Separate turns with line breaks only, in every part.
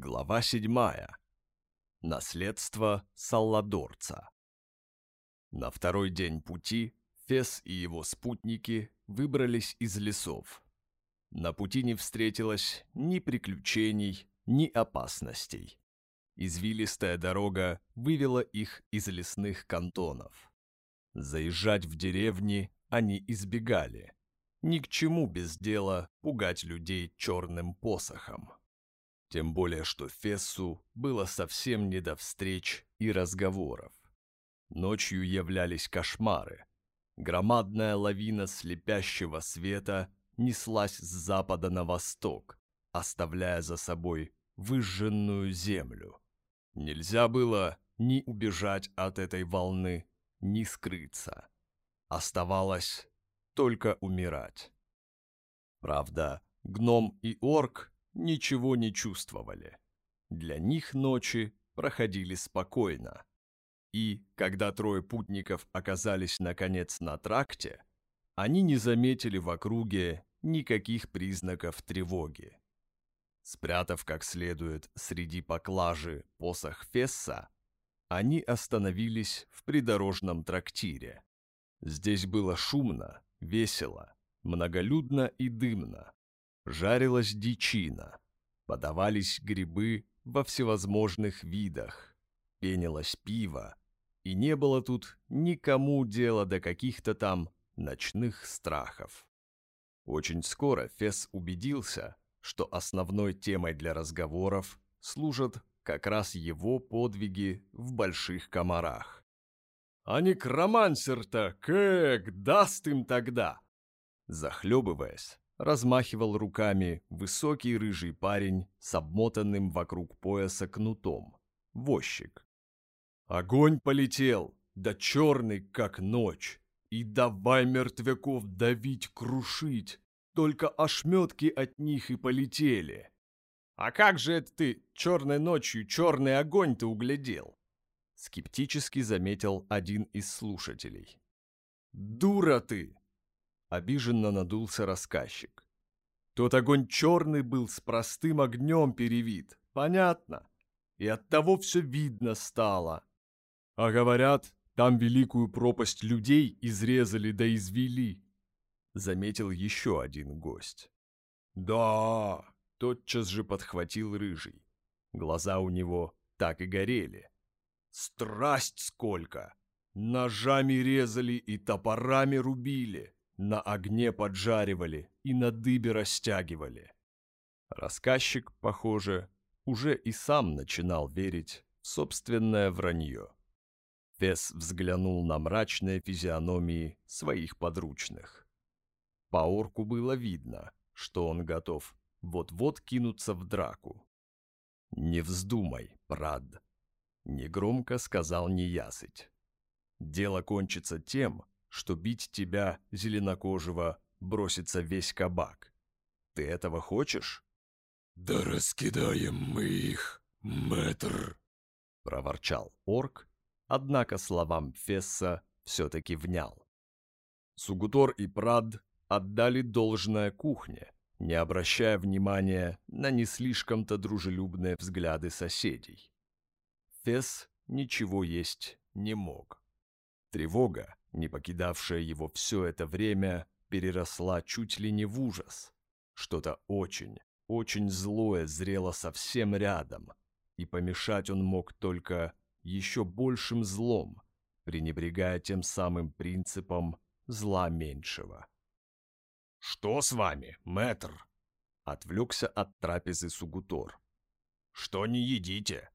Глава седьмая. Наследство Салладорца. На второй день пути Фес и его спутники выбрались из лесов. На пути не встретилось ни приключений, ни опасностей. Извилистая дорога вывела их из лесных кантонов. Заезжать в деревни они избегали. Ни к чему без дела пугать людей черным посохом. Тем более, что Фессу было совсем не до встреч и разговоров. Ночью являлись кошмары. Громадная лавина слепящего света неслась с запада на восток, оставляя за собой выжженную землю. Нельзя было ни убежать от этой волны, ни скрыться. Оставалось только умирать. Правда, гном и орк ничего не чувствовали. Для них ночи проходили спокойно. И, когда трое путников оказались наконец на тракте, они не заметили в округе никаких признаков тревоги. Спрятав как следует среди поклажи посох Фесса, они остановились в придорожном трактире. Здесь было шумно, весело, многолюдно и дымно. Жарилась дичина, подавались грибы во всевозможных видах, пенилось пиво, и не было тут никому дела до каких-то там ночных страхов. Очень скоро Фес убедился, что основной темой для разговоров служат как раз его подвиги в больших комарах. «А некромансер-то как даст им тогда?» Захлебываясь, размахивал руками высокий рыжий парень с обмотанным вокруг пояса кнутом. Возчик. Огонь полетел, да черный, как ночь. И давай мертвяков давить, крушить. Только ошметки от них и полетели. А как же это ты черной ночью черный огонь-то углядел? Скептически заметил один из слушателей. «Дура ты!» Обиженно надулся рассказчик. Тот огонь черный был с простым огнем перевит, понятно. И оттого все видно стало. А говорят, там великую пропасть людей изрезали да извели. Заметил еще один гость. Да, тотчас же подхватил рыжий. Глаза у него так и горели. Страсть сколько! Ножами резали и топорами рубили на огне поджаривали и на дыбе растягивали. Рассказчик, похоже, уже и сам начинал верить в собственное вранье. Фес взглянул на мрачные физиономии своих подручных. По орку было видно, что он готов вот-вот кинуться в драку. «Не вздумай, прад», — негромко сказал неясыть. «Дело кончится тем, что бить тебя, зеленокожего, бросится весь кабак. Ты этого хочешь?»
«Да раскидаем мы их, мэтр!»
— проворчал орк, однако словам Фесса все-таки внял. Сугутор и Прад отдали должное кухне, не обращая внимания на не слишком-то дружелюбные взгляды соседей. Фесс ничего есть не мог. Тревога, не покидавшая его все это время, переросла чуть ли не в ужас. Что-то очень, очень злое зрело совсем рядом, и помешать он мог только еще большим злом, пренебрегая тем самым принципом зла меньшего. «Что с вами, мэтр?» — отвлекся от трапезы Сугутор. «Что не едите?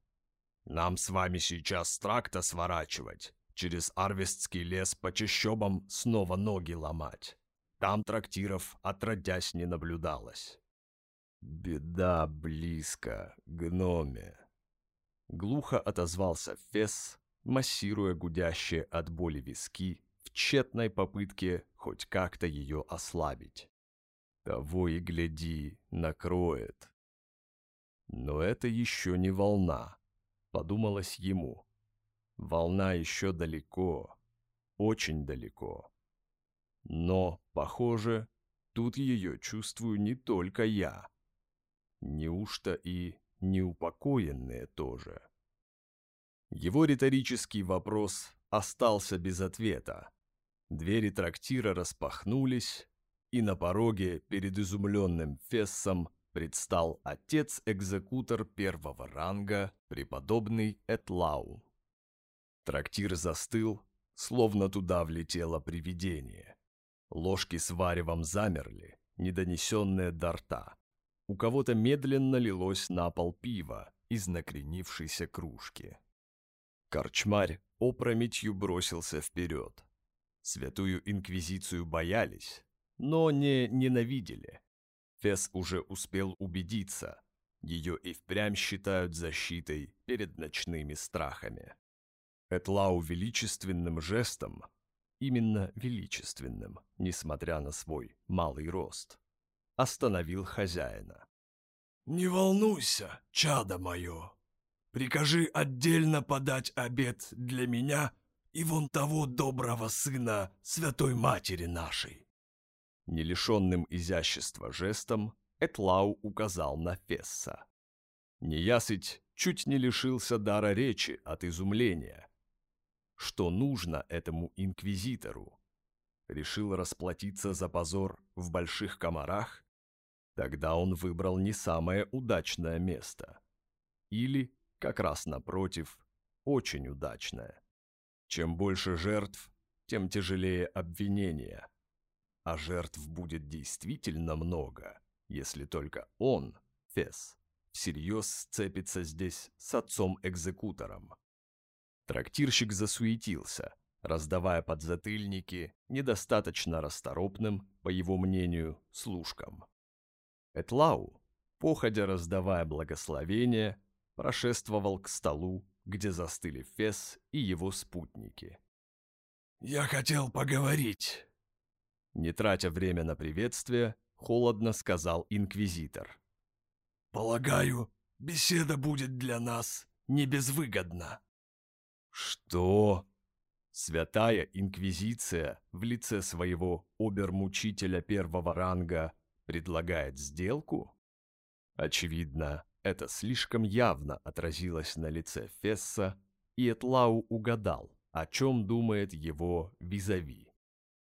Нам с вами сейчас тракта сворачивать, через Арвестский лес по чащобам снова ноги ломать. Там трактиров отродясь не наблюдалось. «Беда близко, гноме!» Глухо отозвался Фес, массируя гудящие от боли виски в тщетной попытке хоть как-то ее ослабить. Того и гляди, накроет. Но это еще не волна, подумалось ему. Волна еще далеко, очень далеко. Но, похоже, тут ее чувствую не только я. Неужто и неупокоенные тоже. Его риторический вопрос остался без ответа. Двери трактира распахнулись, и на пороге перед изумленным Фессом предстал отец-экзекутор первого ранга, преподобный Этлау. Трактир застыл, словно туда влетело привидение. Ложки с варевом замерли, недонесенные до рта. У кого-то медленно лилось на пол пиво из накренившейся кружки. Корчмарь опрометью бросился вперед. Святую Инквизицию боялись, но не ненавидели. Фес уже успел убедиться, ее и впрямь считают защитой перед ночными страхами. Этлау величественным жестом, именно величественным, несмотря на свой малый рост, остановил хозяина.
«Не волнуйся, чадо мое. Прикажи отдельно подать обед для меня и вон того доброго сына Святой Матери нашей».
Не лишенным изящества жестом Этлау указал на Фесса. Неясыть чуть не лишился дара речи от изумления. Что нужно этому инквизитору? Решил расплатиться за позор в больших комарах? Тогда он выбрал не самое удачное место. Или, как раз напротив, очень удачное. Чем больше жертв, тем тяжелее обвинения. А жертв будет действительно много, если только он, Фес, всерьез сцепится здесь с отцом-экзекутором. Трактирщик засуетился, раздавая подзатыльники недостаточно расторопным, по его мнению, служкам. Этлау, походя раздавая благословение, прошествовал к столу, где застыли Фес и его спутники.
«Я хотел поговорить»,
не тратя время на приветствие, холодно сказал инквизитор.
«Полагаю, беседа будет для нас не безвыгодна».
«Что?» Святая Инквизиция в лице своего обермучителя первого ранга предлагает сделку? Очевидно, это слишком явно отразилось на лице Фесса, и Этлау угадал, о чем думает его визави.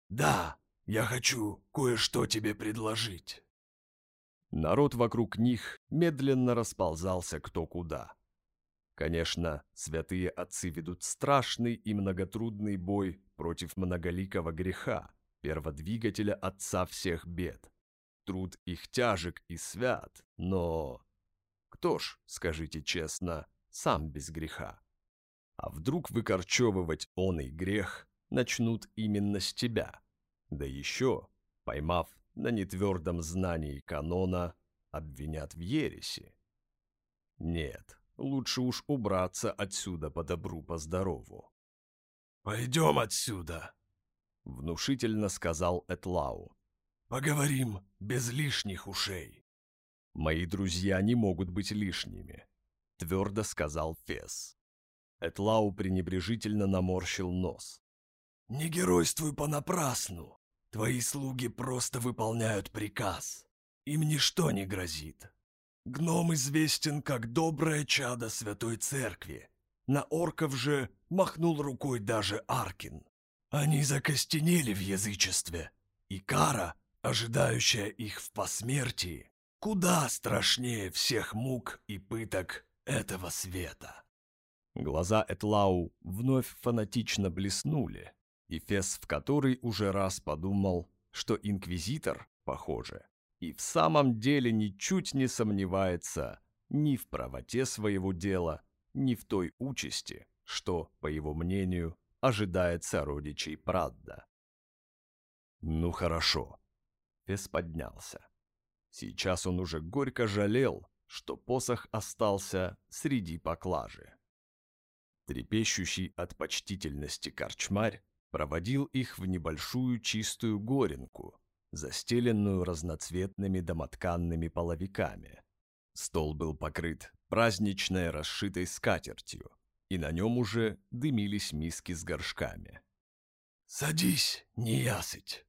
«Да, я хочу кое-что тебе предложить».
Народ вокруг них медленно расползался кто куда. Конечно, святые отцы ведут страшный и многотрудный бой против многоликого греха, перводвигателя отца всех бед. Труд их тяжек и свят, но... Кто ж, скажите честно, сам без греха? А вдруг выкорчевывать он и грех начнут именно с тебя? Да еще, поймав на нетвердом знании канона, обвинят в ереси. Нет, лучше уж убраться отсюда по добру, по здорову.
«Пойдем отсюда», —
внушительно сказал Этлау.
«Поговорим без лишних ушей».
«Мои друзья не могут быть лишними», — твердо сказал Фес. Этлау пренебрежительно наморщил нос.
«Не геройствуй понапрасну. Твои слуги просто выполняют приказ. Им ничто не грозит. Гном известен как доброе чадо Святой Церкви. На орков же махнул рукой даже Аркин. Они закостенели в язычестве, и кара, ожидающая их в посмертии, куда страшнее всех мук и пыток этого света.
Глаза Этлау вновь фанатично блеснули, и Фес в который уже раз подумал, что инквизитор, похоже, и в самом деле ничуть не сомневается ни в правоте своего дела, ни в той участи, что, по его мнению, ожидает сородичей Прадда. Ну хорошо. Фес поднялся. Сейчас он уже горько жалел, что посох остался среди поклажи. Трепещущий от почтительности корчмарь проводил их в небольшую чистую горенку, застеленную разноцветными домотканными половиками. Стол был покрыт праздничной расшитой скатертью, и на нем уже дымились миски с горшками.
«Садись, неясыть!»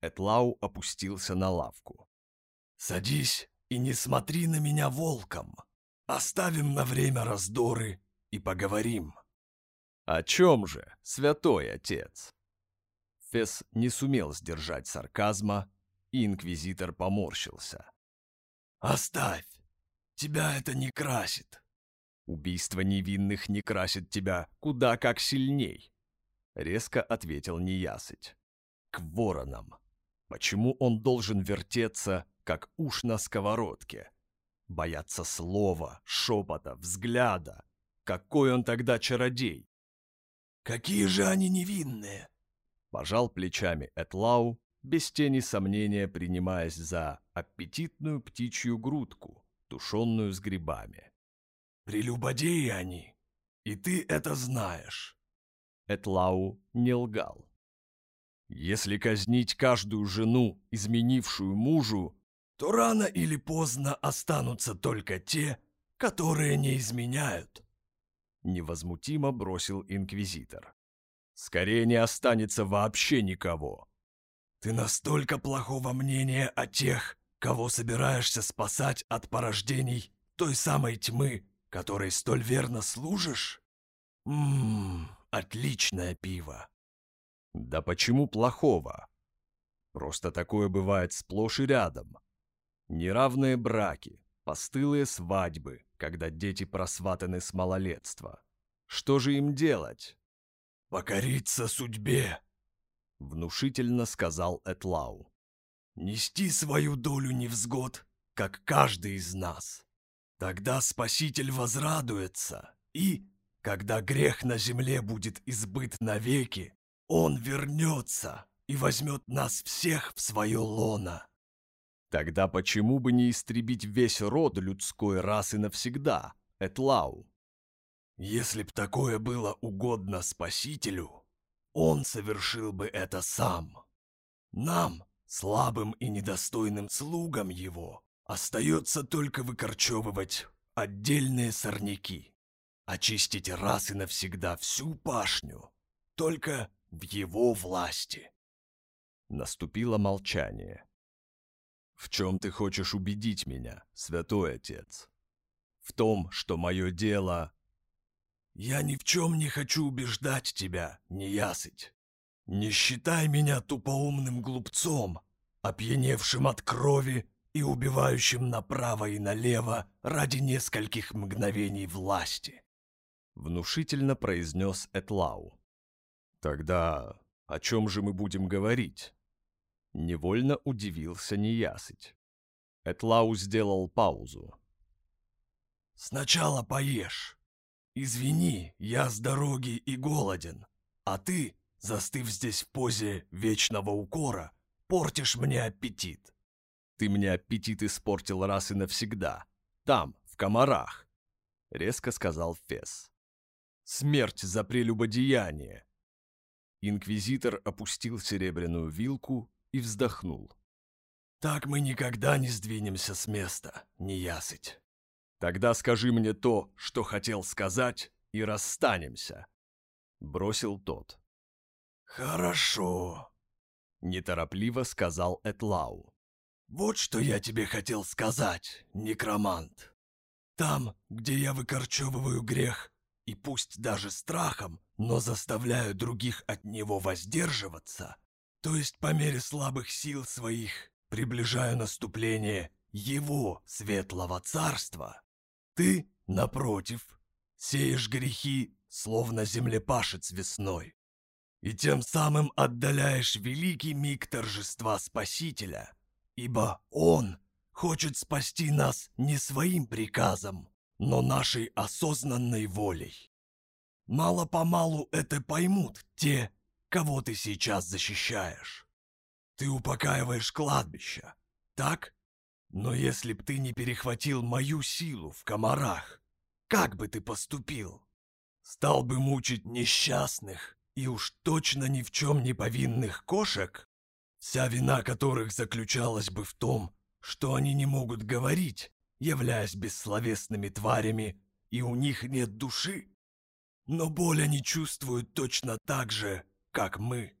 Этлау опустился на лавку.
«Садись и не смотри на меня волком.
Оставим на время раздоры и поговорим.
О чем же, святой отец? Фес не сумел сдержать сарказма, и инквизитор поморщился.
«Оставь! Тебя это не красит!»
«Убийство невинных не красит тебя куда как сильней!» Резко ответил неясыть. «К воронам! Почему он должен вертеться, как уж на сковородке? Бояться слова, шепота, взгляда? Какой он тогда чародей?»
«Какие же они невинные!»
Пожал плечами Этлау, без тени сомнения принимаясь за аппетитную птичью грудку, тушенную с грибами.
«Прелюбодеи они, и ты это знаешь!»
Этлау не лгал. «Если казнить каждую жену, изменившую мужу,
то рано или поздно останутся только те, которые не изменяют»,
невозмутимо бросил инквизитор. «Скорее не останется вообще никого».
«Ты настолько плохого мнения о тех, кого собираешься спасать от порождений той самой тьмы, которой столь верно служишь? Ммм, отличное пиво.
Да почему плохого? Просто такое бывает сплошь и рядом. Неравные браки, постылые свадьбы, когда дети просватаны с малолетства. Что же им делать?
«Покориться судьбе», — внушительно сказал Этлау. «Нести свою долю невзгод, как каждый из нас. Тогда Спаситель возрадуется, и, когда грех на земле будет избыт навеки, Он вернется и возьмет нас всех в свое лоно».
Тогда почему бы не истребить весь род людской расы навсегда, Этлау?
Если б такое было угодно Спасителю, он совершил бы это сам. Нам, слабым и недостойным слугам его, остается только выкорчевывать отдельные сорняки, очистить раз и навсегда всю пашню, только в его власти.
Наступило молчание. «В чем ты хочешь убедить меня, святой отец? В том, что мое дело
«Я ни в чем не хочу убеждать тебя, неясыть. Не считай меня тупоумным глупцом, опьяневшим от крови и убивающим направо и налево ради нескольких мгновений власти», —
внушительно произнес Этлау. «Тогда о чем же мы будем говорить?» Невольно удивился неясыть. Этлау сделал паузу.
«Сначала поешь», «Извини, я с дороги и голоден, а ты, застыв здесь в позе вечного укора, портишь мне аппетит».
«Ты мне аппетит испортил раз и навсегда. Там, в комарах», — резко сказал Фес. «Смерть за прелюбодеяние». Инквизитор опустил серебряную вилку и вздохнул.
«Так мы никогда не сдвинемся с места, неясыть».
Тогда скажи мне то, что хотел сказать, и расстанемся», — бросил тот.
«Хорошо», —
неторопливо сказал Этлау.
«Вот что я тебе хотел сказать, некромант. Там, где я выкорчевываю грех, и пусть даже страхом, но заставляю других от него воздерживаться, то есть по мере слабых сил своих приближаю наступление его светлого царства, ты, напротив, сеешь грехи, словно землепашец весной, и тем самым отдаляешь великий миг торжества Спасителя, ибо Он хочет спасти нас не своим приказом, но нашей осознанной волей. Мало-помалу это поймут те, кого ты сейчас защищаешь. Ты упокаиваешь кладбище, так? Но если б ты не перехватил мою силу в комарах, как бы ты поступил? Стал бы мучить несчастных и уж точно ни в чем не повинных кошек, вся вина которых заключалась бы в том, что они не могут говорить, являясь бессловесными тварями, и у них нет души. Но боль они чувствуют точно так же, как мы.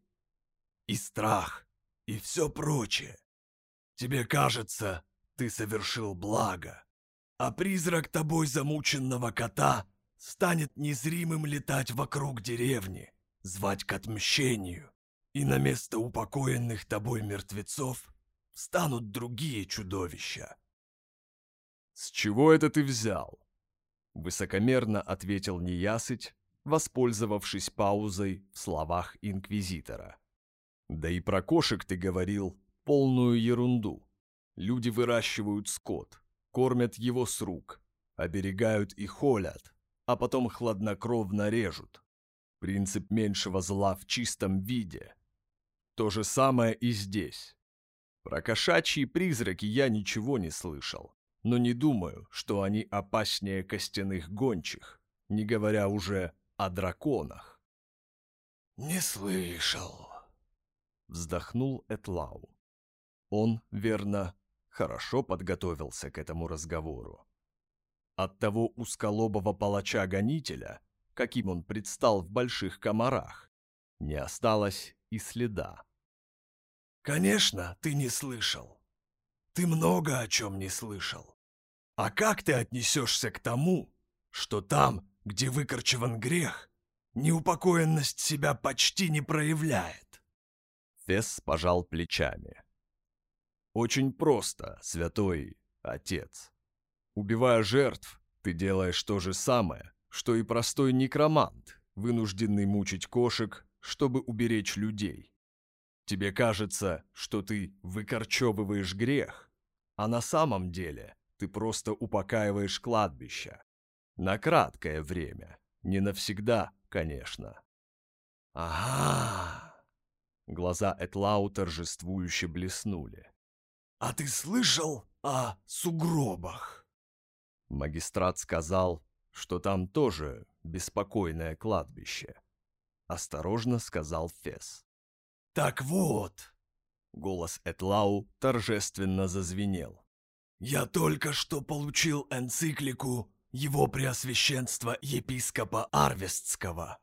И страх, и все прочее. Тебе кажется, ты совершил благо. а призрак тобой замученного кота станет незримым летать вокруг деревни, звать к отмщению, и на место упокоенных тобой мертвецов станут другие чудовища.
«С чего это ты взял?» Высокомерно ответил неясыть, воспользовавшись паузой в словах инквизитора. «Да и про кошек ты говорил полную ерунду. Люди выращивают скот, кормят его с рук, оберегают и холят, а потом хладнокровно режут. Принцип меньшего зла в чистом виде. То же самое и здесь. Про кошачьи призраки я ничего не слышал, но не думаю, что они опаснее костяных гончих, не говоря уже о драконах.
«Не слышал», — вздохнул Этлау.
Он, верно, хорошо подготовился к этому разговору. От того узколобого палача-гонителя, каким он предстал в больших комарах, не осталось и следа.
«Конечно, ты не слышал. Ты много о чем не слышал. А как ты отнесешься к тому, что там, где выкорчеван грех, неупокоенность себя почти не проявляет?»
Фесс пожал плечами. «Очень просто, святой отец. Убивая жертв, ты делаешь то же самое, что и простой некромант, вынужденный мучить кошек, чтобы уберечь людей. Тебе кажется, что ты выкорчевываешь грех, а на самом деле ты просто упокаиваешь кладбище. На краткое время, не навсегда, конечно.
Ага.
Глаза Этлау торжествующе блеснули.
А ты слышал о сугробах?
Магистрат сказал, что там тоже беспокойное кладбище. Осторожно сказал Фес.
«Так вот!»
Голос Этлау торжественно зазвенел.
«Я только что получил энциклику его преосвященства епископа Арвестского.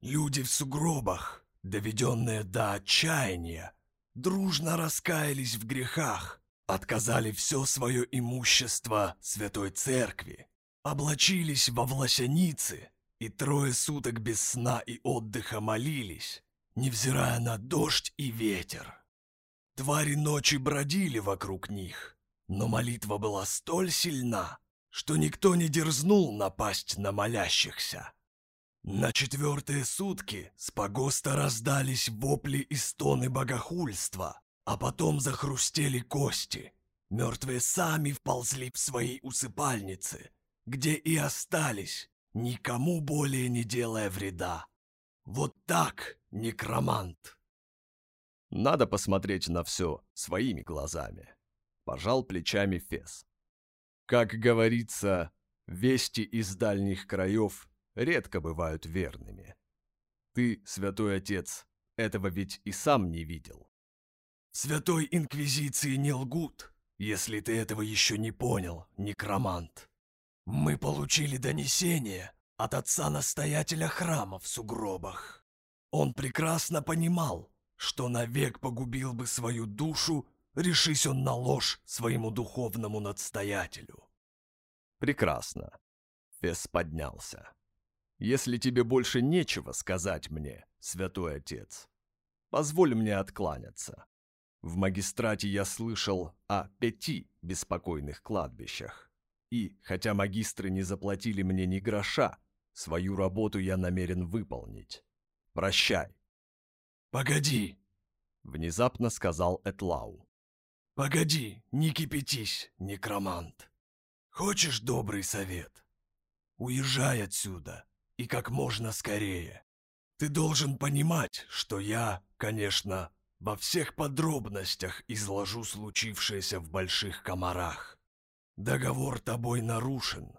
Люди в сугробах, доведенные до отчаяния, дружно раскаялись в грехах, отказали все свое имущество Святой Церкви, облачились во власяницы и трое суток без сна и отдыха молились, невзирая на дождь и ветер. Твари ночи бродили вокруг них, но молитва была столь сильна, что никто не дерзнул напасть на молящихся. На четвертые сутки с погоста раздались вопли и стоны богохульства, а потом захрустели кости. Мертвые сами вползли в свои усыпальницы, где и остались, никому более не делая вреда. Вот так, некромант.
Надо посмотреть на все своими глазами. Пожал плечами Фес. Как говорится, вести из дальних краев редко бывают верными. Ты, святой отец, этого ведь и сам не видел.
Святой Инквизиции не лгут, если ты этого еще не понял, некромант. Мы получили донесение от отца-настоятеля храма в сугробах. Он прекрасно понимал, что навек погубил бы свою душу, решись он на ложь своему духовному надстоятелю.
Прекрасно. Фес поднялся. Если тебе больше нечего сказать мне, святой отец, позволь мне откланяться. В магистрате я слышал о пяти беспокойных кладбищах. И, хотя магистры не заплатили мне ни гроша, свою работу я намерен выполнить. Прощай.
«Погоди!»
— внезапно сказал Этлау.
«Погоди, не кипятись, некромант. Хочешь добрый совет? Уезжай отсюда, и как можно скорее. Ты должен понимать, что я, конечно, во всех подробностях изложу случившееся в больших комарах. Договор тобой нарушен.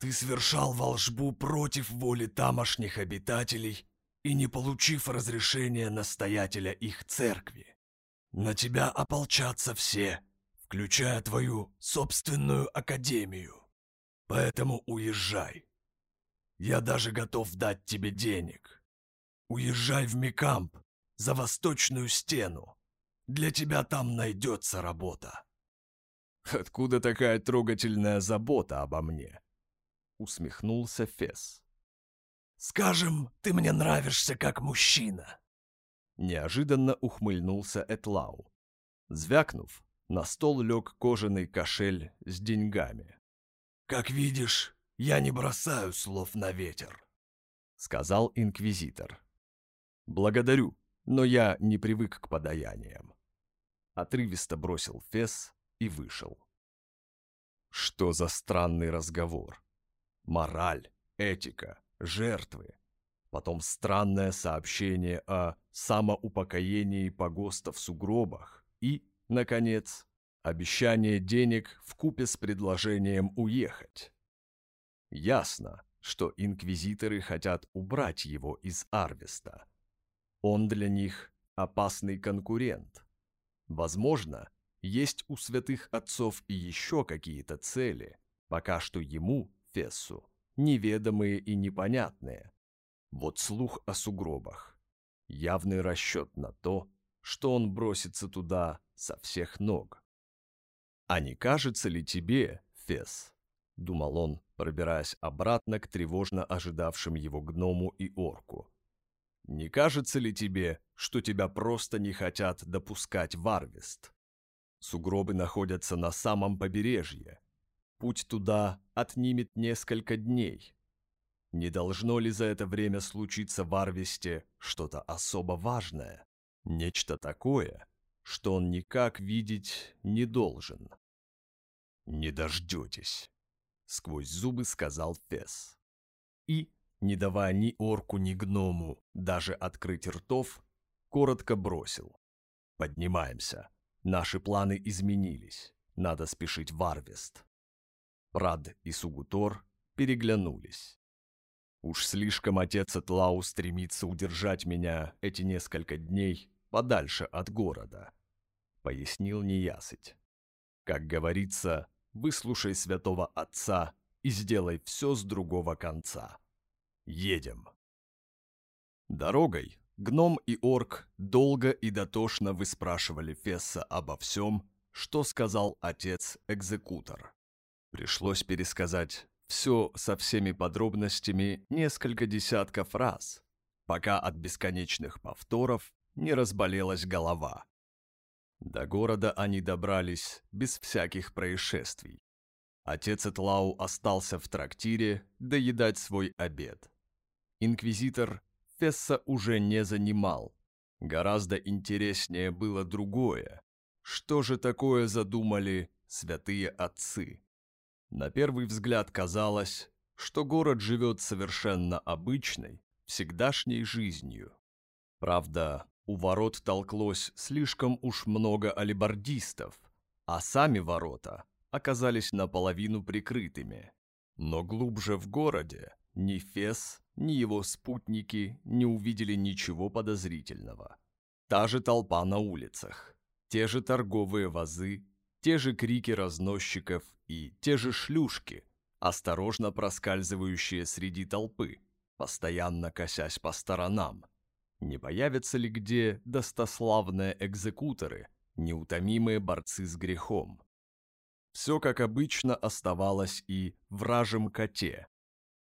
Ты совершал волшбу против воли тамошних обитателей и не получив разрешения настоятеля их церкви. На тебя ополчатся все, включая твою собственную академию. Поэтому уезжай. Я даже готов дать тебе денег. Уезжай в Микамп, за восточную стену. Для тебя там найдется работа. Откуда такая трогательная забота обо мне? Усмехнулся Фес.
Скажем, ты мне нравишься как мужчина.
Неожиданно ухмыльнулся Этлау. Звякнув, на стол лег кожаный кошель с деньгами.
«Как видишь, я не бросаю слов на ветер», —
сказал инквизитор. «Благодарю, но я не привык к подаяниям». Отрывисто бросил Фес и вышел. Что за странный разговор? Мораль, этика, жертвы. Потом странное сообщение о самоупокоении погоста в сугробах и, наконец, обещание денег в купе с предложением уехать. Ясно, что инквизиторы хотят убрать его из Арвеста. Он для них опасный конкурент. Возможно, есть у святых отцов и еще какие-то цели, пока что ему, Фессу, неведомые и непонятные. Вот слух о сугробах. Явный расчет на то, что он бросится туда со всех ног. «А не кажется ли тебе, Фес?» — думал он, пробираясь обратно к тревожно ожидавшим его гному и орку. «Не кажется ли тебе, что тебя просто не хотят допускать в Арвест?» Сугробы находятся на самом побережье. Путь туда отнимет несколько дней. Не должно ли за это время случиться в Арвесте что-то особо важное? Нечто такое, что он никак видеть не должен. «Не дождетесь», — сквозь зубы сказал Фес. И, не давая ни орку, ни гному даже открыть ртов, коротко бросил. «Поднимаемся». Наши планы изменились. Надо спешить в Арвест. Прад и Сугутор переглянулись. Уж слишком отец Этлау стремится удержать меня эти несколько дней подальше от города, пояснил неясыть. Как говорится, выслушай святого отца и сделай все с другого конца. Едем. Дорогой Гном и орк долго и дотошно выспрашивали Фесса обо всем, что сказал отец-экзекутор. Пришлось пересказать все со всеми подробностями несколько десятков раз, пока от бесконечных повторов не разболелась голова. До города они добрались без всяких происшествий. Отец Этлау остался в трактире доедать свой обед. Инквизитор Фесса уже не занимал. Гораздо интереснее было другое. Что же такое задумали святые отцы? На первый взгляд казалось, что город живет совершенно обычной, всегдашней жизнью. Правда, у ворот толклось слишком уж много алибардистов, а сами ворота оказались наполовину прикрытыми. Но глубже в городе ни Фес, ни его спутники не увидели ничего подозрительного. Та же толпа на улицах, те же торговые вазы, те же крики разносчиков и те же шлюшки, осторожно проскальзывающие среди толпы, постоянно косясь по сторонам. Не появятся ли где достославные экзекуторы, неутомимые борцы с грехом? Все, как обычно, оставалось и вражем коте,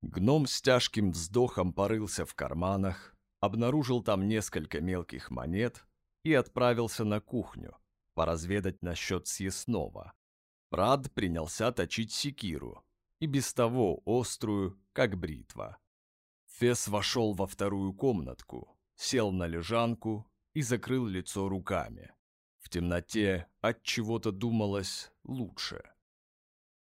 Гном с тяжким вздохом порылся в карманах, обнаружил там несколько мелких монет и отправился на кухню, поразведать насчет съестного. Прад принялся точить секиру, и без того острую, как бритва. Фес вошел во вторую комнатку, сел на лежанку и закрыл лицо руками. В темноте от чего-то думалось лучше.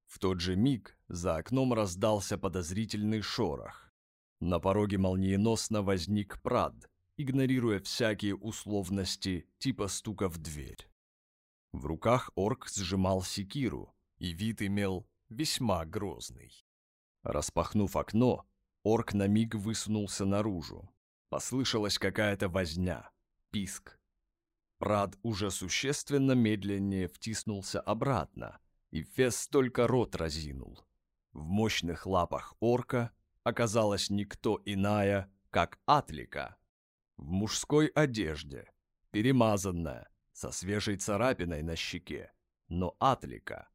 В тот же миг за окном раздался подозрительный шорох. На пороге молниеносно возник Прад, игнорируя всякие условности типа стука в дверь. В руках орк сжимал секиру, и вид имел весьма грозный. Распахнув окно, орк на миг высунулся наружу. Послышалась какая-то возня, писк. Прад уже существенно медленнее втиснулся обратно, и Фес только рот разинул. В мощных лапах орка оказалась никто иная, как Атлика. В мужской одежде, перемазанная, со свежей царапиной на щеке, но Атлика,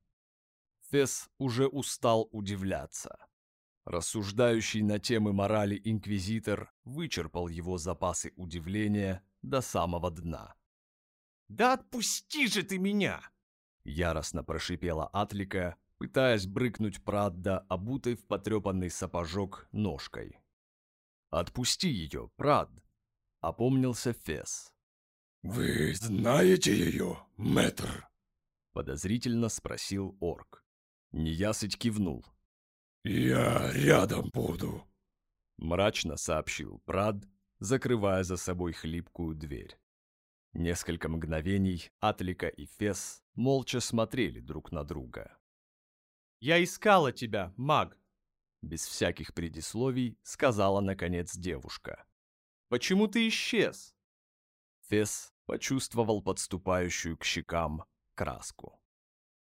Фес уже устал удивляться. Рассуждающий на темы морали инквизитор вычерпал его запасы удивления до самого дна.
«Да отпусти же ты меня!»
Яростно прошипела Атлика, пытаясь брыкнуть Прадда, обутой в потрепанный сапожок ножкой. «Отпусти ее, Прад!» — опомнился Фес.
«Вы знаете ее, мэтр?»
— подозрительно спросил орк. Неясыть кивнул.
«Я рядом буду», —
мрачно сообщил Прад, закрывая за собой хлипкую дверь. Несколько мгновений Атлика и Фес молча смотрели друг на друга.
«Я искала тебя, маг!»
Без всяких предисловий сказала, наконец, девушка.
«Почему ты исчез?»
Фес почувствовал подступающую к щекам краску.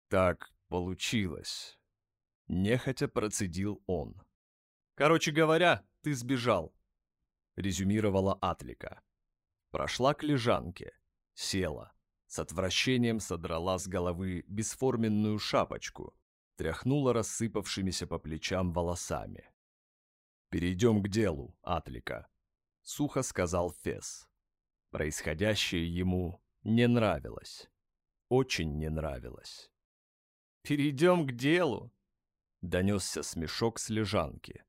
«Так получилось», — нехотя процедил он.
«Короче говоря, ты сбежал», —
резюмировала Атлика. Прошла к лежанке, села, с отвращением содрала с головы бесформенную шапочку, тряхнула рассыпавшимися по плечам волосами. «Перейдем к делу, Атлика», — сухо сказал Фес. Происходящее ему не нравилось. Очень не нравилось.
«Перейдем к делу», —
донесся смешок с лежанки.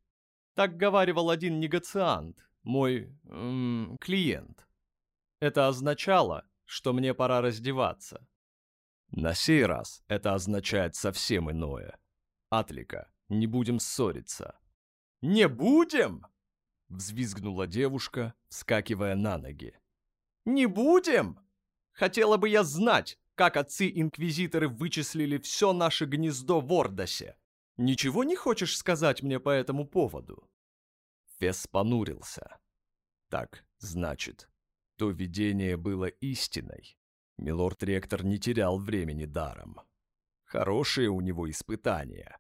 «Так говаривал один негациант, мой м -м, клиент. Это означало, что мне пора раздеваться.
На сей раз это означает совсем иное. Атлика, не будем ссориться.
«Не будем?»
— взвизгнула девушка, вскакивая на ноги.
«Не будем? Хотела бы я знать, как отцы-инквизиторы вычислили все наше гнездо в Ордосе. Ничего не хочешь сказать мне по этому поводу?»
Фес понурился. «Так, значит, то видение было истиной. Милорд-ректор не терял времени даром. Хорошие у него испытания.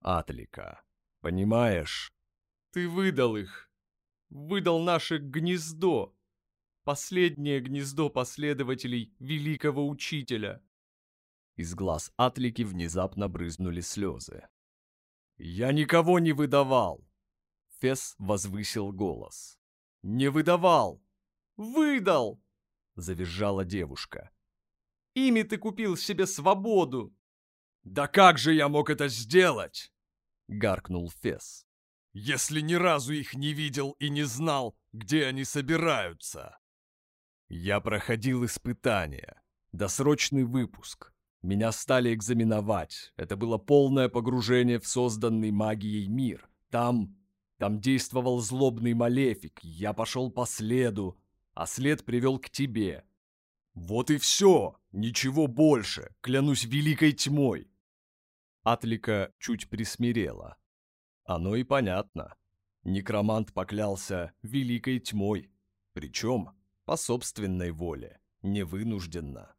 Атлика, понимаешь?
Ты выдал их. Выдал наше гнездо. Последнее гнездо последователей великого учителя.
Из глаз Атлики внезапно брызнули слезы. «Я никого не выдавал!» Фес возвысил голос. «Не выдавал!
Выдал!»
— завизжала девушка.
«Ими ты купил себе свободу!»
«Да как же я мог это сделать?»
— гаркнул Фес.
«Если ни разу их не видел и не знал, где они собираются!»
«Я проходил испытания. Досрочный выпуск. Меня стали экзаменовать. Это было полное погружение в созданный магией мир. Там... там действовал злобный малефик. Я пошел по следу, а след привел к тебе. Вот и все, ничего больше, клянусь великой тьмой. Атлика чуть присмирела. Оно и понятно. Некромант поклялся великой тьмой, причем по собственной воле, невынужденно.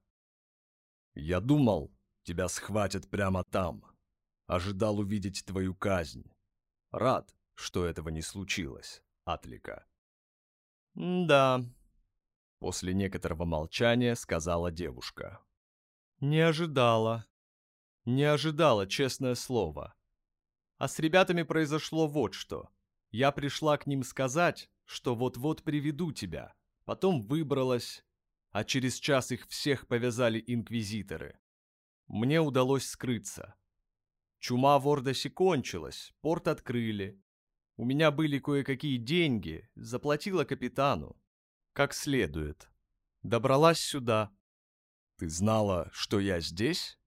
Я думал, тебя схватят прямо там. Ожидал увидеть твою казнь. Рад, что этого не случилось, Атлика.
«Да»,
После некоторого молчания сказала девушка.
«Не ожидала. Не ожидала, честное слово. А с ребятами произошло вот что. Я пришла к ним сказать, что вот-вот приведу тебя. Потом выбралась, а через час их всех повязали инквизиторы. Мне удалось скрыться. Чума в Ордосе кончилась, порт открыли. У меня были кое-какие деньги, заплатила капитану как следует. Добралась сюда.
Ты знала, что я здесь?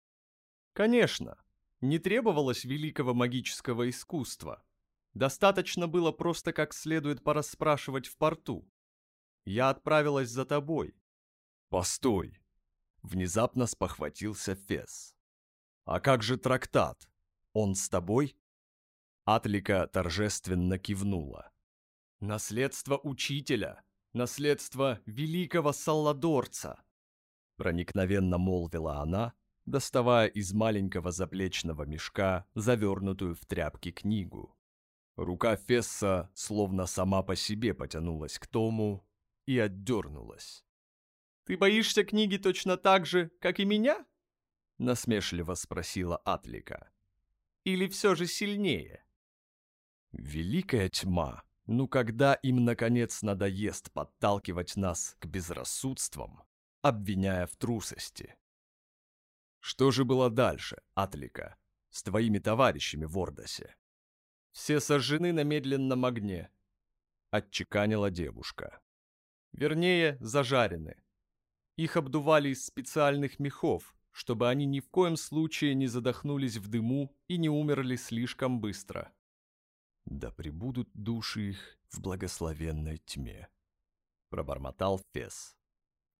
Конечно. Не требовалось великого магического искусства. Достаточно было просто как следует порасспрашивать в порту. Я отправилась за тобой.
Постой. Внезапно спохватился Фес. А как же трактат? Он с тобой? Атлика торжественно кивнула.
Наследство учителя наследство великого Салладорца!»
Проникновенно молвила она, доставая из маленького заплечного мешка завернутую в тряпки книгу. Рука Фесса словно сама по себе потянулась к тому и отдернулась.
«Ты боишься книги точно так же, как и меня?
насмешливо спросила Атлика. «Или все же сильнее?» Великая тьма, ну когда им, наконец, надоест подталкивать нас к безрассудствам, обвиняя в трусости? Что же было дальше, Атлика, с твоими товарищами в Ордосе? Все сожжены на медленном огне, отчеканила девушка. Вернее, зажарены. Их обдували из специальных мехов, чтобы они ни в коем случае не задохнулись в дыму и не умерли слишком быстро. «Да пребудут души их в благословенной тьме», — пробормотал Фес.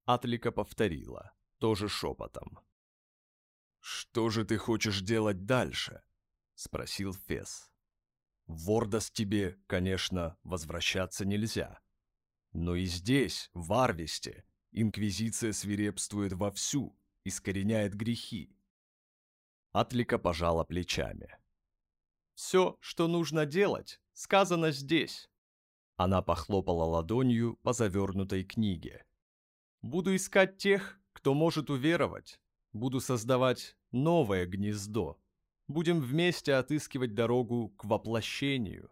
Атлика повторила, тоже шепотом. «Что же ты хочешь делать дальше?» — спросил Фес. «В Вордос тебе, конечно, возвращаться нельзя. Но и здесь, в Арвесте, Инквизиция свирепствует вовсю, искореняет грехи». Атлика пожала плечами. «Все, что нужно делать, сказано здесь». Она похлопала ладонью по завернутой книге. «Буду искать тех, кто может уверовать, Буду создавать новое гнездо. Будем вместе отыскивать дорогу к воплощению.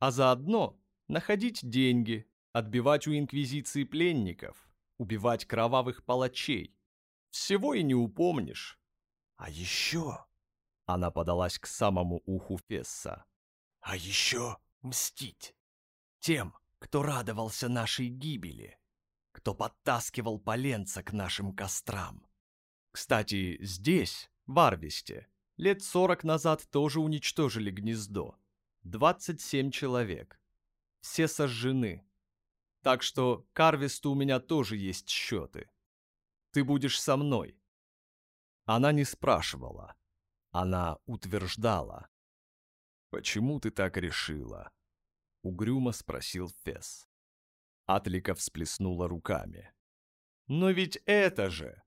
А заодно находить деньги, отбивать у Инквизиции пленников, убивать кровавых палачей. Всего и не упомнишь. А еще... Она подалась к самому уху Фесса. А еще мстить. Тем, кто радовался нашей гибели, кто подтаскивал поленца к нашим кострам. Кстати, здесь, в Арвесте, лет сорок назад тоже уничтожили гнездо. 27 человек. Все сожжены. Так что к Арвесту у меня тоже есть счеты. Ты будешь со мной. Она не спрашивала. Она утверждала. «Почему ты так решила?» Угрюмо спросил Фес. Атлика всплеснула руками. «Но ведь это же...»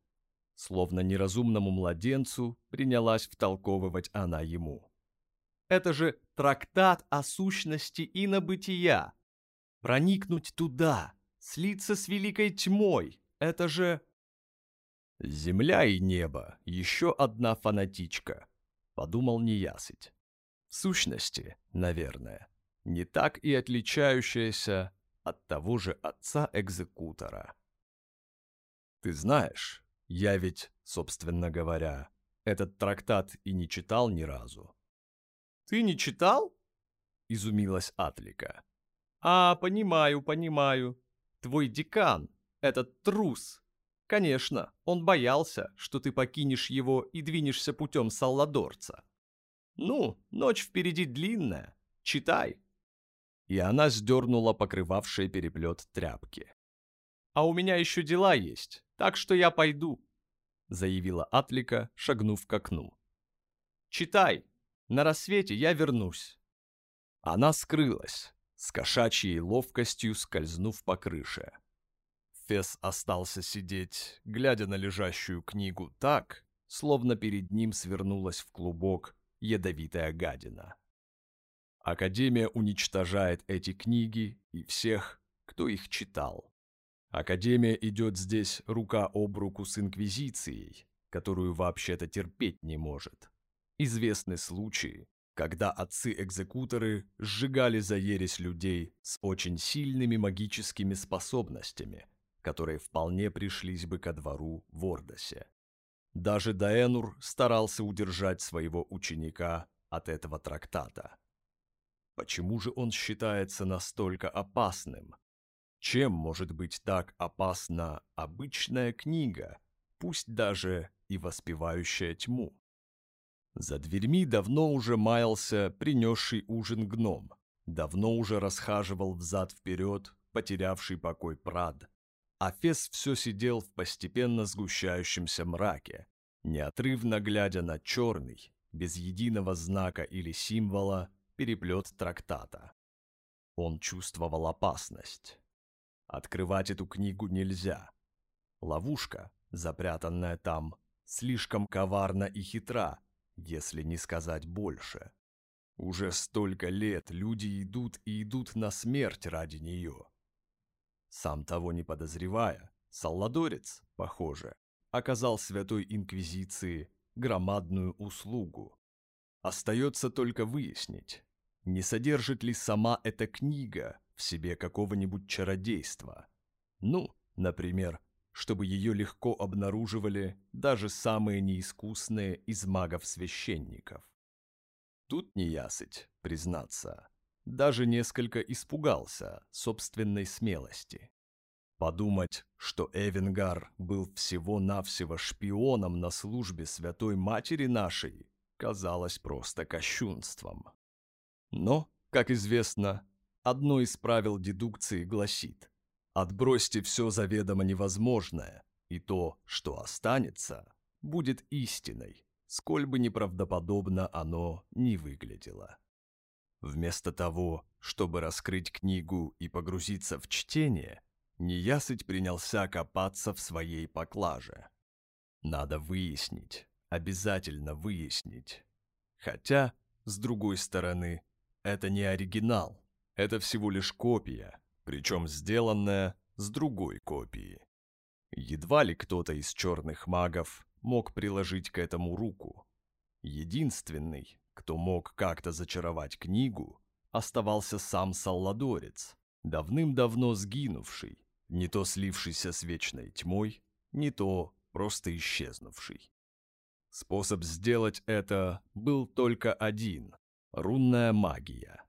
Словно неразумному младенцу принялась втолковывать она ему. Это же трактат о сущности и на бытия. Проникнуть туда, слиться с великой тьмой, это же... Земля и небо, еще одна фанатичка, подумал неясыть. В сущности, наверное, не так и отличающаяся от того же отца-экзекутора. Ты знаешь, я ведь, собственно говоря, этот трактат и не читал ни разу. «Ты не читал?» — изумилась Атлика. «А, понимаю, понимаю. Твой декан, этот трус. Конечно, он боялся, что ты покинешь его и двинешься путем Салладорца. Ну, ночь впереди длинная. Читай». И она сдернула покрывавшие переплет тряпки. «А у меня еще дела есть. Так что я пойду», — заявила Атлика, шагнув к окну. «Читай. На рассвете я вернусь». Она скрылась, с кошачьей ловкостью скользнув по крыше. Фес остался сидеть, глядя на лежащую книгу так, словно перед ним свернулась в клубок ядовитая гадина. Академия уничтожает эти книги и всех, кто их читал. Академия идет здесь рука об руку с Инквизицией, которую вообще-то терпеть не может. Известны случаи, когда отцы-экзекуторы сжигали за ересь людей с очень сильными магическими способностями, которые вполне пришлись бы ко двору в Ордосе. Даже Даэнур старался удержать своего ученика от этого трактата. Почему же он считается настолько опасным? Чем может быть так опасна обычная книга, пусть даже и воспевающая тьму? За дверьми давно уже маялся принесший ужин гном, давно уже расхаживал взад-вперед, потерявший покой прад. А Фес все сидел в постепенно сгущающемся мраке, неотрывно глядя на черный, без единого знака или символа, переплет трактата. Он чувствовал опасность. Открывать эту книгу нельзя. Ловушка, запрятанная там, слишком коварна и хитра, если не сказать больше. Уже столько лет люди идут и идут на смерть ради нее. Сам того не подозревая, Салладорец, похоже, оказал Святой Инквизиции громадную услугу. Остается только выяснить, не содержит ли сама эта книга в себе какого-нибудь чародейства. Ну, например, чтобы ее легко обнаруживали даже самые неискусные из магов-священников. Тут неясыть, признаться, даже несколько испугался собственной смелости. Подумать, что Эвенгар был всего-навсего шпионом на службе Святой Матери нашей, казалось просто кощунством. Но, как известно, одно из правил дедукции гласит «Отбросьте все заведомо невозможное, и то, что останется, будет истиной, сколь бы неправдоподобно оно ни выглядело». Вместо того, чтобы раскрыть книгу и погрузиться в чтение, Неясыть принялся копаться в своей поклаже. Надо выяснить, обязательно выяснить. Хотя, с другой стороны, это не оригинал, это всего лишь копия, причем сделанная с другой копии. Едва ли кто-то из черных магов мог приложить к этому руку. Единственный, кто мог как-то зачаровать книгу, оставался сам Салладорец, давным-давно сгинувший, не то слившийся с вечной тьмой, не то просто исчезнувший. Способ сделать это был только один — рунная магия.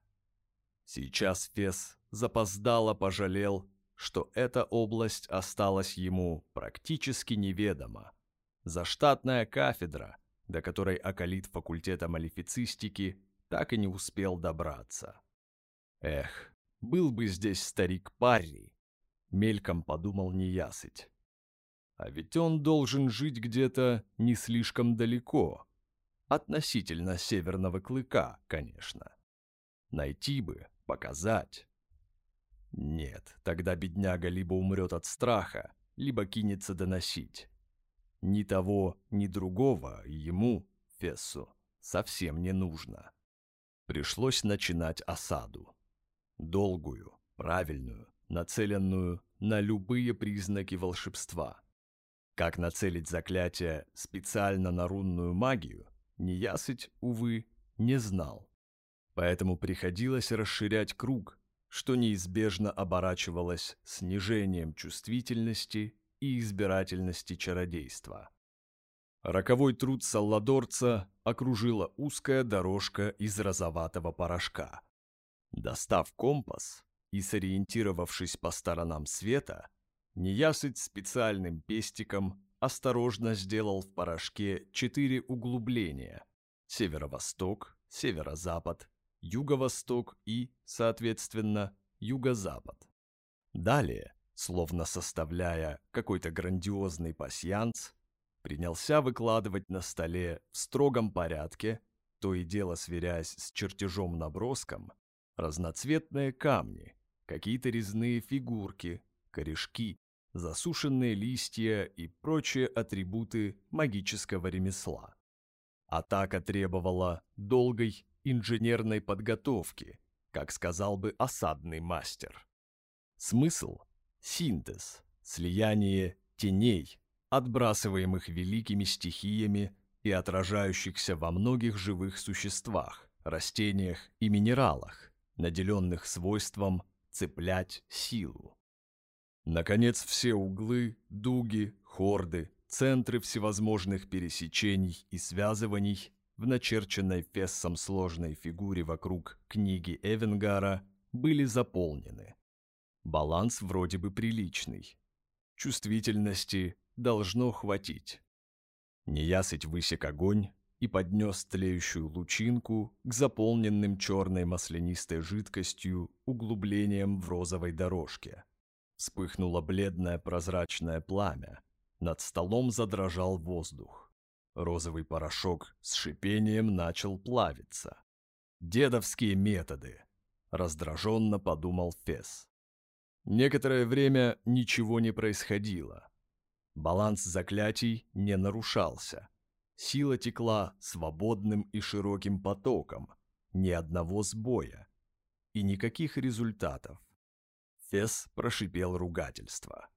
Сейчас Фес запоздало пожалел, что эта область осталась ему практически неведома. Заштатная кафедра, до которой околит факультета малифицистики, так и не успел добраться. Эх, был бы здесь старик Парри, мельком подумал неясыть. А ведь он должен жить где-то не слишком далеко. Относительно северного клыка, конечно. Найти бы, показать. Нет, тогда бедняга либо умрет от страха, либо кинется доносить. Ни того, ни другого ему, Фессу, совсем не нужно. Пришлось начинать осаду. Долгую, правильную, нацеленную на любые признаки волшебства. Как нацелить заклятие специально на рунную магию, неясыть, увы, не знал. Поэтому приходилось расширять круг, что неизбежно оборачивалось снижением чувствительности и избирательности чародейства. Роковой труд салладорца окружила узкая дорожка из розоватого порошка. Достав компас, и, сориентировавшись по сторонам света, неясыть специальным пестиком осторожно сделал в порошке четыре углубления – северо-восток, северо-запад, юго-восток и, соответственно, юго-запад. Далее, словно составляя какой-то грандиозный пасьянс, принялся выкладывать на столе в строгом порядке, то и дело сверяясь с чертежом-наброском, разноцветные камни, какие-то резные фигурки, корешки, засушенные листья и прочие атрибуты магического ремесла. Атака требовала долгой инженерной подготовки, как сказал бы осадный мастер. Смысл – синтез, слияние теней, отбрасываемых великими стихиями и отражающихся во многих живых существах, растениях и минералах, наделенных свойством цеплять силу. Наконец, все углы, дуги, хорды, центры всевозможных пересечений и связываний в начерченной Фессом сложной фигуре вокруг книги Эвенгара были заполнены. Баланс вроде бы приличный. Чувствительности должно хватить. Неясыть высек огонь, и поднес тлеющую лучинку к заполненным черной маслянистой жидкостью углублениям в розовой дорожке. Вспыхнуло бледное прозрачное пламя. Над столом задрожал воздух. Розовый порошок с шипением начал плавиться. «Дедовские методы!» — раздраженно подумал Фес. Некоторое время ничего не происходило. Баланс заклятий не нарушался — Сила текла свободным и широким потоком, ни одного сбоя и никаких результатов. Фес прошипел ругательство.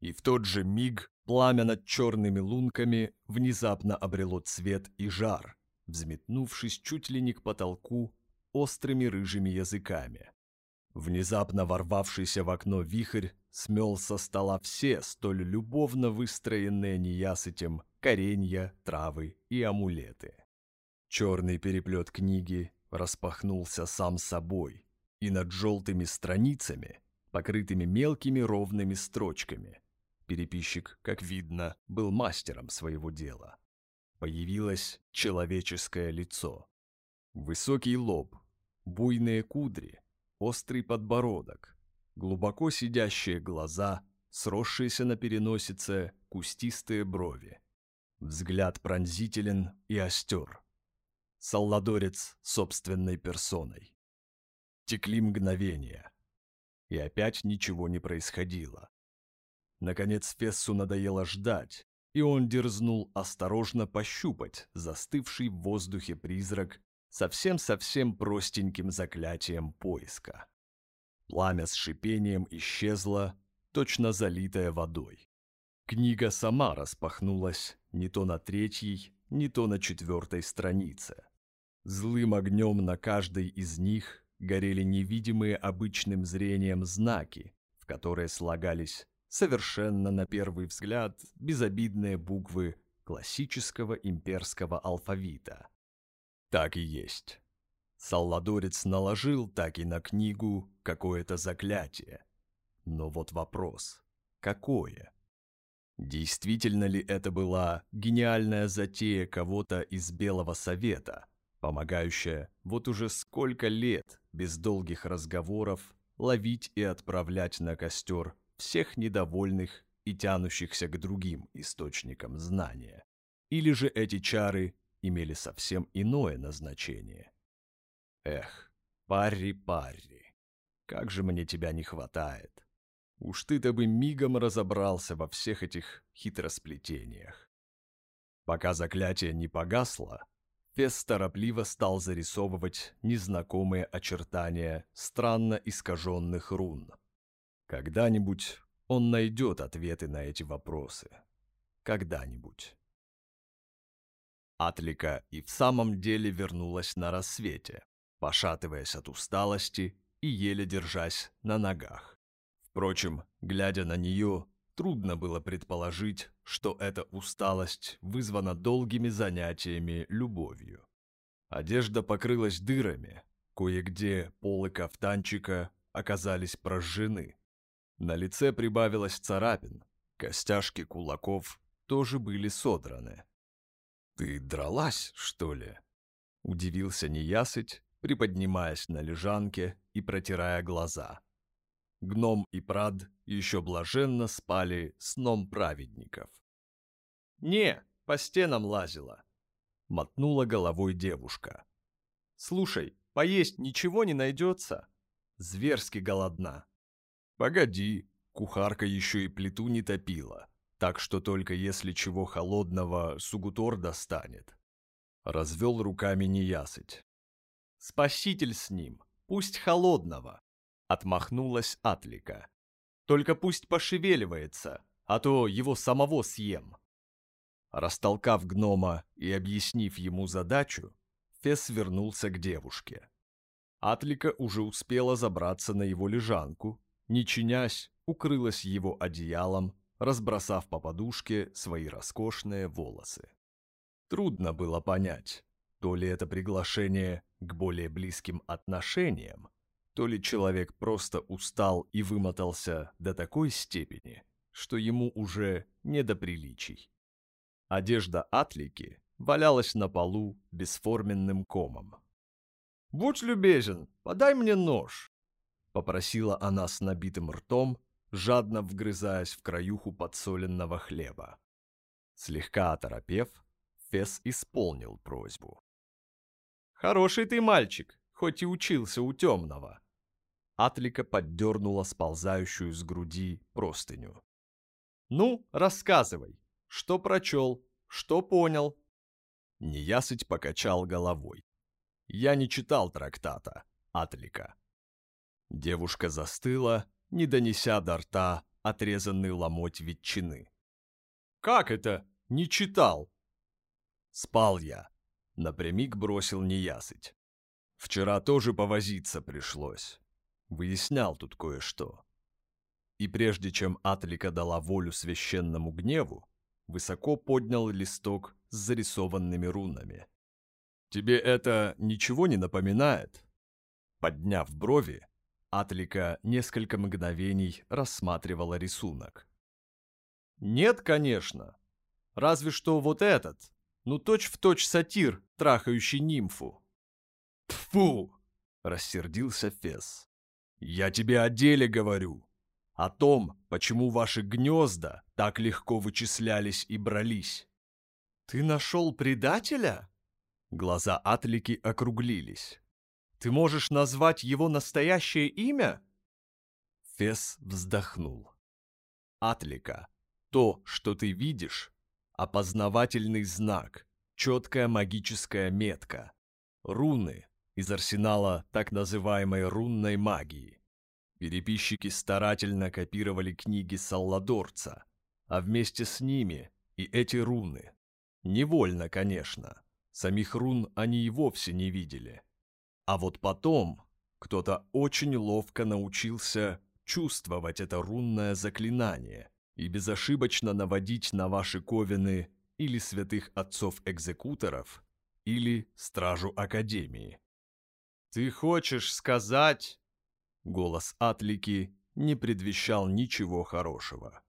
И в тот же миг пламя над черными лунками внезапно обрело цвет и жар, взметнувшись чуть ли не к потолку острыми рыжими языками. Внезапно ворвавшийся в окно вихрь смел со стола все столь любовно выстроенные неясытем коренья, травы и амулеты. Черный переплет книги распахнулся сам собой, и над желтыми страницами, покрытыми мелкими ровными строчками, переписчик, как видно, был мастером своего дела. Появилось человеческое лицо. Высокий лоб, буйные кудри, острый подбородок, глубоко сидящие глаза, сросшиеся на переносице кустистые брови. Взгляд пронзителен и остер. Салладорец собственной персоной. Текли мгновения. И опять ничего не происходило. Наконец Фессу надоело ждать, и он дерзнул осторожно пощупать застывший в воздухе призрак совсем-совсем простеньким заклятием поиска. Пламя с шипением исчезло, точно залитое водой. Книга сама распахнулась не то на третьей, не то на четвертой странице. Злым огнем на каждой из них горели невидимые обычным зрением знаки, в которые слагались совершенно на первый взгляд безобидные буквы классического имперского алфавита. Так и есть. Салладорец наложил так и на книгу какое-то заклятие. Но вот вопрос, какое? Действительно ли это была гениальная затея кого-то из Белого Совета, помогающая вот уже сколько лет без долгих разговоров ловить и отправлять на костер всех недовольных и тянущихся к другим источникам знания. Или же эти чары имели совсем иное назначение. Эх, Парри-Парри, как же мне тебя не хватает. Уж ты-то бы мигом разобрался во всех этих хитросплетениях. Пока заклятие не погасло, Фес торопливо стал зарисовывать незнакомые очертания странно искаженных рун. Когда-нибудь он найдет ответы на эти вопросы. Когда-нибудь. Атлика и в самом деле вернулась на рассвете, пошатываясь от усталости и еле держась на ногах. Впрочем, глядя на нее, трудно было предположить, что эта усталость вызвана долгими занятиями любовью. Одежда покрылась дырами, кое-где полы кафтанчика оказались прожжены, на лице прибавилось царапин, костяшки кулаков тоже были содраны. «Ты дралась, что ли?» — удивился неясыть, приподнимаясь на лежанке и протирая глаза. Гном и Прад еще блаженно спали сном праведников.
«Не, по стенам лазила», —
мотнула головой девушка.
«Слушай, поесть ничего не найдется? Зверски голодна».
Погоди, кухарка еще и плиту не топила, так что только если чего холодного Сугутор достанет. Развел руками неясыть.
Спаситель с ним, пусть холодного, отмахнулась Атлика. Только пусть пошевеливается, а то его самого съем.
Растолкав гнома и объяснив ему задачу, Фес вернулся к девушке. Атлика уже успела забраться на его лежанку не чинясь, укрылась его одеялом, разбросав по подушке свои роскошные волосы. Трудно было понять, то ли это приглашение к более близким отношениям, то ли человек просто устал и вымотался до такой степени, что ему уже не до приличий. Одежда Атлики валялась на полу бесформенным комом.
«Будь любезен, подай мне нож»,
попросила она с набитым ртом, жадно вгрызаясь в краюху подсоленного хлеба. Слегка оторопев, Фес исполнил просьбу.
«Хороший ты мальчик, хоть и учился у темного!»
Атлика поддернула сползающую с груди простыню.
«Ну, рассказывай, что прочел, что понял?»
Неясыть покачал головой. «Я не читал трактата, Атлика. Девушка застыла, не донеся до рта отрезанный ломоть ветчины.
«Как это? Не читал?»
«Спал я», — напрямик бросил неясыть. «Вчера тоже повозиться пришлось. Выяснял тут кое-что». И прежде чем Атлика дала волю священному гневу, высоко поднял листок с зарисованными рунами. «Тебе это ничего не напоминает?» Подняв брови, Атлика несколько мгновений рассматривала рисунок.
«Нет, конечно. Разве что вот этот. Ну, точь-в-точь сатир, трахающий нимфу».
«Тьфу!» — рассердился Фес. «Я тебе о деле говорю о том, почему ваши гнезда так легко вычислялись и брались.
«Ты нашел предателя?» Глаза Атлики округлились. «Ты можешь назвать его настоящее имя?»
Фес вздохнул. «Атлика, то, что ты видишь, опознавательный знак, четкая магическая метка, руны из арсенала так называемой рунной магии. Переписчики старательно копировали книги Салладорца, а вместе с ними и эти руны. Невольно, конечно. Самих рун они и вовсе не видели. А вот потом кто-то очень ловко научился чувствовать это рунное заклинание и безошибочно наводить на ваши ковины или святых отцов-экзекуторов, или стражу Академии.
«Ты хочешь сказать,
Голос Атлики не предвещал ничего хорошего.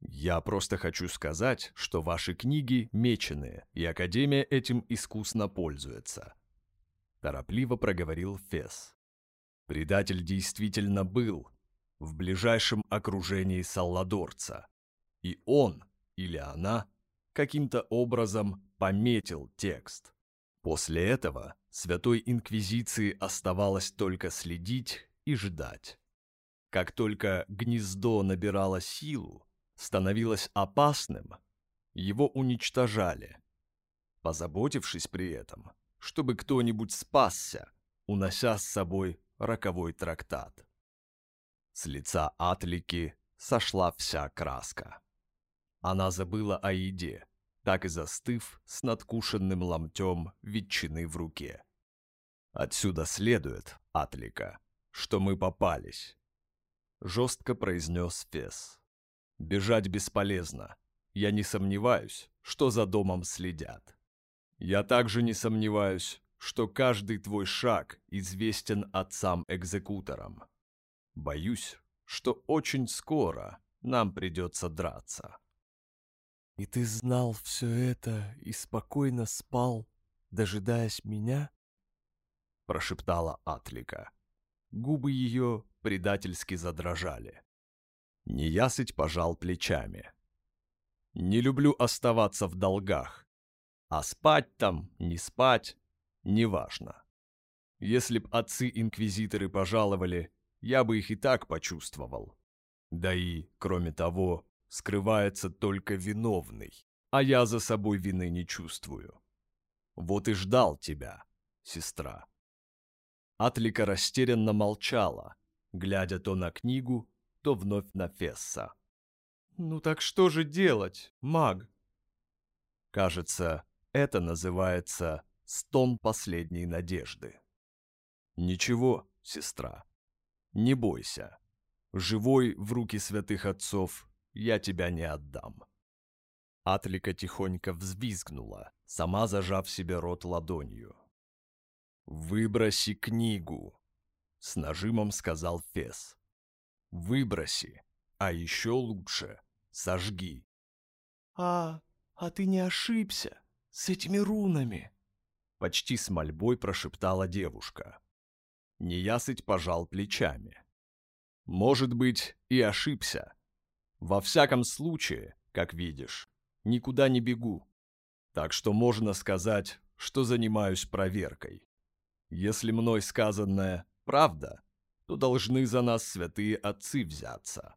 «Я просто хочу сказать, что ваши книги меченые, и Академия этим искусно пользуется», — торопливо проговорил Фес. «Предатель действительно был в ближайшем окружении Салладорца, и он или она каким-то образом пометил текст. После этого Святой Инквизиции оставалось только следить и ждать. Как только гнездо набирало силу, становилось опасным, его уничтожали, позаботившись при этом, чтобы кто-нибудь спасся, унося с собой роковой трактат. С лица Атлики сошла вся краска. Она забыла о еде, так и застыв с надкушенным ломтем ветчины в руке. Отсюда следует, Атлика, что мы попались», — жестко произнес Фес. «Бежать бесполезно. Я не сомневаюсь, что за домом следят. Я также не сомневаюсь, что каждый твой шаг известен отцам-экзекуторам. Боюсь, что очень скоро нам придется драться».
«И ты знал все это и спокойно спал, дожидаясь меня?»
прошептала Атлика. Губы ее предательски задрожали. Неясыть пожал плечами. «Не люблю оставаться в долгах. А спать там, не спать, неважно. Если б отцы-инквизиторы пожаловали, я бы их и так почувствовал. Да и, кроме того, скрывается только виновный, а я за собой вины не чувствую. Вот и ждал тебя, сестра. Атлика растерянно молчала, глядя то на книгу, то вновь на Фесса.
«Ну так что же делать, маг?»
Кажется, это называется «стон последней надежды». «Ничего, сестра, не бойся. Живой в руки святых отцов я тебя не отдам». Атлика тихонько взвизгнула, сама зажав себе рот ладонью. «Выброси книгу», — с нажимом сказал Фес. «Выброси, а еще лучше сожги».
«А, а ты не ошибся с этими рунами?»
Почти с мольбой прошептала девушка. Неясыть пожал плечами. «Может быть, и ошибся. Во всяком случае, как видишь, никуда не бегу. Так что можно сказать, что занимаюсь проверкой. Если мной сказанное правда, то должны за нас святые отцы взяться.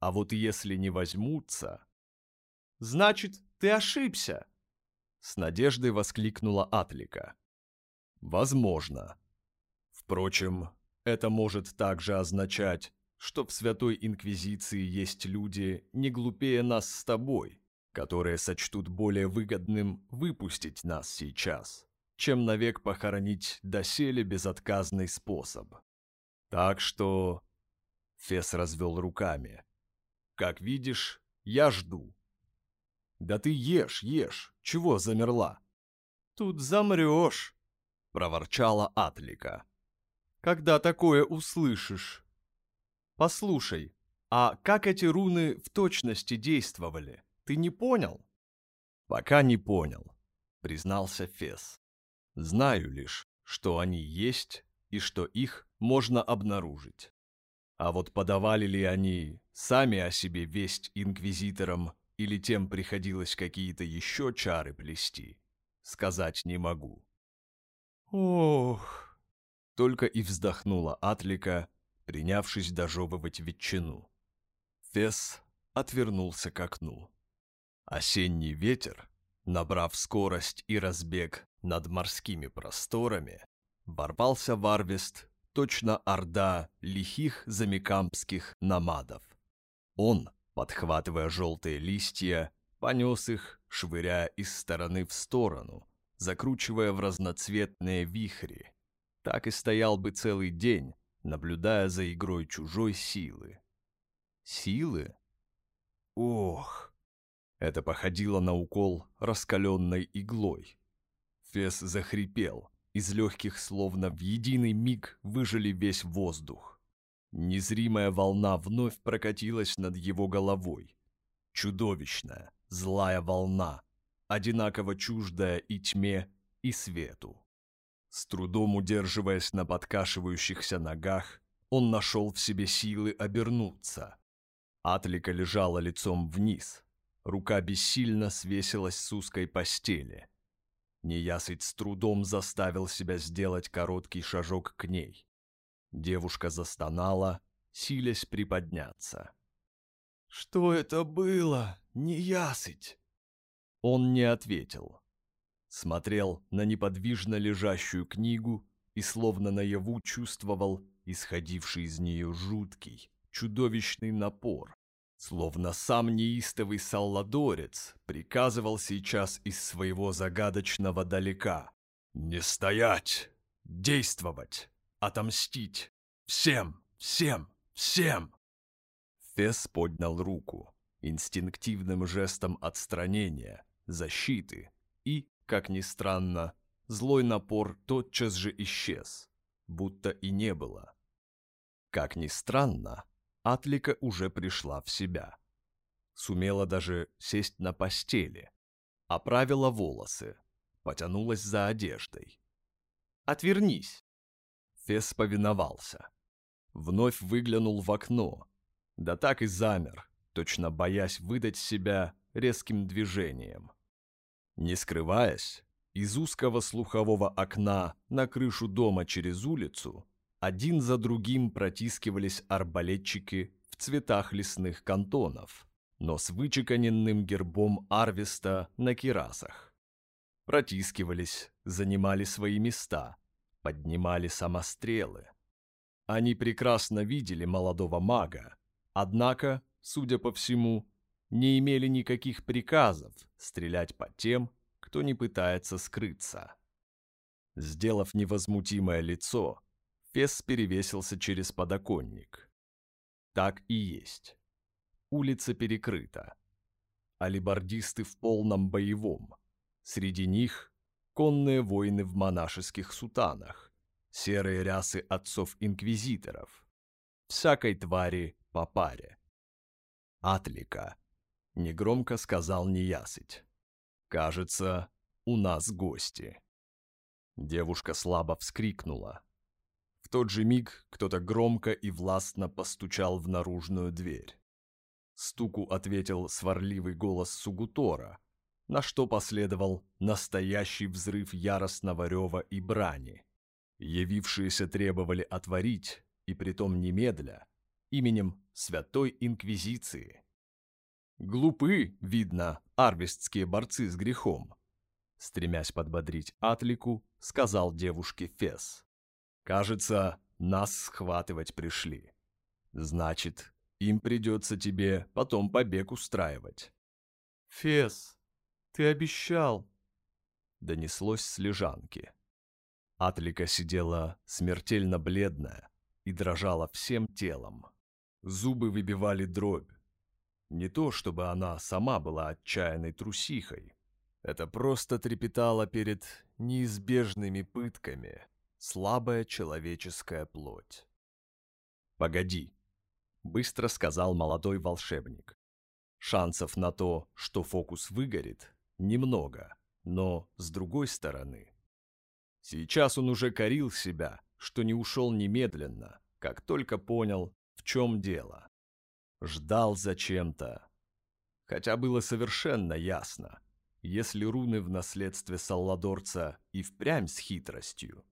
А вот если не возьмутся...
Значит, ты ошибся!»
С надеждой воскликнула Атлика. «Возможно. Впрочем, это может также означать, что в Святой Инквизиции есть люди не глупее нас с тобой, которые сочтут более выгодным выпустить нас сейчас, чем навек похоронить доселе безотказный способ. Так что...» Фес развел руками. «Как видишь, я жду». «Да ты ешь, ешь, чего замерла?»
«Тут замрешь», — проворчала Атлика. «Когда такое услышишь?» «Послушай, а как эти руны в точности действовали? Ты не понял?»
«Пока не понял», — признался Фес. «Знаю лишь, что они есть и что их можно обнаружить. А вот подавали ли они сами о себе весть инквизиторам или тем приходилось какие-то еще чары плести, сказать не могу.
«Ох!»
Только и вздохнула Атлика, принявшись дожевывать ветчину. Фес отвернулся к окну. Осенний ветер, набрав скорость и разбег над морскими просторами, ворвался в Арвест точно орда лихих замикампских намадов. Он, подхватывая желтые листья, понес их, швыряя из стороны в сторону, закручивая в разноцветные вихри. Так и стоял бы целый день, наблюдая за игрой чужой силы. Силы? Ох! Это походило на укол раскаленной иглой. Фес захрипел, из легких словно в единый миг выжили весь воздух. Незримая волна вновь прокатилась над его головой. Чудовищная, злая волна, одинаково чуждая и тьме, и свету. С трудом удерживаясь на подкашивающихся ногах, он нашел в себе силы обернуться. Атлика лежала лицом вниз, рука бессильно свесилась с узкой постели. Неясыть с трудом заставил себя сделать короткий шажок к ней. Девушка застонала, силясь приподняться.
«Что это было, неясыть?»
Он не ответил. Смотрел на неподвижно лежащую книгу и словно наяву чувствовал исходивший из нее жуткий, чудовищный напор, Словно сам неистовый салладорец приказывал сейчас из своего загадочного далека. «Не стоять! Действовать! Отомстить! Всем! Всем! Всем!» Фес поднял руку, инстинктивным жестом отстранения, защиты, и, как ни странно, злой напор тотчас же исчез, будто и не было. Как ни странно, Атлика уже пришла в себя. Сумела даже сесть на постели. Оправила волосы. Потянулась за одеждой.
«Отвернись!»
Фес повиновался. Вновь выглянул в окно. Да так и замер, точно боясь выдать себя резким движением. Не скрываясь, из узкого слухового окна на крышу дома через улицу один за другим протискивались арбалетчики в цветах лесных кантонов, но с вычеканенным гербом Арвеста на кирасах. Протискивались, занимали свои места, поднимали самострелы. Они прекрасно видели молодого мага, однако, судя по всему, не имели никаких приказов стрелять по тем, кто не пытается скрыться. Сделав невозмутимое лицо, Фес перевесился через подоконник. Так и есть. Улица перекрыта. Алибардисты в полном боевом. Среди них конные воины в монашеских сутанах, серые рясы отцов-инквизиторов. Всякой твари по паре. «Атлика», — негромко сказал неясыть. «Кажется, у нас гости». Девушка слабо вскрикнула, тот же миг кто-то громко и властно постучал в наружную дверь. Стуку ответил сварливый голос Сугутора, на что последовал настоящий взрыв яростного рева и брани. Явившиеся требовали отворить, и притом немедля, именем Святой Инквизиции. Глупы, видно, арвестские борцы с грехом. Стремясь подбодрить Атлику, сказал девушке Фес. Кажется, нас схватывать пришли. Значит, им придется тебе потом побег устраивать.
«Фес, ты обещал!»
Донеслось с лежанки. Атлика сидела смертельно бледная и дрожала всем телом. Зубы выбивали дробь. Не то, чтобы она сама была отчаянной трусихой. Это просто трепетало перед неизбежными пытками слабая человеческая плоть. «Погоди», — быстро сказал молодой волшебник. Шансов на то, что фокус выгорит, немного, но с другой стороны. Сейчас он уже корил себя, что не ушел немедленно, как только понял, в чем дело. Ждал зачем-то. Хотя было совершенно ясно, если руны в наследстве Салладорца и впрямь с хитростью,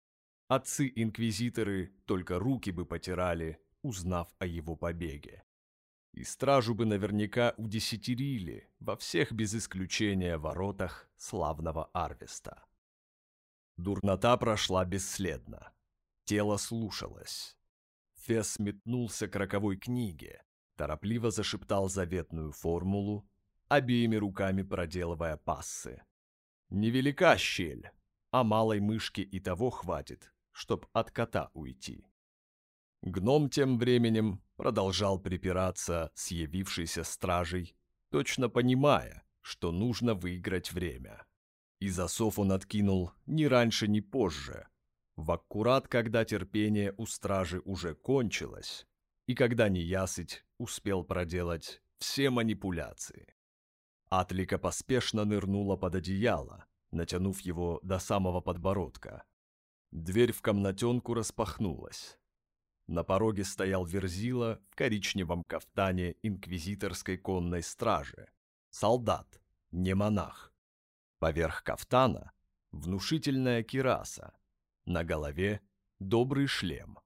отцы-инквизиторы только руки бы потирали, узнав о его побеге. И стражу бы наверняка удесятерили во всех без исключения воротах славного Арвеста. Дурнота прошла бесследно. Тело слушалось. Фес метнулся к роковой книге, торопливо зашептал заветную формулу, обеими руками проделывая пассы. Невелика щель, а малой мышки и того хватит, чтоб от кота уйти. Гном тем временем продолжал припираться с явившейся стражей, точно понимая, что нужно выиграть время. И засов он откинул ни раньше, ни позже, в аккурат, когда терпение у стражи уже кончилось, и когда неясыть успел проделать все манипуляции. Атлика поспешно нырнула под одеяло, натянув его до самого подбородка. Дверь в комнатенку распахнулась. На пороге стоял Верзила в коричневом кафтане инквизиторской конной стражи. Солдат, не монах. Поверх кафтана внушительная кираса. На голове добрый шлем.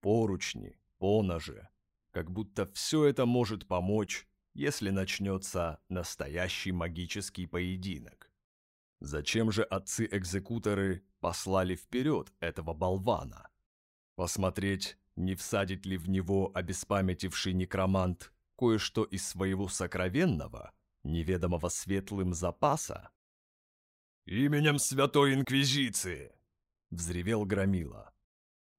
Поручни, поножи. Как будто все это может помочь, если начнется настоящий магический поединок. Зачем же отцы-экзекуторы послали вперед этого болвана? Посмотреть, не всадит ли в него обеспамятивший некромант кое-что из своего сокровенного, неведомого светлым запаса?
«Именем Святой Инквизиции!» — взревел Громила.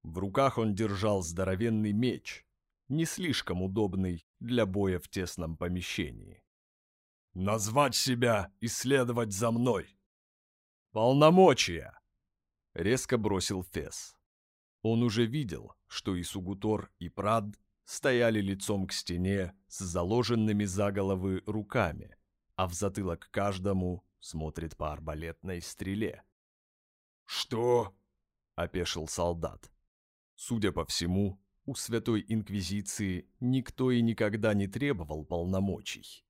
В руках он держал здоровенный меч, не слишком удобный для боя в тесном помещении.
«Назвать себя и следовать за мной!»
«Полномочия!» — резко бросил Фес. Он уже видел, что и Сугутор, и Прад стояли лицом к стене с заложенными за головы руками, а в затылок каждому смотрит по арбалетной стреле.
«Что?»
— опешил солдат. Судя по всему, у Святой Инквизиции никто и никогда не требовал полномочий.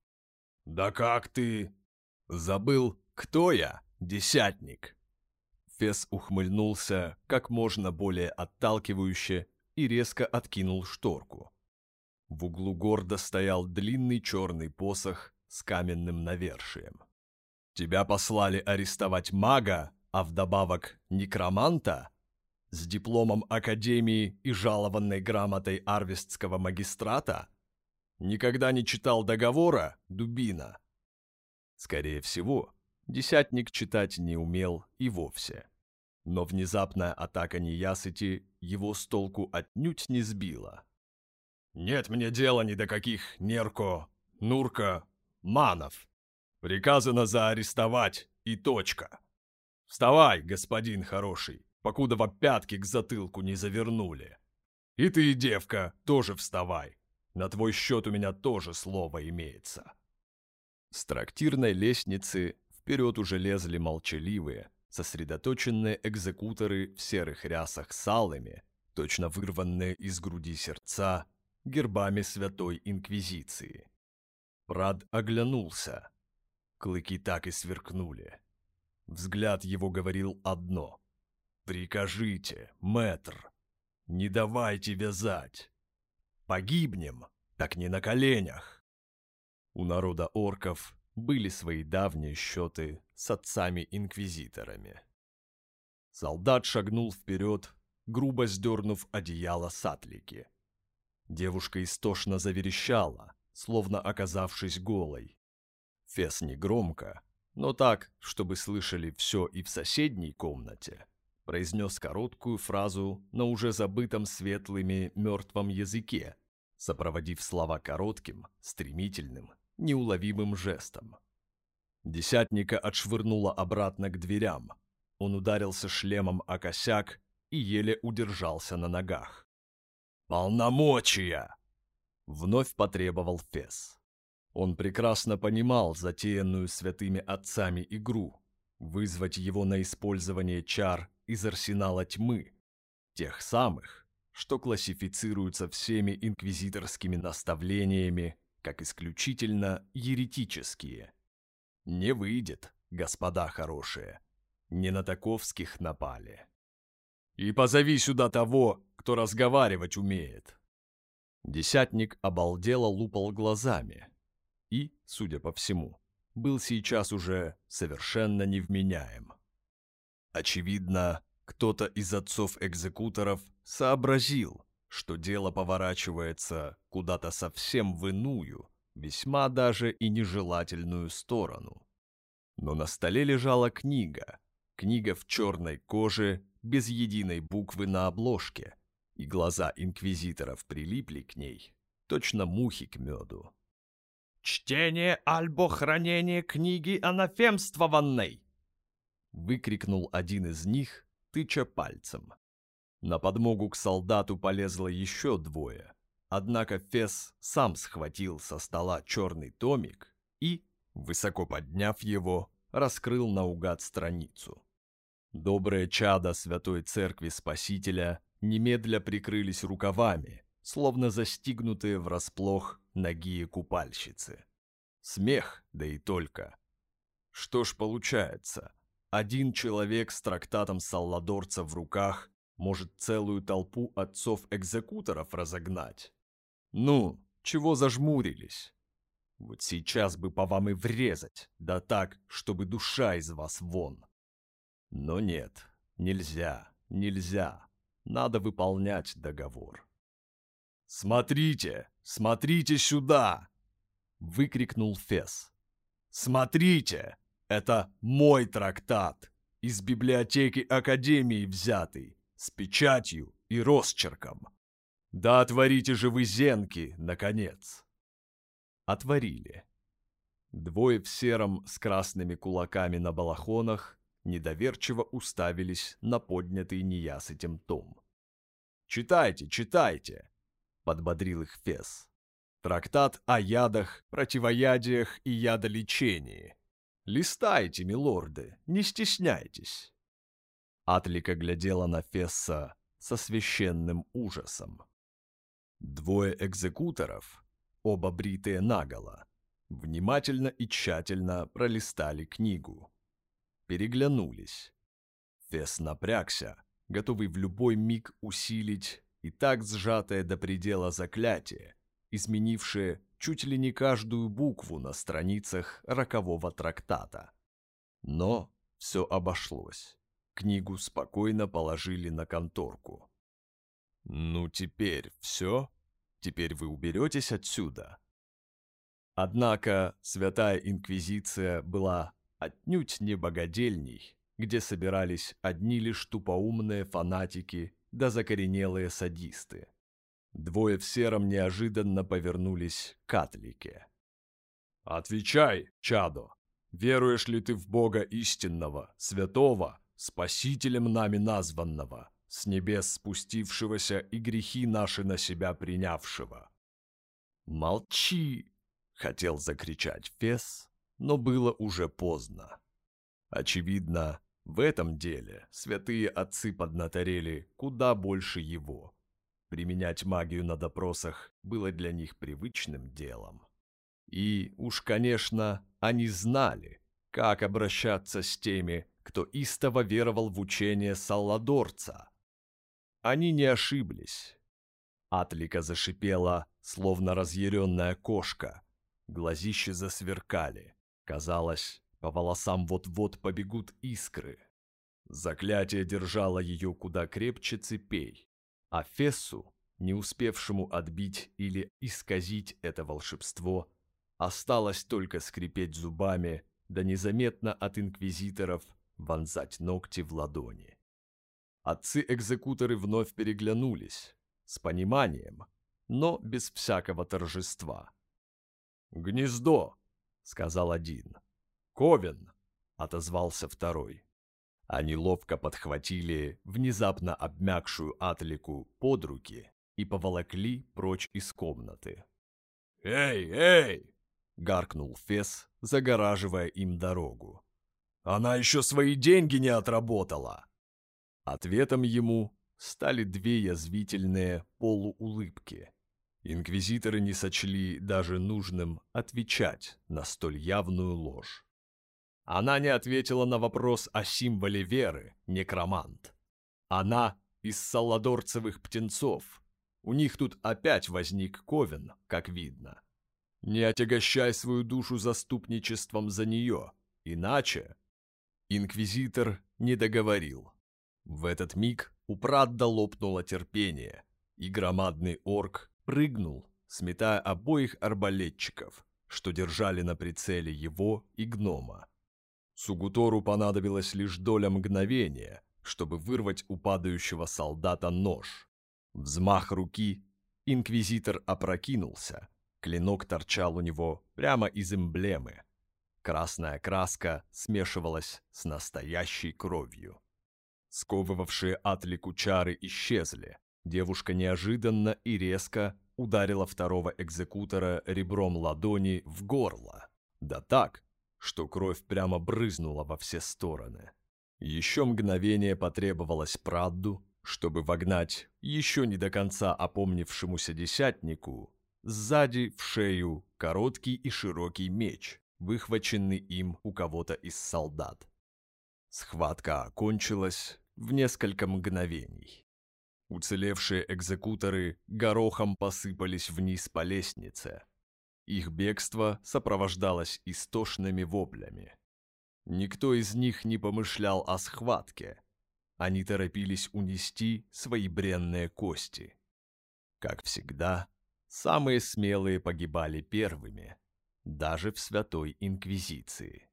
«Да как ты?»
«Забыл, кто я, десятник?» Фес ухмыльнулся как можно более отталкивающе и резко откинул шторку. В углу гордо стоял длинный черный посох с каменным навершием. «Тебя послали арестовать мага, а вдобавок некроманта?» С дипломом Академии и жалованной грамотой Арвестского магистрата? Никогда не читал договора, дубина? Скорее всего, десятник читать не умел и вовсе. Но внезапная атака неясыти его с толку отнюдь не сбила.
«Нет мне дела ни до каких Нерко, Нурка, Манов. Приказано заарестовать и точка. Вставай, господин хороший, покуда во пятки к затылку не завернули. И ты, девка, тоже вставай. На твой счет у меня тоже слово имеется».
С трактирной лестницы вперед уже лезли молчаливые, сосредоточенные экзекуторы в серых рясах с алыми, точно вырванные из груди сердца, гербами Святой Инквизиции. Прад оглянулся. Клыки так и сверкнули. Взгляд его говорил одно. «Прикажите, мэтр, не давайте вязать. Погибнем, так не на коленях». У народа орков были свои давние счеты с отцами-инквизиторами. Солдат шагнул вперед, грубо сдернув одеяло с атлики. Девушка истошно заверещала, словно оказавшись голой. Фес негромко, но так, чтобы слышали все и в соседней комнате, произнес короткую фразу на уже забытом светлыми мертвом языке, сопроводив слова коротким, стремительным, неуловимым жестом. Десятника отшвырнуло обратно к дверям. Он ударился шлемом о косяк и еле удержался на ногах.
«Полномочия!»
— вновь потребовал Фес. Он прекрасно понимал затеянную святыми отцами игру, вызвать его на использование чар из арсенала тьмы, тех самых, что классифицируются всеми инквизиторскими наставлениями как исключительно еретические. Не выйдет, господа хорошие, не на таковских напали. И позови сюда того, кто разговаривать умеет. Десятник обалдело лупал глазами, и, судя по всему, был сейчас уже совершенно невменяем. Очевидно, кто-то из отцов-экзекуторов сообразил, что дело поворачивается куда-то совсем в иную, весьма даже и нежелательную сторону. Но на столе лежала книга, книга в черной коже, без единой буквы на обложке, и глаза инквизиторов прилипли к ней, точно мухи к меду.
«Чтение альбо хранение книги анафемствованной!»
Выкрикнул один из них, тыча пальцем. На подмогу к солдату полезло еще двое, однако Фес сам схватил со стола черный томик и, высоко подняв его, раскрыл наугад страницу. Добрые чада Святой Церкви Спасителя немедля прикрылись рукавами, словно застигнутые врасплох ноги купальщицы. Смех, да и только. Что ж получается, один человек с трактатом Салладорца в руках может целую толпу отцов-экзекуторов разогнать. Ну, чего зажмурились? Вот сейчас бы по вам и врезать, да так, чтобы душа из вас вон. Но нет, нельзя, нельзя. Надо выполнять договор. «Смотрите, смотрите сюда!» — выкрикнул Фес. «Смотрите! Это мой трактат, из библиотеки Академии взятый, с печатью и росчерком. Да отворите же вы зенки, наконец!» Отворили. Двое в сером с красными кулаками на балахонах недоверчиво уставились на поднятый неясытем том. «Читайте, читайте!» — подбодрил их Фес. «Трактат о ядах, противоядиях и ядолечении. Листайте, милорды, не стесняйтесь!» Атлика глядела на Фесса со священным ужасом. Двое экзекуторов, оба бритые наголо, внимательно и тщательно пролистали книгу. Переглянулись. Фесс напрягся, готовый в любой миг усилить и так сжатое до предела заклятие, изменившее чуть ли не каждую букву на страницах рокового трактата. Но все обошлось. Книгу спокойно положили на конторку. «Ну теперь все? Теперь вы уберетесь отсюда?» Однако Святая Инквизиция была отнюдь не богадельней, где собирались одни лишь тупоумные фанатики да закоренелые садисты. Двое в сером неожиданно повернулись к Атлике. «Отвечай, чадо, веруешь ли ты в Бога истинного, святого, спасителем нами названного, с небес спустившегося и грехи наши на себя принявшего?» «Молчи!» — хотел закричать Фес, но было уже поздно. Очевидно, в этом деле святые отцы поднаторели куда больше его. Применять магию на допросах было для них привычным делом. И уж, конечно, они знали, как обращаться с теми, кто истово веровал в учение Салладорца. Они не ошиблись. Атлика зашипела, словно разъяренная кошка. Глазища засверкали. Казалось, по волосам вот-вот побегут искры. Заклятие держало ее куда крепче цепей, а Фессу не успевшему отбить или исказить это волшебство, осталось только скрипеть зубами, да незаметно от инквизиторов вонзать ногти в ладони. Отцы-экзекуторы вновь переглянулись, с пониманием, но без всякого торжества. «Гнездо!» — сказал один. «Ковен!» — отозвался второй. Они ловко подхватили внезапно обмякшую Атлику под руки и поволокли прочь из комнаты.
«Эй, эй!»
— гаркнул Фес, загораживая им дорогу.
«Она еще свои деньги не отработала!»
Ответом ему стали две язвительные полуулыбки. Инквизиторы не сочли даже нужным отвечать на столь явную ложь. Она не ответила на вопрос о символе веры, некромант. Она из саладорцевых птенцов. У них тут опять возник ковен, как видно. Не отягощай свою душу заступничеством за нее, иначе... Инквизитор не договорил. В этот миг у Прадда лопнуло терпение, и громадный орк прыгнул, сметая обоих арбалетчиков, что держали на прицеле его и гнома. Сугутору понадобилось лишь доля мгновения, чтобы вырвать у падающего солдата нож. Взмах руки, инквизитор опрокинулся, клинок торчал у него прямо из эмблемы. Красная краска смешивалась с настоящей кровью. Сковывавшие атлику чары исчезли. Девушка неожиданно и резко ударила второго экзекутора ребром ладони в горло. Да так, что кровь прямо брызнула во все стороны. Еще мгновение потребовалось Прадду, чтобы вогнать еще не до конца опомнившемуся десятнику сзади в шею короткий и широкий меч, выхваченный им у кого-то из солдат. Схватка окончилась в несколько мгновений. Уцелевшие экзекуторы горохом посыпались вниз по лестнице, их бегство сопровождалось истошными воплями. Никто из них не помышлял о схватке. Они торопились унести свои бренные кости. Как всегда, самые смелые погибали первыми, даже в Святой Инквизиции.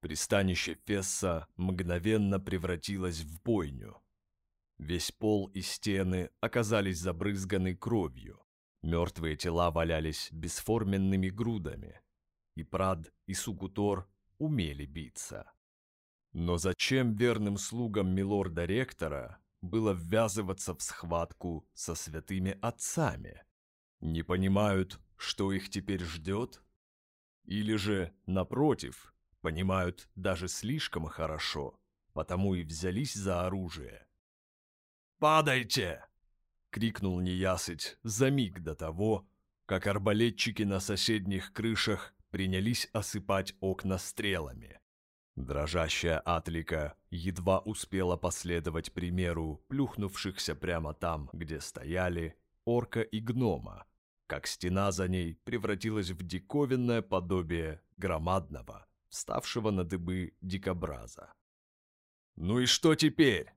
Пристанище Фесса мгновенно превратилось в бойню. Весь пол и стены оказались забрызганы кровью. Мертвые тела валялись бесформенными грудами, и Прад, и Сугутор умели биться. Но зачем верным слугам милорда-ректора было ввязываться в схватку со святыми отцами? Не понимают, что их теперь ждет? Или же, напротив, понимают даже слишком хорошо, потому и взялись за оружие?
«Падайте!»
крикнул неясыть за миг до того, как арбалетчики на соседних крышах принялись осыпать окна стрелами. Дрожащая Атлика едва успела последовать примеру плюхнувшихся прямо там, где стояли, орка и гнома, как стена за ней превратилась в диковинное подобие громадного, вставшего на дыбы дикобраза. «Ну и что теперь?»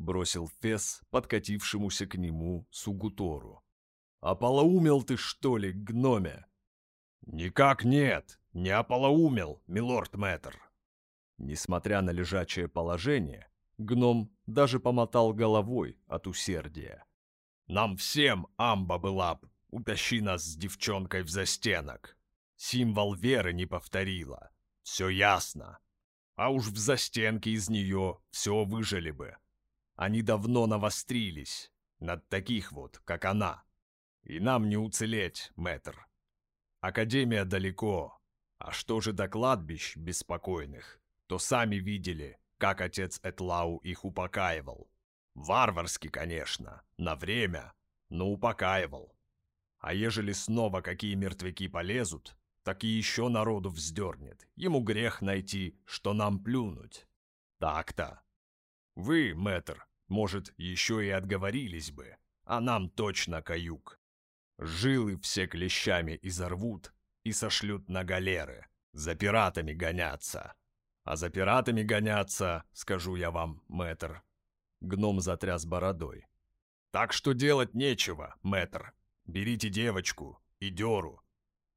бросил Фес подкатившемуся к нему Сугутору. «Ополоумел ты, что ли, гноме?» «Никак нет, не ополоумел, милорд Мэтр!» Несмотря на лежачее положение, гном даже помотал головой от усердия. «Нам всем амба была б, утащи нас с девчонкой в застенок. Символ веры не повторила, все ясно. А уж в застенке из нее все выжили бы. Они давно навострились над таких вот, как она. И нам не уцелеть, мэтр. Академия далеко. А что же до кладбищ беспокойных? То сами видели, как отец Этлау их упокаивал. Варварски, конечно, на время, но упокаивал. А ежели снова какие мертвяки полезут, так и еще народу вздернет. Ему грех найти, что нам плюнуть. Так-то. Вы, мэтр, может, еще и отговорились бы, а нам точно каюк. Жилы все клещами изорвут и сошлют на галеры, за пиратами гоняться. А за пиратами гоняться, скажу я вам, мэтр. Гном затряс бородой.
Так что делать нечего, мэтр. Берите девочку и Деру.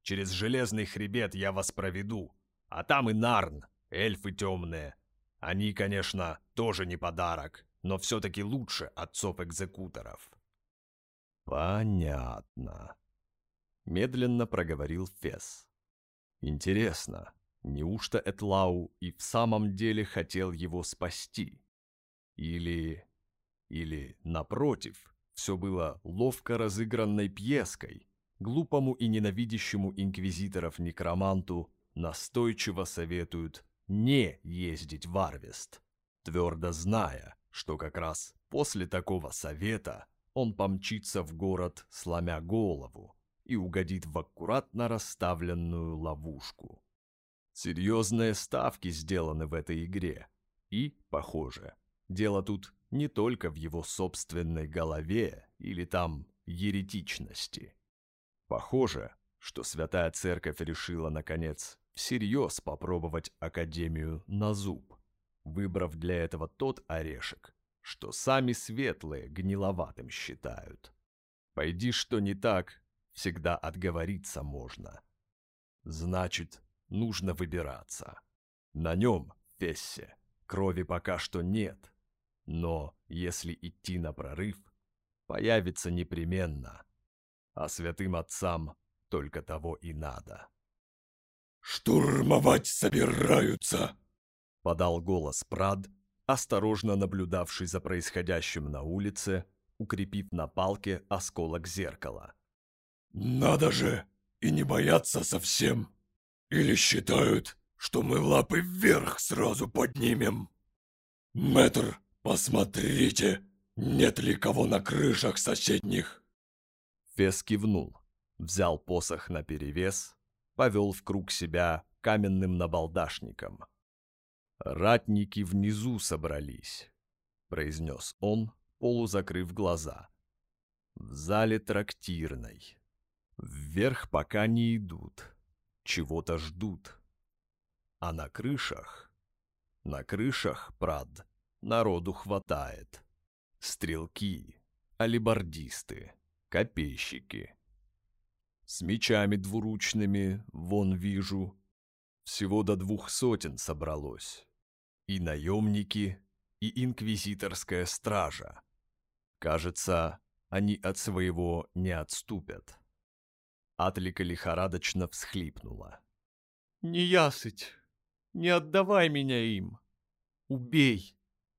Через железный хребет я вас проведу. А там и Нарн, эльфы темные. Они, конечно, тоже не подарок, но все-таки лучше отцов-экзекуторов.
Понятно. Медленно проговорил Фес. Интересно, неужто Этлау и в самом деле хотел его спасти? Или... или, напротив, все было ловко разыгранной пьеской, глупому и ненавидящему инквизиторов некроманту настойчиво советуют не ездить в Арвест, твердо зная, что как раз после такого совета он помчится в город, сломя голову, и угодит в аккуратно расставленную ловушку. Серьезные ставки сделаны в этой игре, и, похоже, дело тут не только в его собственной голове или там еретичности. Похоже, что Святая Церковь решила, наконец, всерьез попробовать Академию на зуб, выбрав для этого тот орешек, что сами светлые гниловатым считают. Пойди что не так, всегда отговориться можно. Значит, нужно выбираться. На нем, Фессе, крови пока что нет, но если идти на прорыв, появится непременно, а святым отцам только того и надо.
«Штурмовать собираются!»
— подал голос Прад, осторожно наблюдавший за происходящим на улице, укрепив на палке осколок зеркала.
«Надо же! И не бояться совсем! Или считают, что мы лапы вверх сразу поднимем? Мэтр, посмотрите, нет ли кого на крышах соседних?»
Фес кивнул, взял посох наперевес повел в круг себя каменным набалдашником. «Ратники внизу собрались», — произнес он, полузакрыв глаза. «В зале трактирной. Вверх пока не идут, чего-то ждут. А на крышах? На крышах, прад, народу хватает. Стрелки, алибардисты, копейщики, с мечами двуручными, вон вижу. Всего до двух сотен собралось. И наемники, и инквизиторская стража. Кажется, они от своего не отступят. Атлика лихорадочно всхлипнула. «Не ясыть! Не отдавай меня им! Убей!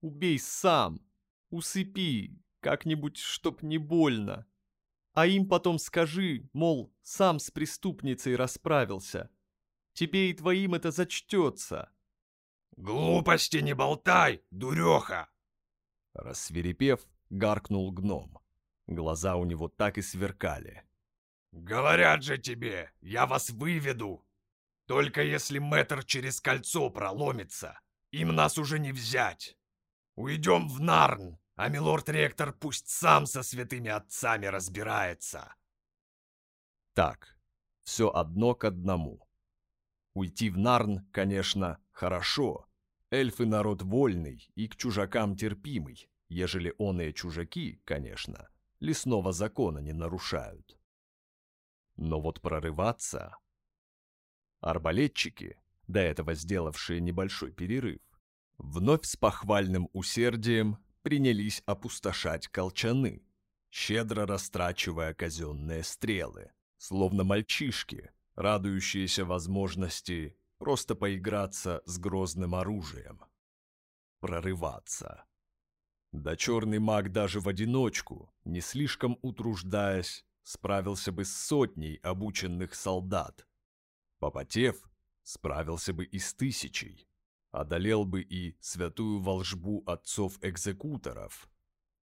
Убей сам! Усыпи! Как-нибудь, чтоб не больно!» А им потом скажи, мол, сам с преступницей расправился. Тебе и твоим это зачтется.
«Глупости не болтай, дуреха!»
Рассверепев, гаркнул гном. Глаза у него так и сверкали.
«Говорят же тебе, я вас выведу! Только если мэтр через кольцо проломится, им нас уже не взять! Уйдем в Нарн, а милорд-ректор пусть сам со святыми отцами разбирается.
Так, все одно к одному. Уйти в Нарн, конечно, хорошо. Эльфы народ вольный и к чужакам терпимый, ежели оные чужаки, конечно, лесного закона не нарушают. Но вот прорываться... Арбалетчики, до этого сделавшие небольшой перерыв, вновь с похвальным усердием принялись опустошать колчаны, щедро растрачивая казенные стрелы, словно мальчишки, радующиеся возможности просто поиграться с грозным оружием. Прорываться. Да черный маг даже в одиночку, не слишком утруждаясь, справился бы с сотней обученных солдат. Попотев, справился бы и с тысячей одолел бы и святую волжбу отцов-экзекуторов.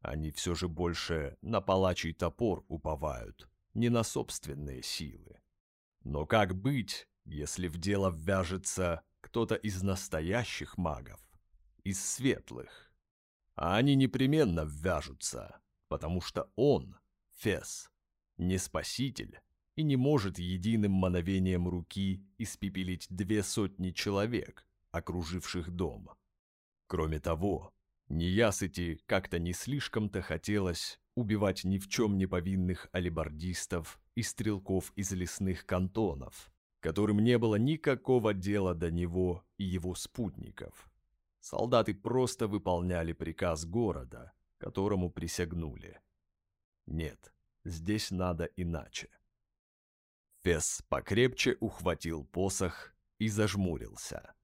Они все же больше на палачий топор уповают, не на собственные силы. Но как быть, если в дело ввяжется кто-то из настоящих магов, из светлых? А они непременно ввяжутся, потому что он, Фес, не спаситель и не может единым мановением руки испепелить две сотни человек – окруживших дом. Кроме того, Неясыти как-то не слишком-то хотелось убивать ни в чем не повинных алибардистов и стрелков из лесных кантонов, которым не было никакого дела до него и его спутников. Солдаты просто выполняли приказ города, которому присягнули. Нет, здесь надо иначе. Фес покрепче ухватил посох и зажмурился.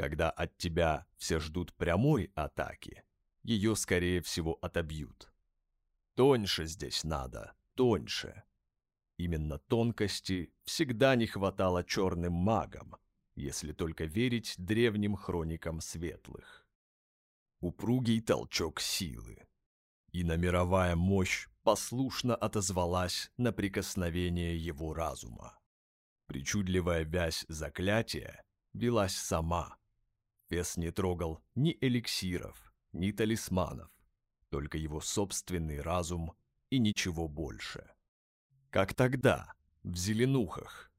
Когда от тебя все ждут прямой атаки, ее, скорее всего, отобьют. Тоньше здесь надо, тоньше. Именно тонкости всегда не хватало черным магам, если только верить древним хроникам светлых. Упругий толчок силы. И на мировая мощь послушно отозвалась на прикосновение его разума. Причудливая вязь заклятия велась сама. Фес не трогал ни эликсиров, ни талисманов, только его собственный разум и ничего больше. Как тогда, в зеленухах.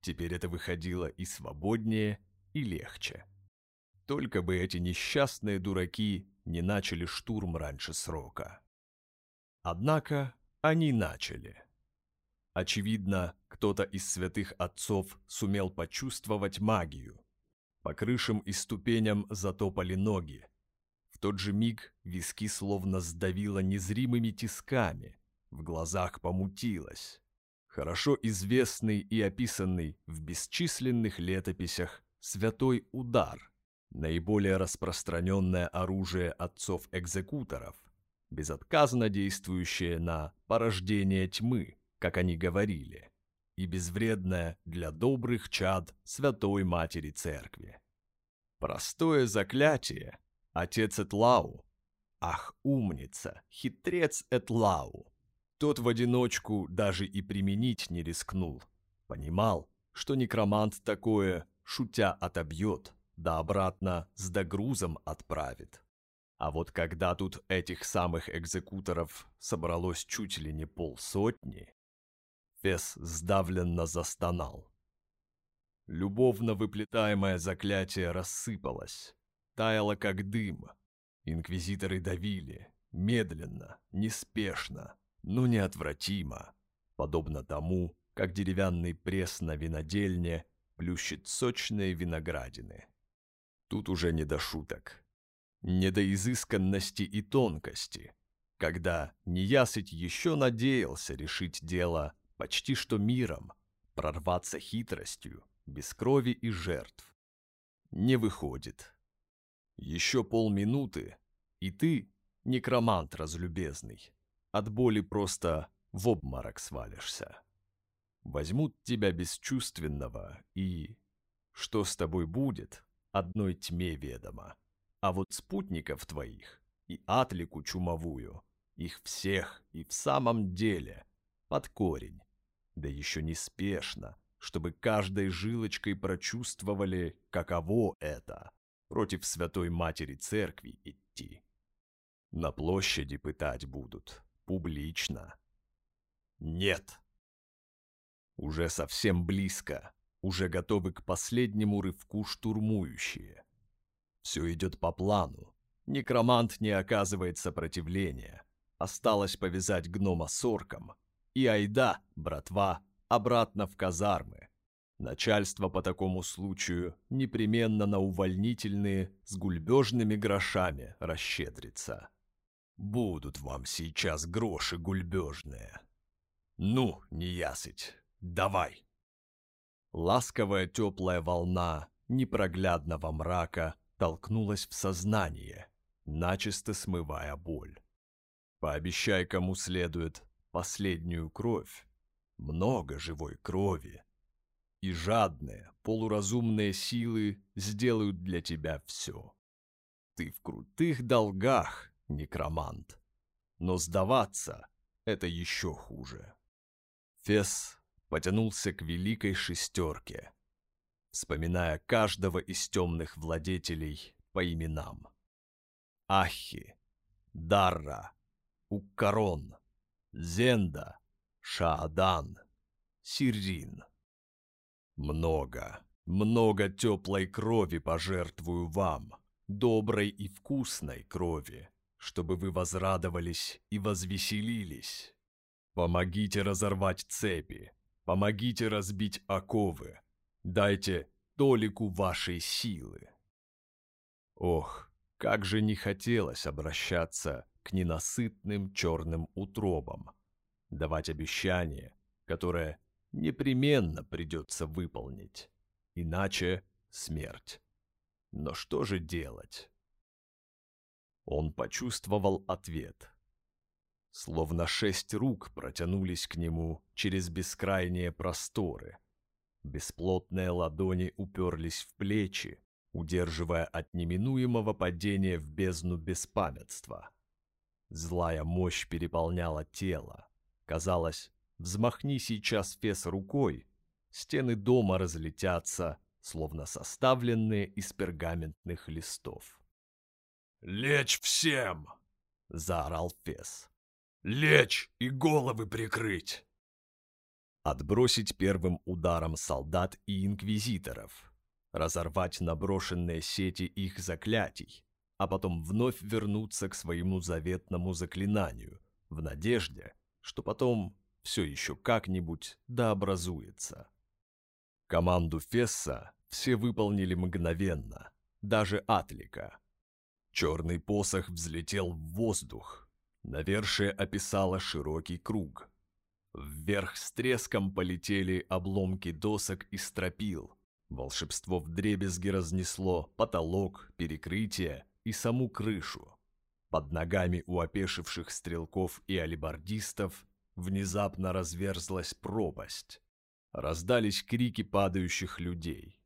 Теперь это выходило и свободнее, и легче. Только бы эти несчастные дураки не начали штурм раньше срока. Однако они начали. Очевидно, кто-то из святых отцов сумел почувствовать магию. По крышам и ступеням затопали ноги. В тот же миг виски словно сдавило незримыми тисками, в глазах помутилось. Хорошо известный и описанный в бесчисленных летописях «Святой удар» – наиболее распространенное оружие отцов-экзекуторов, безотказно действующее на порождение тьмы, как они говорили, и безвредное для добрых чад Святой Матери Церкви. Простое заклятие, отец Этлау, ах, умница, хитрец Этлау, тот в одиночку даже и применить не рискнул, понимал, что некромант такое, шутя, отобьет, да обратно с догрузом отправит. А вот когда тут этих самых экзекуторов собралось чуть ли не полсотни, Фес сдавленно застонал. Любовно выплетаемое заклятие рассыпалось, таяло как дым. Инквизиторы давили, медленно, неспешно, но неотвратимо, подобно тому, как деревянный пресс на винодельне плющит сочные виноградины. Тут уже не до шуток не до изысканности и тонкости, когда неясыть еще надеялся решить дело почти что миром, прорваться хитростью, без крови и жертв. Не выходит. Еще полминуты, и ты, некромант разлюбезный, от боли просто в обморок свалишься. Возьмут тебя бесчувственного, и... Что с тобой будет, одной тьме ведомо. А вот спутников твоих и атлику чумовую, их всех и в самом деле под корень, да еще неспешно, чтобы каждой жилочкой прочувствовали, каково это против Святой Матери Церкви идти. На площади пытать будут, публично. Нет. Уже совсем близко, уже готовы к последнему рывку штурмующие. Все идет по плану. Некромант не оказывает сопротивления. Осталось повязать гнома сорком. И айда, братва, обратно в казармы. Начальство по такому случаю непременно на увольнительные с гульбежными грошами расщедрится. Будут вам сейчас гроши гульбежные. Ну, не ясыть, давай. Ласковая теплая волна непроглядного мрака толкнулась в сознание, начисто смывая боль. Пообещай кому следует последнюю кровь, много живой крови, и жадные, полуразумные силы сделают для тебя все. Ты в крутых долгах, некромант, но сдаваться — это еще хуже. Фес потянулся к великой шестерке, вспоминая каждого из темных владетелей по именам. Ахи, Дарра, Уккарон, Зенда, Шаадан, Сирин. Много, много теплой крови пожертвую вам, доброй и вкусной крови, чтобы вы возрадовались и возвеселились. Помогите разорвать цепи, помогите разбить оковы, дайте толику вашей силы. Ох, как же не хотелось обращаться к ненасытным черным утробам, давать обещание, которое непременно придется выполнить, иначе смерть. Но что же делать? Он почувствовал ответ. Словно шесть рук протянулись к нему через бескрайние просторы. Бесплотные ладони уперлись в плечи, удерживая от неминуемого падения в бездну беспамятства. Злая мощь переполняла тело. Казалось, взмахни сейчас Фес рукой, стены дома разлетятся, словно составленные из пергаментных листов.
«Лечь всем!»
— заорал Фес.
«Лечь и головы прикрыть!»
Отбросить первым ударом солдат и инквизиторов, разорвать наброшенные сети их заклятий, а потом вновь вернуться к своему заветному заклинанию, в надежде, что потом все еще как-нибудь дообразуется. Команду Фесса все выполнили мгновенно, даже Атлика. Черный посох взлетел в воздух. Навершие описало широкий круг. Вверх с треском полетели обломки досок и стропил. Волшебство вдребезги разнесло потолок, перекрытие и саму крышу. Под ногами у опешивших стрелков и алибардистов внезапно разверзлась пропасть. Раздались крики падающих людей.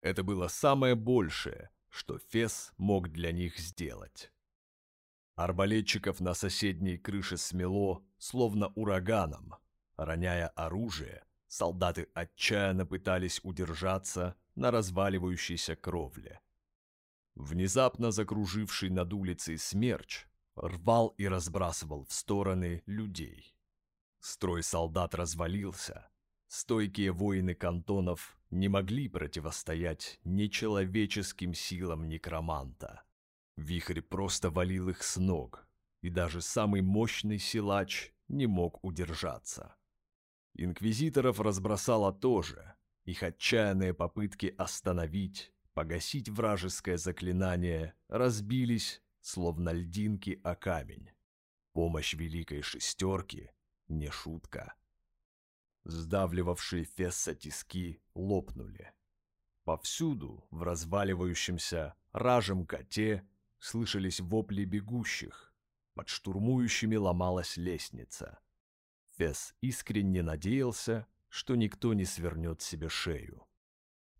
Это было самое большее, что Фес мог для них сделать. Арбалетчиков на соседней крыше смело, словно ураганом. Роняя оружие, солдаты отчаянно пытались удержаться на разваливающейся кровле. Внезапно закруживший над улицей смерч рвал и разбрасывал в стороны людей. Строй солдат развалился. Стойкие воины кантонов не могли противостоять нечеловеческим силам некроманта. Вихрь просто валил их с ног, и даже самый мощный силач не мог удержаться. Инквизиторов разбросало тоже, их отчаянные попытки остановить, погасить вражеское заклинание разбились, словно льдинки о камень. Помощь Великой Шестерки — не шутка. Сдавливавшие Фесса тиски лопнули. Повсюду, в разваливающемся ражем коте, слышались вопли бегущих. Под штурмующими ломалась лестница. Фесс искренне надеялся, что никто не свернет себе шею.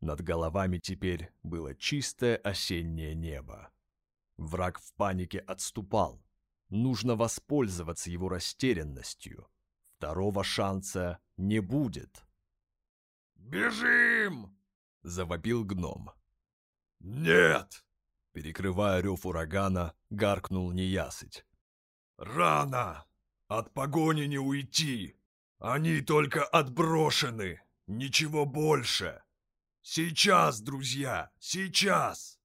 Над головами теперь было чистое осеннее небо. Враг в панике отступал. Нужно воспользоваться его растерянностью. Второго шанса не будет.
«Бежим!»
— завопил гном.
«Нет!»
— перекрывая рев урагана, гаркнул неясыть.
«Рано! От погони не уйти! Они только отброшены! Ничего больше! Сейчас, друзья, сейчас!»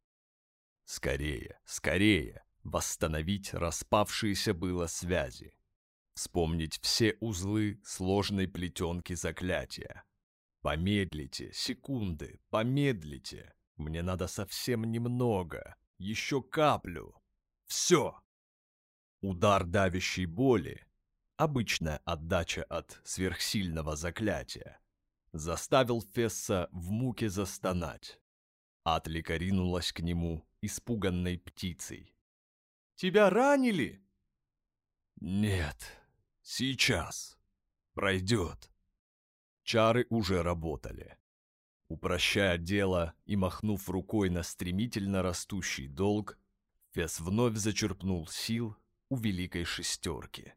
Скорее, скорее! Восстановить распавшиеся было связи вспомнить все узлы сложной плетенки заклятия. Помедлите, секунды, помедлите. Мне надо совсем немного, еще каплю. Все. Удар давящей боли, обычная отдача от сверхсильного заклятия, заставил Фесса в муке застонать. Атлика ринулась к нему, испуганной птицей. «Тебя ранили?» «Нет», Сейчас. Пройдет. Чары уже работали. Упрощая дело и махнув рукой на стремительно растущий долг, Фес вновь зачерпнул сил у Великой Шестерки.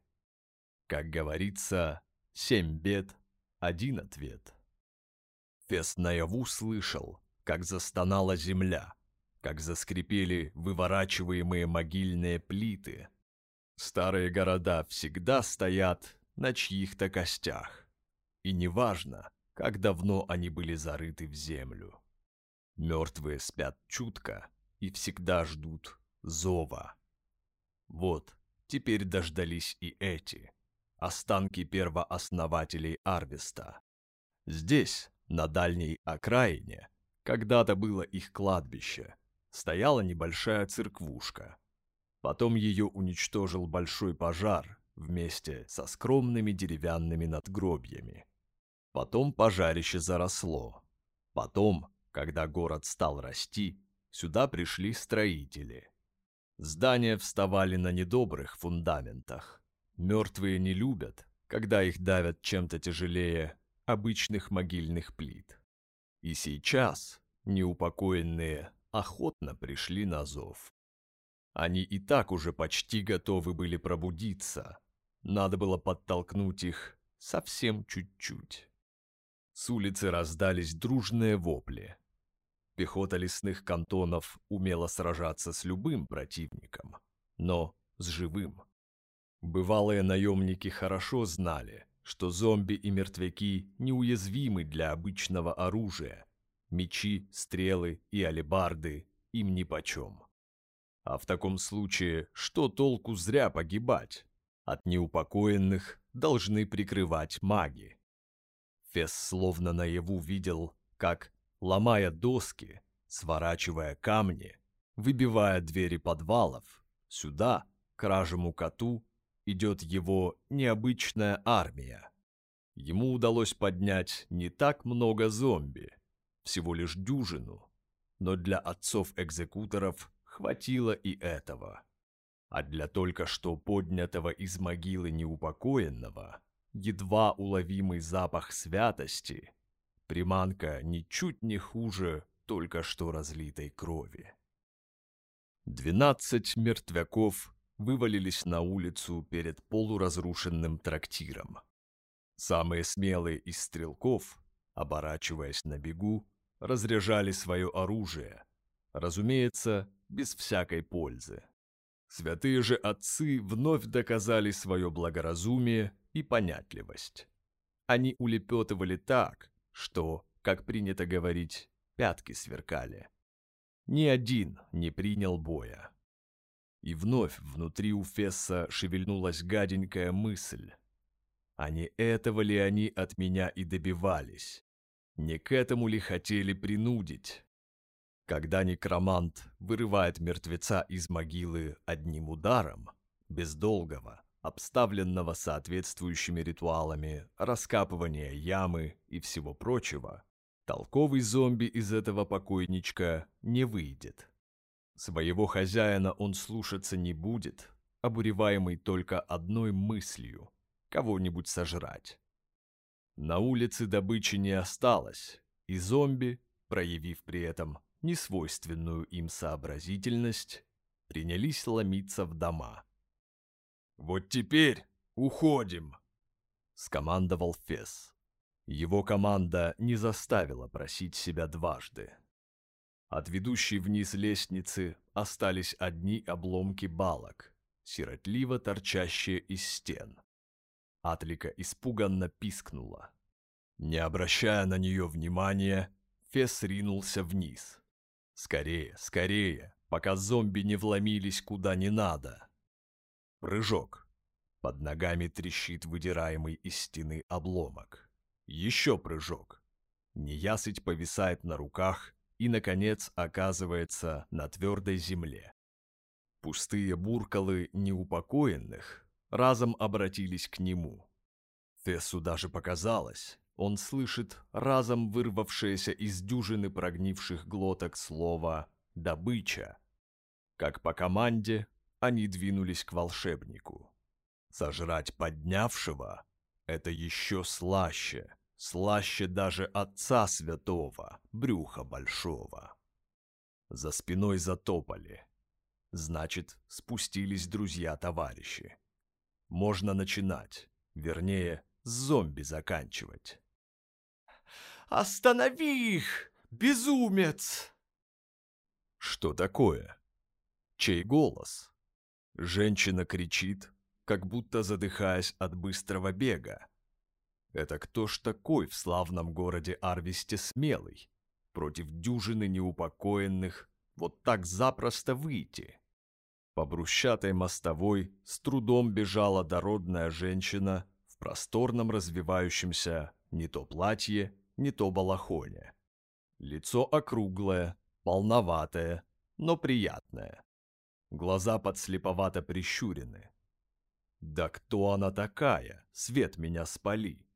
Как говорится, семь бед, один ответ. Фес наяву слышал, как застонала земля, как заскрипели выворачиваемые могильные плиты, Старые города всегда стоят на чьих-то костях. И неважно, как давно они были зарыты в землю. Мертвые спят чутко и всегда ждут зова. Вот, теперь дождались и эти, останки первооснователей Арвеста. Здесь, на дальней окраине, когда-то было их кладбище, стояла небольшая церквушка. Потом ее уничтожил большой пожар вместе со скромными деревянными надгробьями. Потом пожарище заросло. Потом, когда город стал расти, сюда пришли строители. Здания вставали на недобрых фундаментах. Мертвые не любят, когда их давят чем-то тяжелее обычных могильных плит. И сейчас неупокоенные охотно пришли на зов. Они и так уже почти готовы были пробудиться. Надо было подтолкнуть их совсем чуть-чуть. С улицы раздались дружные вопли. Пехота лесных кантонов умела сражаться с любым противником, но с живым. Бывалые наемники хорошо знали, что зомби и мертвяки неуязвимы для обычного оружия. Мечи, стрелы и алебарды им нипочем. А в таком случае, что толку зря погибать? От неупокоенных должны прикрывать маги. Фес словно наяву видел, как, ломая доски, сворачивая камни, выбивая двери подвалов, сюда, к ражему коту, идет его необычная армия. Ему удалось поднять не так много зомби, всего лишь дюжину, но для отцов-экзекуторов хватило и этого. А для только что поднятого из могилы неупокоенного, едва уловимый запах святости, приманка ничуть не хуже только что разлитой крови. Двенадцать мертвяков вывалились на улицу перед полуразрушенным трактиром. Самые смелые из стрелков, оборачиваясь на бегу, разряжали свое оружие, разумеется, без всякой пользы. Святые же отцы вновь доказали свое благоразумие и понятливость. Они улепетывали так, что, как принято говорить, пятки сверкали. Ни один не принял боя. И вновь внутри у Фесса шевельнулась гаденькая мысль. А не этого ли они от меня и добивались? Не к этому ли хотели принудить? Когда некромант вырывает мертвеца из могилы одним ударом, без долгого, обставленного соответствующими ритуалами раскапывания ямы и всего прочего, толковый зомби из этого покойничка не выйдет. Своего хозяина он слушаться не будет, обуреваемый только одной мыслью – кого-нибудь сожрать. На улице добычи не осталось, и зомби, проявив при этом несвойственную им сообразительность, принялись ломиться в дома. «Вот теперь уходим!» — скомандовал Фес. Его команда не заставила просить себя дважды. От ведущей вниз лестницы остались одни обломки балок, сиротливо торчащие из стен. Атлика испуганно пискнула. Не обращая на нее внимания, Фес ринулся вниз. Скорее, скорее, пока зомби не вломились куда не надо. Прыжок. Под ногами трещит выдираемый из стены обломок. Еще прыжок. Неясыть повисает на руках и, наконец, оказывается на твердой земле. Пустые буркалы неупокоенных разом обратились к нему. Фессу даже показалось, он слышит разом вырвавшееся из дюжины прогнивших глоток слово «добыча». Как по команде, они двинулись к волшебнику. Сожрать поднявшего — это еще слаще, слаще даже Отца Святого, брюха большого. За спиной затопали. Значит, спустились друзья-товарищи. Можно начинать, вернее, с зомби заканчивать.
«Останови их, безумец!»
Что такое? Чей голос? Женщина кричит, как будто задыхаясь от быстрого бега. Это кто ж такой в славном городе Арвисте смелый, против дюжины неупокоенных, вот так запросто выйти? По брусчатой мостовой с трудом бежала дородная женщина в просторном развивающемся не то платье, не то балахоне. Лицо округлое, полноватое, но приятное. Глаза подслеповато прищурены. Да кто она такая? Свет меня спали.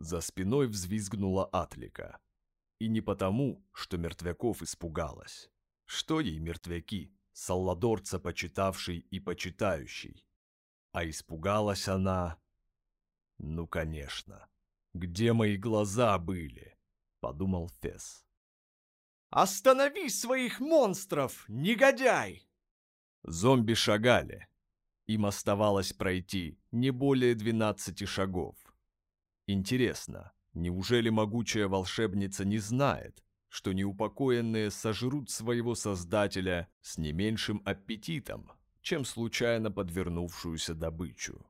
За спиной взвизгнула Атлика. И не потому, что мертвяков испугалась. Что ей мертвяки, салладорца почитавший и почитающий? А испугалась она... Ну, конечно. Где мои глаза были? Подумал Фес.
«Останови своих монстров, негодяй!»
Зомби шагали. Им оставалось пройти не более двенадцати шагов. Интересно, неужели могучая волшебница не знает, что неупокоенные сожрут своего создателя с не меньшим аппетитом, чем случайно подвернувшуюся добычу?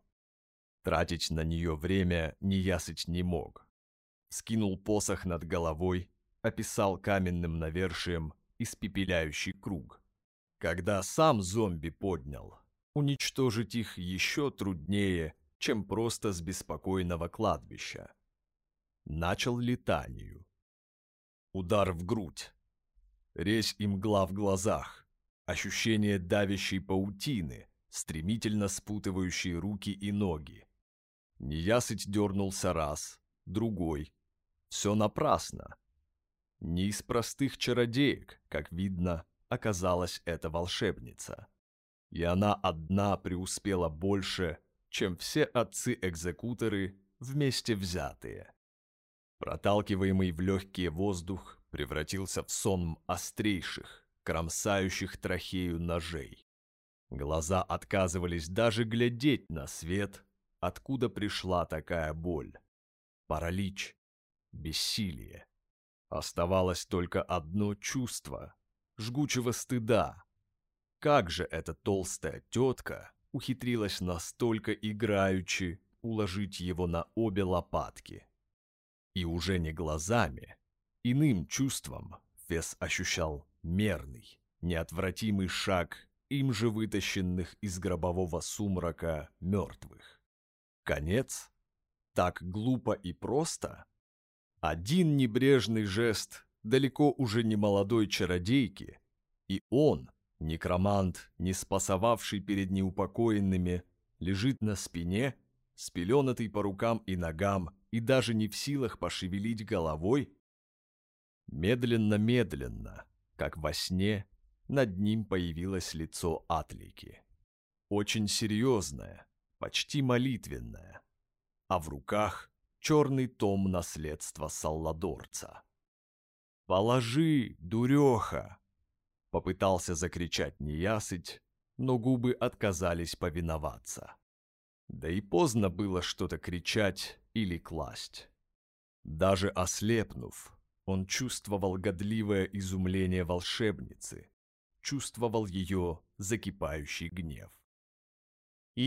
Тратить на нее время неясыть не мог. Скинул посох над головой, описал каменным навершием испепеляющий круг. Когда сам зомби поднял, уничтожить их еще труднее, чем просто с беспокойного кладбища. Начал летанию. Удар в грудь. Резь и мгла в глазах. Ощущение давящей паутины, стремительно спутывающей руки и ноги. Неясыть дернулся раз, другой. Все напрасно. Не из простых чародеек, как видно, оказалась эта волшебница. И она одна преуспела больше, чем все отцы-экзекуторы вместе взятые. Проталкиваемый в легкий воздух превратился в сон острейших, кромсающих трахею ножей. Глаза отказывались даже глядеть на свет, откуда пришла такая боль. Паралич, бессилие. Оставалось только одно чувство — жгучего стыда. Как же эта толстая тетка ухитрилась настолько играючи уложить его на обе лопатки? И уже не глазами, иным чувством Фес ощущал мерный, неотвратимый шаг им же вытащенных из гробового сумрака мертвых. Конец? Так глупо и просто? Один небрежный жест далеко уже не молодой чародейки, и он, некромант, не спасовавший перед неупокоенными, лежит на спине, спеленатый по рукам и ногам, и даже не в силах пошевелить головой? Медленно-медленно, как во сне, над ним появилось лицо Атлики. Очень серьезное, почти молитвенная, а в руках черный том наследства Салладорца. «Положи, дуреха!» — попытался закричать неясыть, но губы отказались повиноваться. Да и поздно было что-то кричать или класть. Даже ослепнув, он чувствовал годливое изумление волшебницы, чувствовал ее закипающий гнев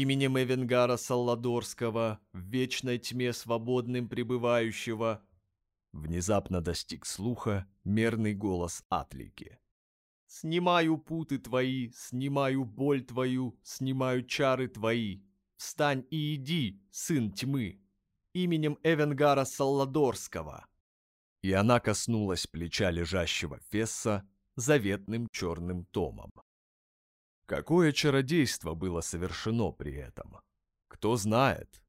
именем Эвенгара Салладорского, в вечной тьме свободным пребывающего, внезапно достиг слуха мерный голос Атлики. «Снимаю путы твои, снимаю боль твою, снимаю чары твои. Встань и иди, сын тьмы, именем Эвенгара Салладорского». И она коснулась плеча лежащего Фесса заветным черным томом. Какое чародейство было совершено при этом? Кто знает.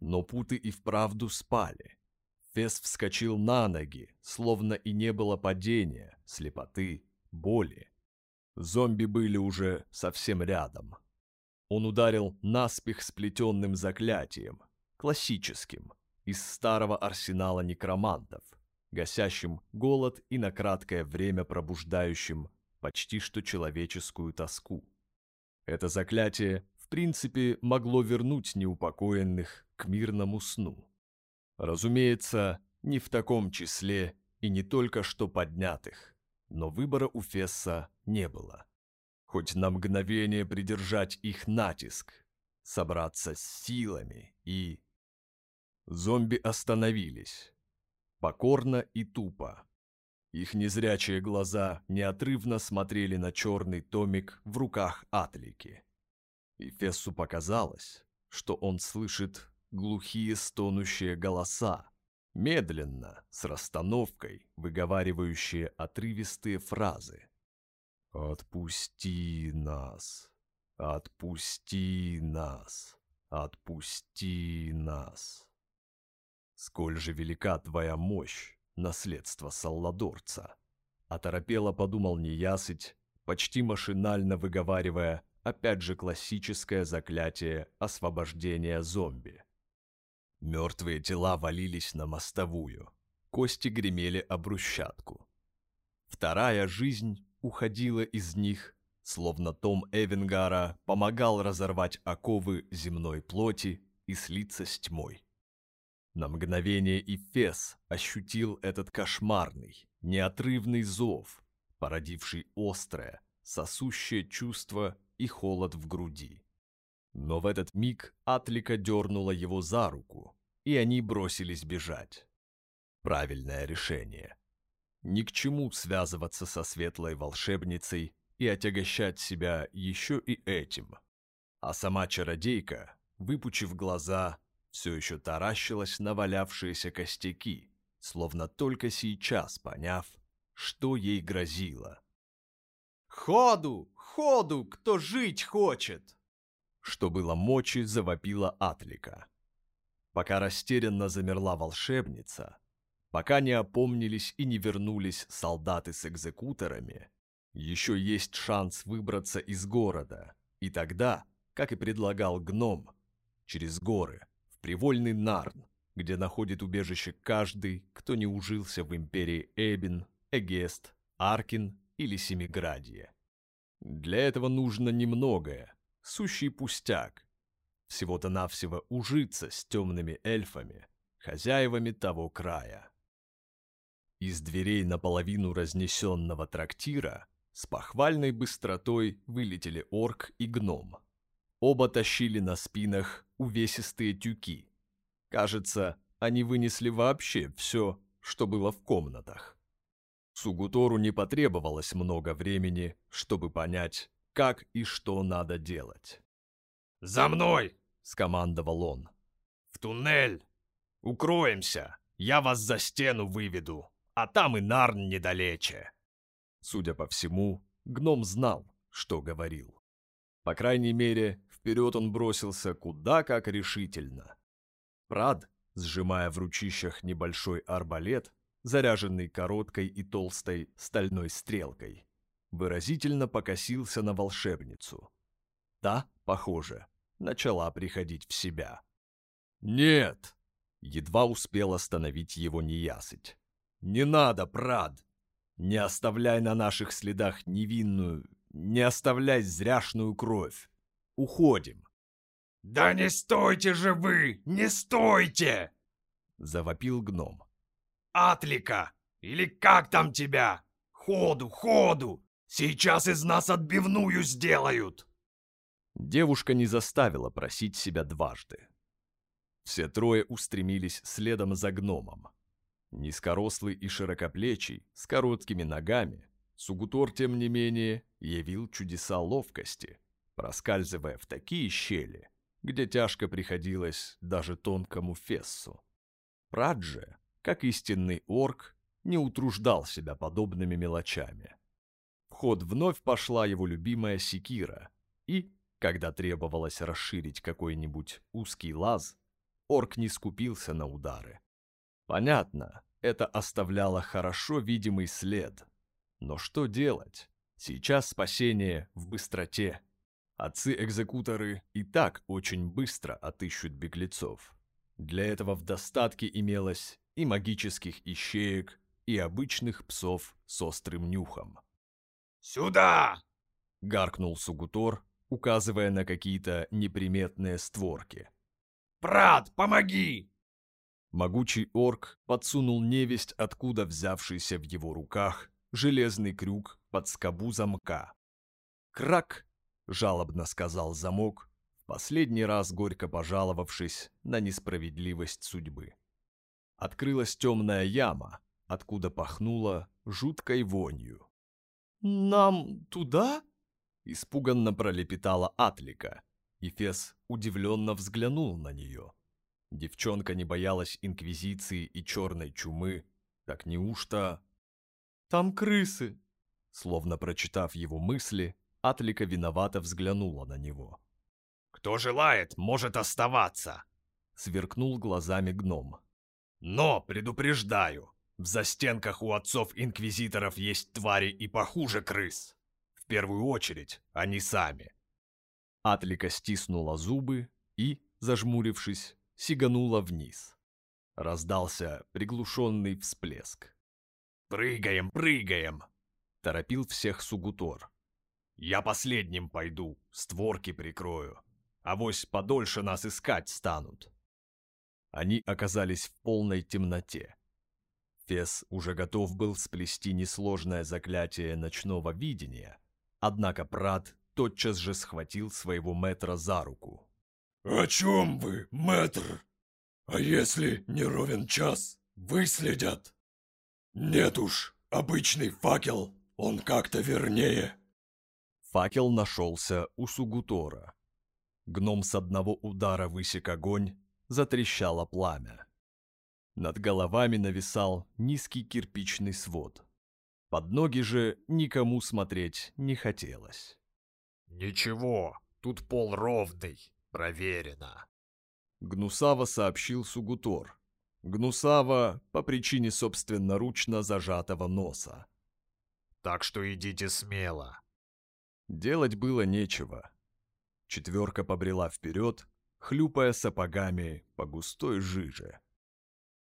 Но путы и вправду спали. Фес вскочил на ноги, словно и не было падения, слепоты, боли. Зомби были уже совсем рядом. Он ударил наспех сплетенным заклятием, классическим, из старого арсенала некромантов, гасящим голод и на краткое время пробуждающим почти что человеческую тоску. Это заклятие, в принципе, могло вернуть неупокоенных к мирному сну. Разумеется, не в таком числе и не только что поднятых, но выбора у Фесса не было. Хоть на мгновение придержать их натиск, собраться с силами и... Зомби остановились. Покорно и тупо. Их незрячие глаза неотрывно смотрели на черный томик в руках Атлики. И Фессу показалось, что он слышит глухие стонущие голоса, медленно, с расстановкой, выговаривающие отрывистые фразы. «Отпусти нас! Отпусти нас! Отпусти нас!» «Сколь же велика твоя мощь, наследство Салладорца!» Оторопело подумал неясыть, почти машинально выговаривая опять же классическое заклятие освобождения зомби. Мертвые тела валились на мостовую, кости гремели об брусчатку. Вторая жизнь уходила из них, словно Том Эвенгара помогал разорвать оковы земной плоти и слиться с тьмой. На мгновение и Фес ощутил этот кошмарный, неотрывный зов, породивший острое, сосущее чувство и холод в груди. Но в этот миг Атлика дернула его за руку, и они бросились бежать. Правильное решение. Ни к чему связываться со светлой волшебницей и отягощать себя еще и этим. А сама чародейка, выпучив глаза, все еще таращилась на валявшиеся костяки, словно только сейчас поняв, что ей грозило.
«Ходу! Ходу! Кто жить хочет!»
Что было мочи, завопила Атлика. Пока растерянно замерла волшебница, пока не опомнились и не вернулись солдаты с экзекуторами, еще есть шанс выбраться из города, и тогда, как и предлагал гном, через горы, в привольный Нарн, где находит убежище каждый, кто не ужился в империи Эбин, Эгест, Аркин или Семиградье. Для этого нужно немногое, сущий пустяк. Всего-то навсего ужиться с темными эльфами, хозяевами того края. Из дверей наполовину разнесенного трактира с похвальной быстротой вылетели орк и гном. Оба тащили на спинах увесистые тюки. Кажется, они вынесли вообще все, что было в комнатах. Сугутору не потребовалось много времени, чтобы понять, как и что надо делать.
«За мной!»
— скомандовал он.
«В туннель! Укроемся! Я вас за стену выведу, а там и Нарн недалече!»
Судя по всему, гном знал, что говорил. По крайней мере, вперед он бросился куда как решительно. Прад, сжимая в ручищах небольшой арбалет, заряженный короткой и толстой стальной стрелкой, выразительно покосился на волшебницу. Та, похоже, начала приходить в себя. «Нет!» — едва успел остановить его неясыть. «Не надо, Прад! Не оставляй на наших следах невинную, не оставляй зряшную кровь! Уходим!»
«Да не стойте же вы! Не стойте!»
— завопил гном.
«Атлика! Или как там тебя? Ходу, ходу! Сейчас из нас отбивную сделают!»
Девушка не заставила просить себя дважды. Все трое устремились следом за гномом. Низкорослый и широкоплечий, с короткими ногами, Сугутор, тем не менее, явил чудеса ловкости, проскальзывая в такие щели, где тяжко приходилось даже тонкому фессу. Праджи, как истинный орк, не утруждал себя подобными мелочами ход вновь пошла его любимая секира, и, когда требовалось расширить какой-нибудь узкий лаз, орк не скупился на удары. Понятно, это оставляло хорошо видимый след. Но что делать? Сейчас спасение в быстроте. Отцы-экзекуторы и так очень быстро отыщут беглецов. Для этого в достатке имелось и магических ищеек, и обычных псов с острым нюхом.
«Сюда!»
— гаркнул Сугутор, указывая на какие-то неприметные створки.
«Прат, помоги!»
Могучий орк подсунул невесть, откуда взявшийся в его руках железный крюк под скобу замка. «Крак!» — жалобно сказал замок, последний раз горько пожаловавшись на несправедливость судьбы. Открылась темная яма, откуда пахнуло жуткой вонью.
«Нам туда?»
— испуганно пролепетала Атлика, и Фес удивленно взглянул на нее. Девчонка не боялась инквизиции и черной чумы, так неужто...
«Там крысы!»
Словно прочитав его мысли, Атлика виновато взглянула на него.
«Кто желает, может оставаться!»
Сверкнул глазами гном.
«Но, предупреждаю, в застенках у отцов-инквизиторов есть твари и похуже крыс. В первую очередь, они сами».
Атлика стиснула зубы и, зажмурившись, сиганула вниз. Раздался приглушенный всплеск.
«Прыгаем, прыгаем!»
— торопил всех Сугутор.
«Я последним пойду, створки прикрою. Авось подольше нас искать станут».
Они оказались в полной темноте. Фес уже готов был сплести несложное заклятие ночного видения, однако Прат тотчас же схватил своего мэтра за руку.
«О чем вы, мэтр? А если не ровен час, выследят? Нет уж, обычный факел, он как-то вернее».
Факел нашелся у Сугутора. Гном с одного удара высек огонь, затрещало пламя. Над головами нависал низкий кирпичный свод. Под ноги же никому смотреть не хотелось.
«Ничего, тут пол ровный, проверено», —
Гнусава сообщил Сугутор. Гнусава по причине собственноручно зажатого носа.
«Так что идите смело».
Делать было нечего. Четверка побрела вперед, хлюпая сапогами по густой жиже.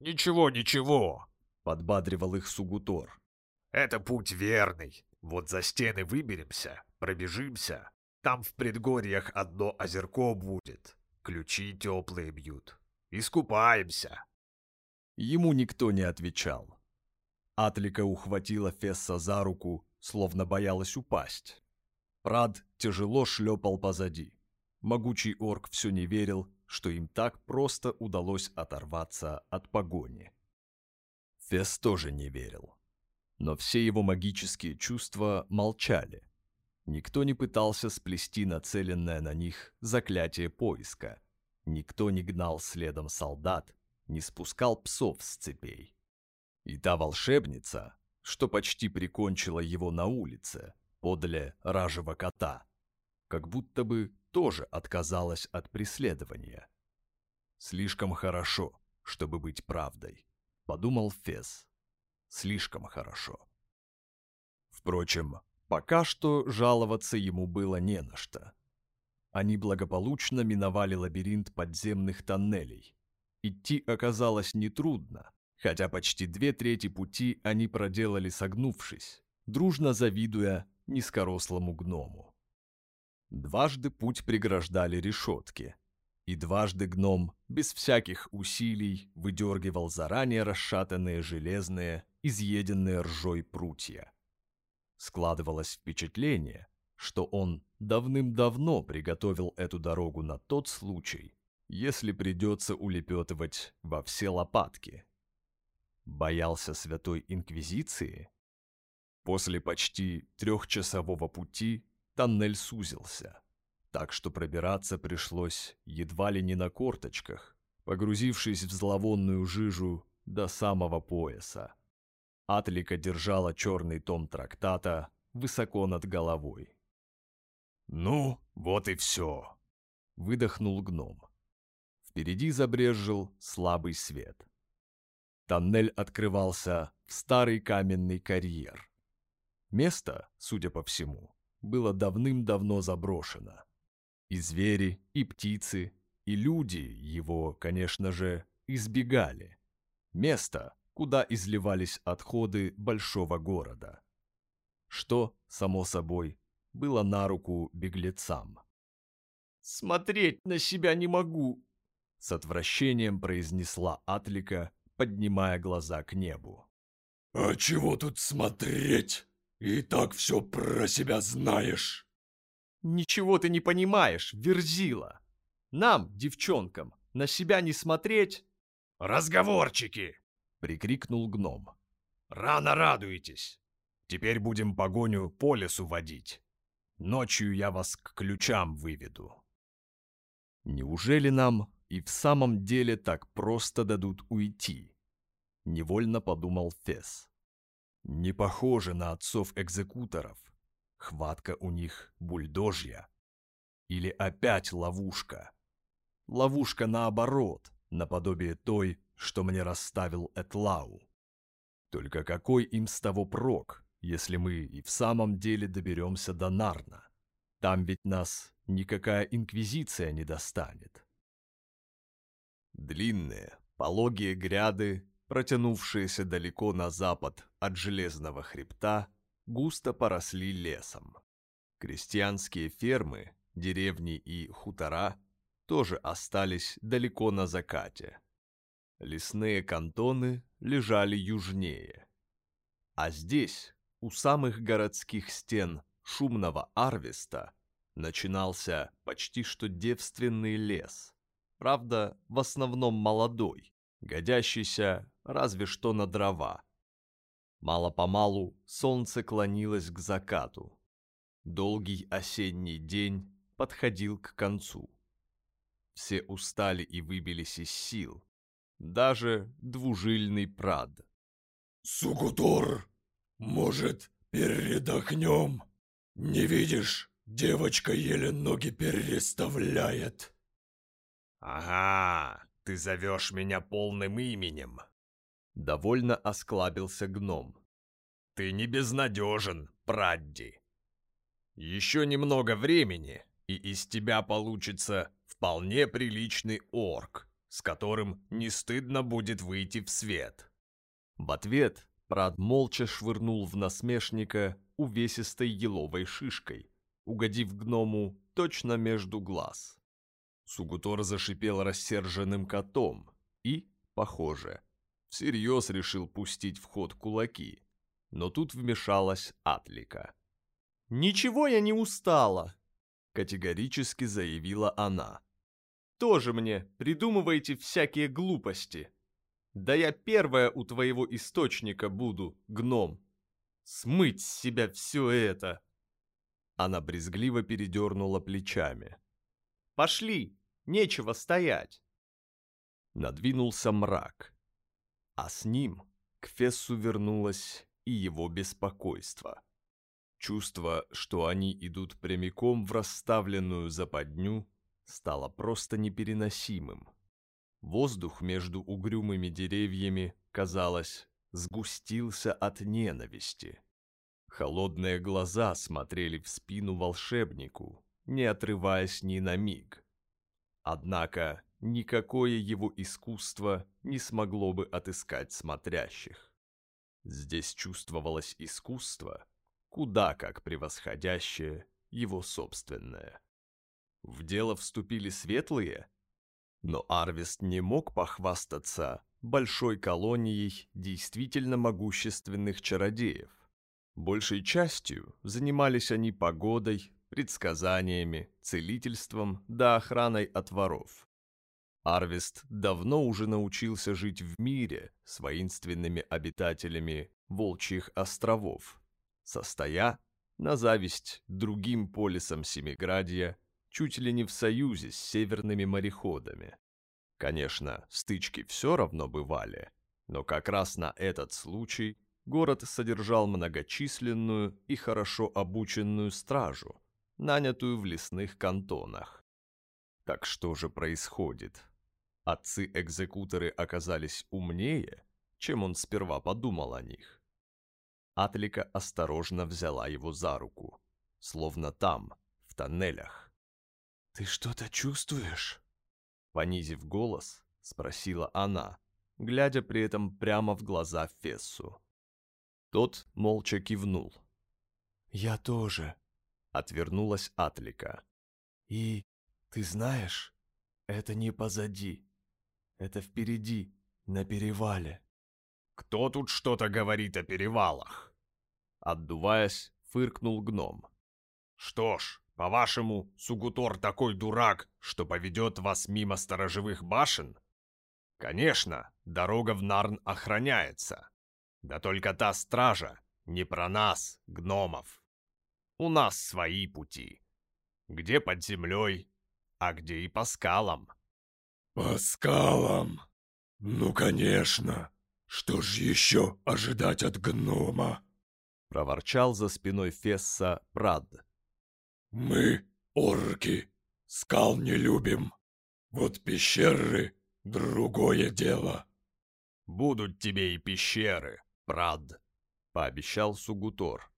«Ничего, ничего», —
подбадривал их Сугутор.
«Это путь верный. Вот за стены выберемся, пробежимся, там в предгорьях одно озерко будет. Ключи теплые бьют. Искупаемся.
Ему никто не отвечал. Атлика ухватила Фесса за руку, словно боялась упасть. Прад тяжело шлепал позади. Могучий орк все не верил, что им так просто удалось оторваться от погони. Фесс тоже не верил. Но все его магические чувства молчали. Никто не пытался сплести нацеленное на них заклятие поиска. Никто не гнал следом солдат, не спускал псов с цепей. И та волшебница, что почти прикончила его на улице, подле ражего кота, как будто бы тоже отказалась от преследования. «Слишком хорошо, чтобы быть правдой», — подумал Фес. «Слишком хорошо». Впрочем, Пока что жаловаться ему было не на что. Они благополучно миновали лабиринт подземных тоннелей. Идти оказалось нетрудно, хотя почти две трети пути они проделали согнувшись, дружно завидуя низкорослому гному. Дважды путь преграждали решетки, и дважды гном без всяких усилий выдергивал заранее расшатанные железные, изъеденные ржой прутья. Складывалось впечатление, что он давным-давно приготовил эту дорогу на тот случай, если придется улепетывать во все лопатки. Боялся Святой Инквизиции? После почти трехчасового пути тоннель сузился, так что пробираться пришлось едва ли не на корточках, погрузившись в зловонную жижу до самого пояса. Атлика держала черный том трактата высоко над головой.
«Ну, вот и все», —
выдохнул гном. Впереди забрезжил слабый свет. Тоннель открывался в старый каменный карьер. Место, судя по всему, было давным-давно заброшено. И звери, и птицы, и люди его, конечно же, избегали. Место, куда изливались отходы большого города. Что, само собой, было на руку беглецам.
«Смотреть на себя не могу!»
С отвращением произнесла Атлика, поднимая глаза к небу.
«А чего тут смотреть? И так все про себя знаешь!»
«Ничего ты не понимаешь, Верзила! Нам, девчонкам, на себя не смотреть...»
«Разговорчики!»
прикрикнул гном.
Рано радуетесь. Теперь будем погоню по лесу водить. Ночью я вас к ключам выведу.
Неужели нам и в самом деле так просто дадут уйти? Невольно подумал Фес. Не похоже на отцов-экзекуторов. Хватка у них бульдожья. Или опять ловушка. Ловушка наоборот, наподобие той, что мне расставил Этлау. Только какой им с того прок, если мы и в самом деле доберемся до Нарна? Там ведь нас никакая инквизиция не достанет. Длинные, пологие гряды, протянувшиеся далеко на запад от Железного хребта, густо поросли лесом. Крестьянские фермы, деревни и хутора тоже остались далеко на закате. Лесные кантоны лежали южнее. А здесь, у самых городских стен шумного Арвеста, начинался почти что девственный лес. Правда, в основном молодой, годящийся разве что на дрова. Мало-помалу солнце клонилось к закату. Долгий осенний день подходил к концу. Все устали и выбились из сил, даже двужильный прад.
«Сугутор, может, передохнем? Не видишь, девочка еле ноги переставляет».
«Ага, ты зовешь меня полным именем».
Довольно осклабился гном.
«Ты не безнадежен, Прадди. Еще немного времени, и из тебя получится вполне приличный орк, с которым не стыдно будет выйти в свет».
В ответ Прад молча швырнул в насмешника увесистой еловой шишкой, угодив гному точно между глаз. Сугутор зашипел рассерженным котом и, похоже, всерьез решил пустить в ход кулаки. Но тут вмешалась Атлика. «Ничего я не устала!» — категорически заявила она тоже мне придумываете всякие глупости. Да я первая у твоего источника буду, гном. Смыть с себя все это!» Она брезгливо передернула плечами. «Пошли, нечего стоять!» Надвинулся мрак, а с ним к Фессу вернулось и его беспокойство. Чувство, что они идут прямиком в расставленную западню, стало просто непереносимым. Воздух между угрюмыми деревьями, казалось, сгустился от ненависти. Холодные глаза смотрели в спину волшебнику, не отрываясь ни на миг. Однако никакое его искусство не смогло бы отыскать смотрящих. Здесь чувствовалось искусство, куда как превосходящее его собственное. В дело вступили светлые, но Арвест не мог похвастаться большой колонией действительно могущественных чародеев. Большей частью занимались они погодой, предсказаниями, целительством да охраной от воров. Арвест давно уже научился жить в мире с воинственными обитателями Волчьих островов, состоя на зависть другим полисам Семиградья чуть ли не в союзе с северными мореходами. Конечно, стычки все равно бывали, но как раз на этот случай город содержал многочисленную и хорошо обученную стражу, нанятую в лесных кантонах. Так что же происходит? Отцы-экзекуторы оказались умнее, чем он сперва подумал о них. Атлика осторожно взяла его за руку, словно там, в тоннелях,
«Ты что-то чувствуешь?»
Понизив голос, спросила она, глядя при этом прямо в глаза Фессу. Тот молча кивнул.
«Я тоже», —
отвернулась Атлика.
«И, ты знаешь, это не позади, это впереди, на перевале».
«Кто тут что-то говорит о перевалах?»
Отдуваясь, фыркнул гном.
«Что ж, по-вашему, Сугутор такой дурак, что поведет вас мимо сторожевых башен? Конечно, дорога в Нарн охраняется.
Да только та стража не про нас, гномов. У нас свои пути. Где под землей, а где и по скалам.
По скалам? Ну, конечно. Что ж еще ожидать от гнома?
Проворчал за спиной Фесса Прад.
Мы, орки, скал не любим. Вот пещеры — другое дело.
Будут тебе и пещеры, Прад, пообещал Сугутор.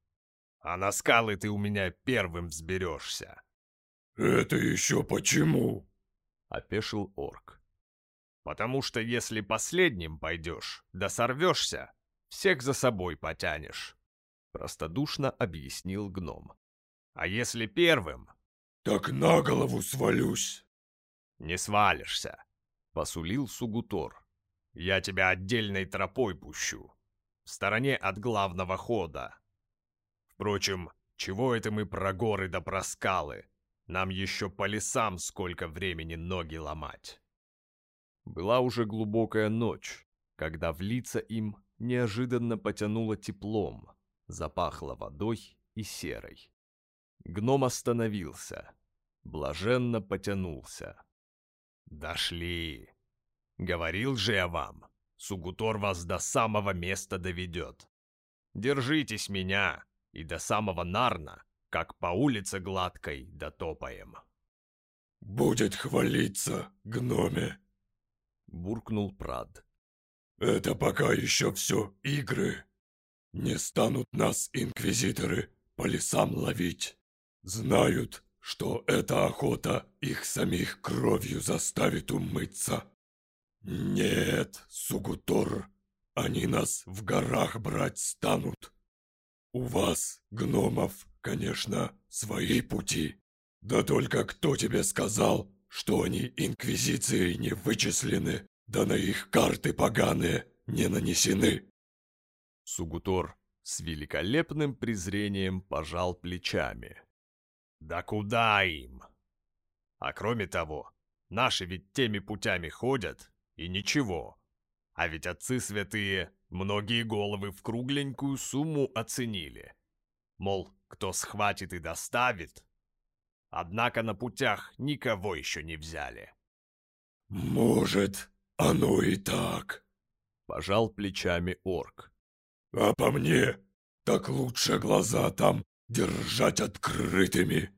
А на скалы ты у меня первым взберешься.
Это еще почему?
Опешил орк.
Потому что если последним пойдешь, да сорвешься, всех за собой потянешь. Простодушно объяснил гном. А если первым?
Так на голову свалюсь.
Не свалишься, посулил Сугутор. Я тебя отдельной тропой пущу, в стороне от главного хода. Впрочем, чего это мы про горы да про скалы? Нам еще по лесам сколько времени ноги ломать.
Была уже глубокая ночь, когда в лица им неожиданно потянуло теплом, запахло водой и серой. Гном остановился, блаженно потянулся.
«Дошли!» Говорил же я вам, Сугутор вас до самого места доведет. Держитесь меня, и до самого Нарна, как по улице гладкой дотопаем.
«Будет хвалиться, гноме!»
Буркнул Прад.
«Это пока еще все игры. Не станут нас, инквизиторы, по лесам ловить. Знают, что эта охота их самих кровью заставит умыться. «Нет, Сугутор, они нас в горах брать станут. У вас, гномов, конечно, свои пути. Да только кто тебе сказал, что они инквизицией не вычислены, да на их карты поганые не нанесены?»
Сугутор с великолепным презрением пожал плечами.
«Да куда им? А кроме того, наши ведь теми путями ходят, и ничего. А ведь отцы святые многие головы в кругленькую сумму оценили. Мол, кто схватит и доставит. Однако на путях никого еще не взяли.
«Может, оно и так», —
пожал плечами орк.
«А по мне, так лучше глаза там держать открытыми.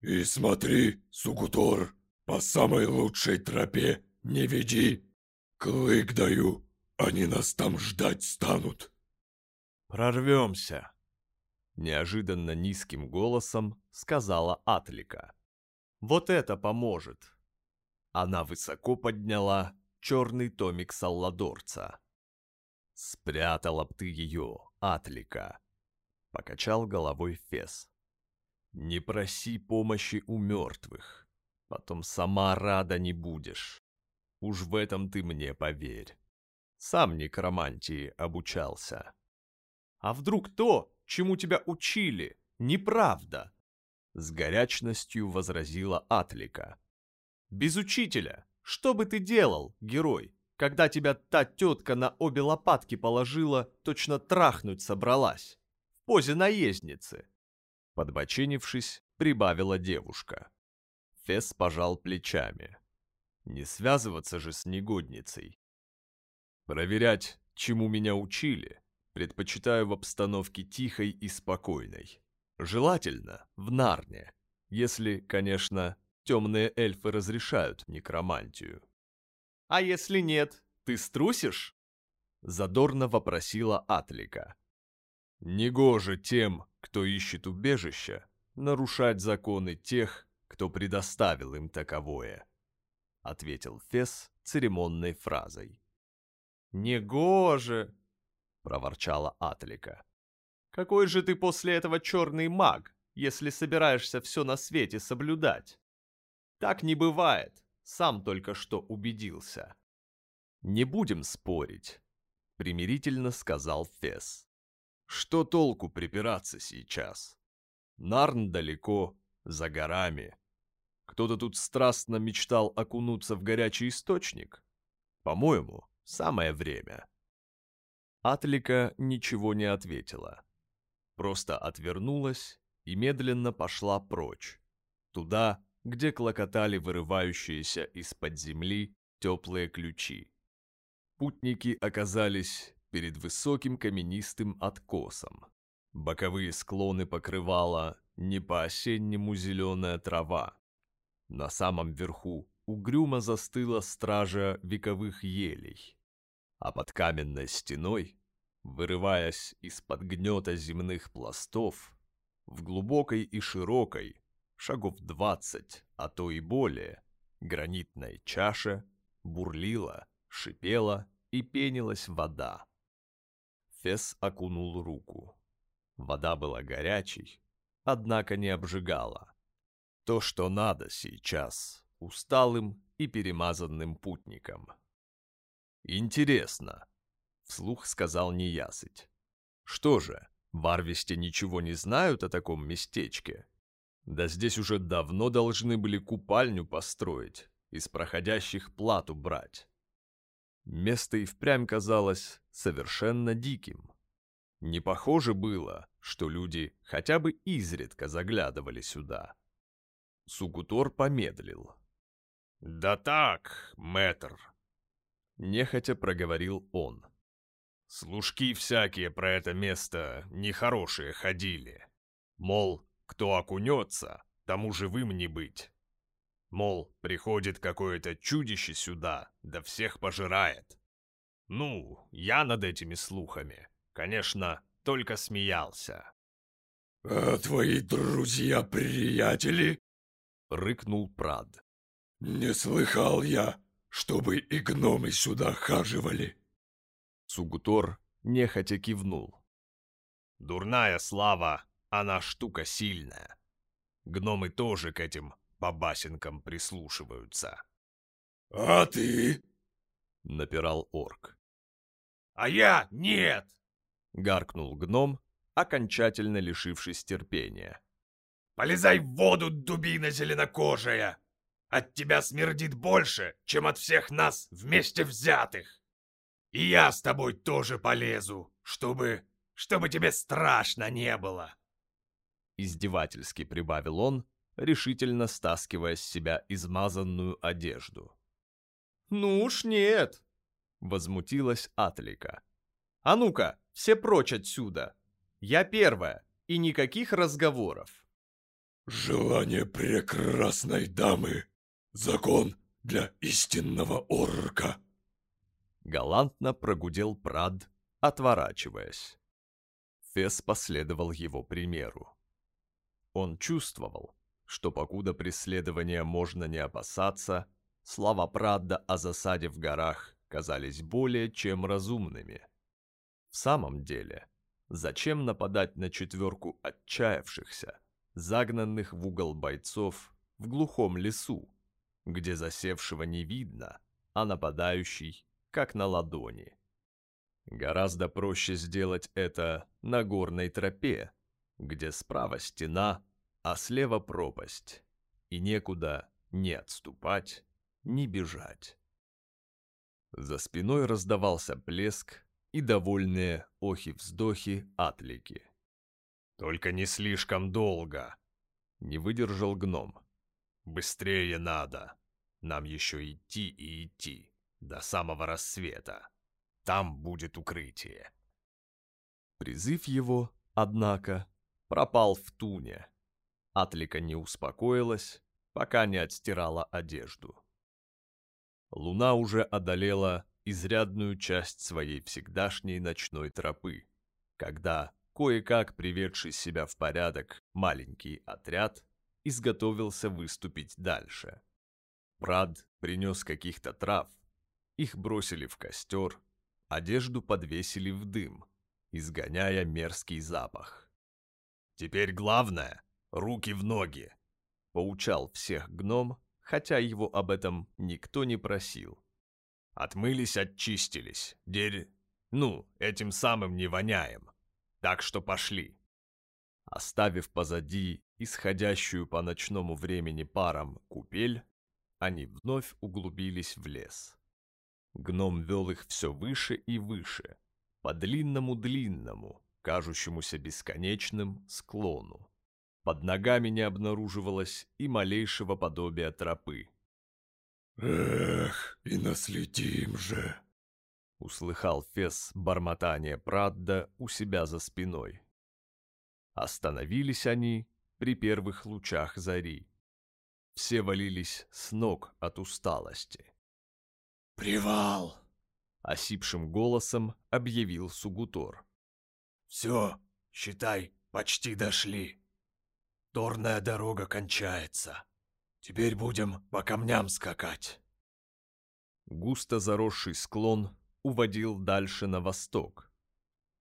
И смотри, Сугутор, по самой лучшей тропе «Не веди! Клык даю! Они нас там ждать станут!»
«Прорвемся!» Неожиданно низким голосом сказала Атлика. «Вот это поможет!» Она высоко подняла черный томик Салладорца. «Спрятала б ты ее, Атлика!» Покачал головой Фес. «Не проси помощи у мертвых, потом сама рада не будешь. Уж в этом ты мне поверь. Сам некромантии обучался. А вдруг то, чему тебя учили, неправда? С горячностью возразила Атлика. Без учителя, что бы ты делал, герой, когда тебя та тетка на обе лопатки положила, точно трахнуть собралась? В позе наездницы. Подбоченившись, прибавила девушка. Фес пожал плечами. Не связываться же с негодницей. Проверять, чему меня учили, предпочитаю в обстановке тихой и спокойной. Желательно в Нарне, если, конечно, темные эльфы разрешают некромантию. «А если нет, ты струсишь?» Задорно вопросила Атлика. «Негоже тем, кто ищет убежища, нарушать законы тех, кто предоставил им таковое», — ответил Фес церемонной фразой. «Негоже!» — проворчала Атлика. «Какой же ты после этого черный маг, если собираешься все на свете соблюдать? Так не бывает, сам только что убедился». «Не будем спорить», — примирительно сказал Фес. «Что толку припираться сейчас? Нарн далеко, за горами. Кто-то тут страстно мечтал окунуться в горячий источник. По-моему, самое время. Атлика ничего не ответила. Просто отвернулась и медленно пошла прочь. Туда, где клокотали вырывающиеся из-под земли теплые ключи. Путники оказались перед высоким каменистым откосом. Боковые склоны покрывала не по-осеннему зеленая трава. На самом верху угрюмо застыла стража вековых елей. А под каменной стеной, вырываясь из-под гнета земных пластов, в глубокой и широкой, шагов двадцать, а то и более, гранитной чаше бурлила, шипела и пенилась вода. Фес окунул руку. Вода была горячей, однако не обжигала. То, что надо сейчас, усталым и перемазанным путникам. «Интересно», — вслух сказал неясыть. «Что же, в Арвесте ничего не знают о таком местечке? Да здесь уже давно должны были купальню построить, из проходящих плату брать. Место и впрямь казалось совершенно диким. Не похоже было, что люди хотя бы изредка заглядывали сюда. Сугутор помедлил. «Да так, мэтр!» Нехотя проговорил он. «Служки всякие про это место нехорошие ходили. Мол, кто окунется, тому живым не быть. Мол, приходит какое-то чудище сюда, да всех пожирает. Ну, я над этими слухами, конечно, только смеялся.
«А твои друзья-приятели?»
— рыкнул Прад.
«Не слыхал я, чтобы и гномы сюда хаживали».
Сугутор нехотя кивнул.
«Дурная слава, она штука сильная. Гномы тоже к этим по басенкам прислушиваются.
«А ты?»
— напирал орк.
«А я нет!»
— гаркнул гном, окончательно лишившись терпения.
«Полезай в воду, дубина зеленокожая! От тебя смердит больше, чем от всех нас вместе взятых! И я с тобой тоже полезу, чтобы... чтобы тебе страшно не было!»
Издевательски прибавил он, решительно стаскивая с себя измазанную одежду. «Ну уж нет!» — возмутилась Атлика. «А ну-ка, все прочь отсюда! Я первая, и никаких разговоров!»
«Желание прекрасной дамы! Закон для истинного орка!»
Галантно прогудел Прад, отворачиваясь. Фес последовал его примеру. Он чувствовал, что покуда преследования можно не опасаться, слова Прадда о засаде в горах казались более чем разумными. В самом деле, зачем нападать на четверку отчаявшихся, загнанных в угол бойцов в глухом лесу, где засевшего не видно, а нападающий как на ладони? Гораздо проще сделать это на горной тропе, где справа стена, а слева пропасть, и некуда ни отступать, ни бежать. За спиной раздавался плеск и довольные охи-вздохи атлики.
«Только не слишком долго!» — не выдержал гном. «Быстрее надо! Нам еще идти и идти, до самого рассвета. Там будет укрытие!»
Призыв его, однако, пропал в туне. Атлика не успокоилась, пока не отстирала одежду. Луна уже одолела изрядную часть своей всегдашней ночной тропы, когда, кое-как приведший себя в порядок маленький отряд, изготовился выступить дальше. Прад принес каких-то трав, их бросили в костер, одежду подвесили в дым, изгоняя мерзкий запах.
«Теперь главное руки в ноги!»
Поучал всех гном, хотя его об этом никто не просил.
«Отмылись, очистились. Дерь... Ну, этим самым не воняем. Так что пошли!»
Оставив позади исходящую по ночному времени паром купель, они вновь углубились в лес. Гном вел их все выше и выше, по длинному-длинному, кажущемуся бесконечным склону. Под ногами не обнаруживалось и малейшего подобия тропы.
«Эх, и наследим же!»
Услыхал Фес бормотание Прадда у себя за спиной. Остановились они при первых лучах зари. Все валились с ног от усталости.
«Привал!»
— осипшим голосом объявил Сугутор.
«Все, считай, почти дошли. Торная дорога кончается. Теперь будем по камням скакать».
Густо заросший склон уводил дальше на восток.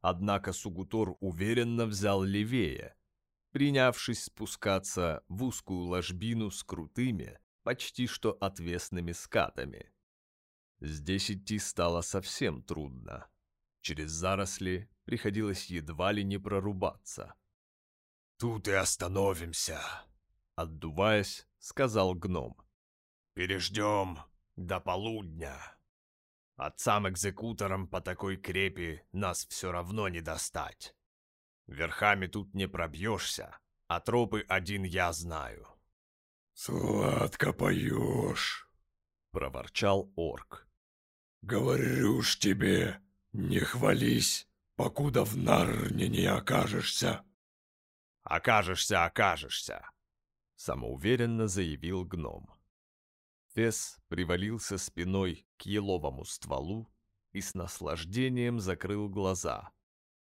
Однако Сугутор уверенно взял левее, принявшись спускаться в узкую ложбину с крутыми, почти что отвесными скатами. Здесь идти стало совсем трудно. Через заросли приходилось едва ли не прорубаться.
«Тут и остановимся», —
отдуваясь, сказал гном.
«Переждем до полудня. Отцам-экзекуторам по такой крепи нас все равно не достать. Верхами тут не пробьешься, а тропы один я знаю». «Сладко поешь», — проворчал орк. «Говорю ж тебе, не хвались, покуда в Нарне не окажешься».
«Окажешься, окажешься», — самоуверенно заявил гном. Фес привалился спиной к еловому стволу и с наслаждением закрыл глаза.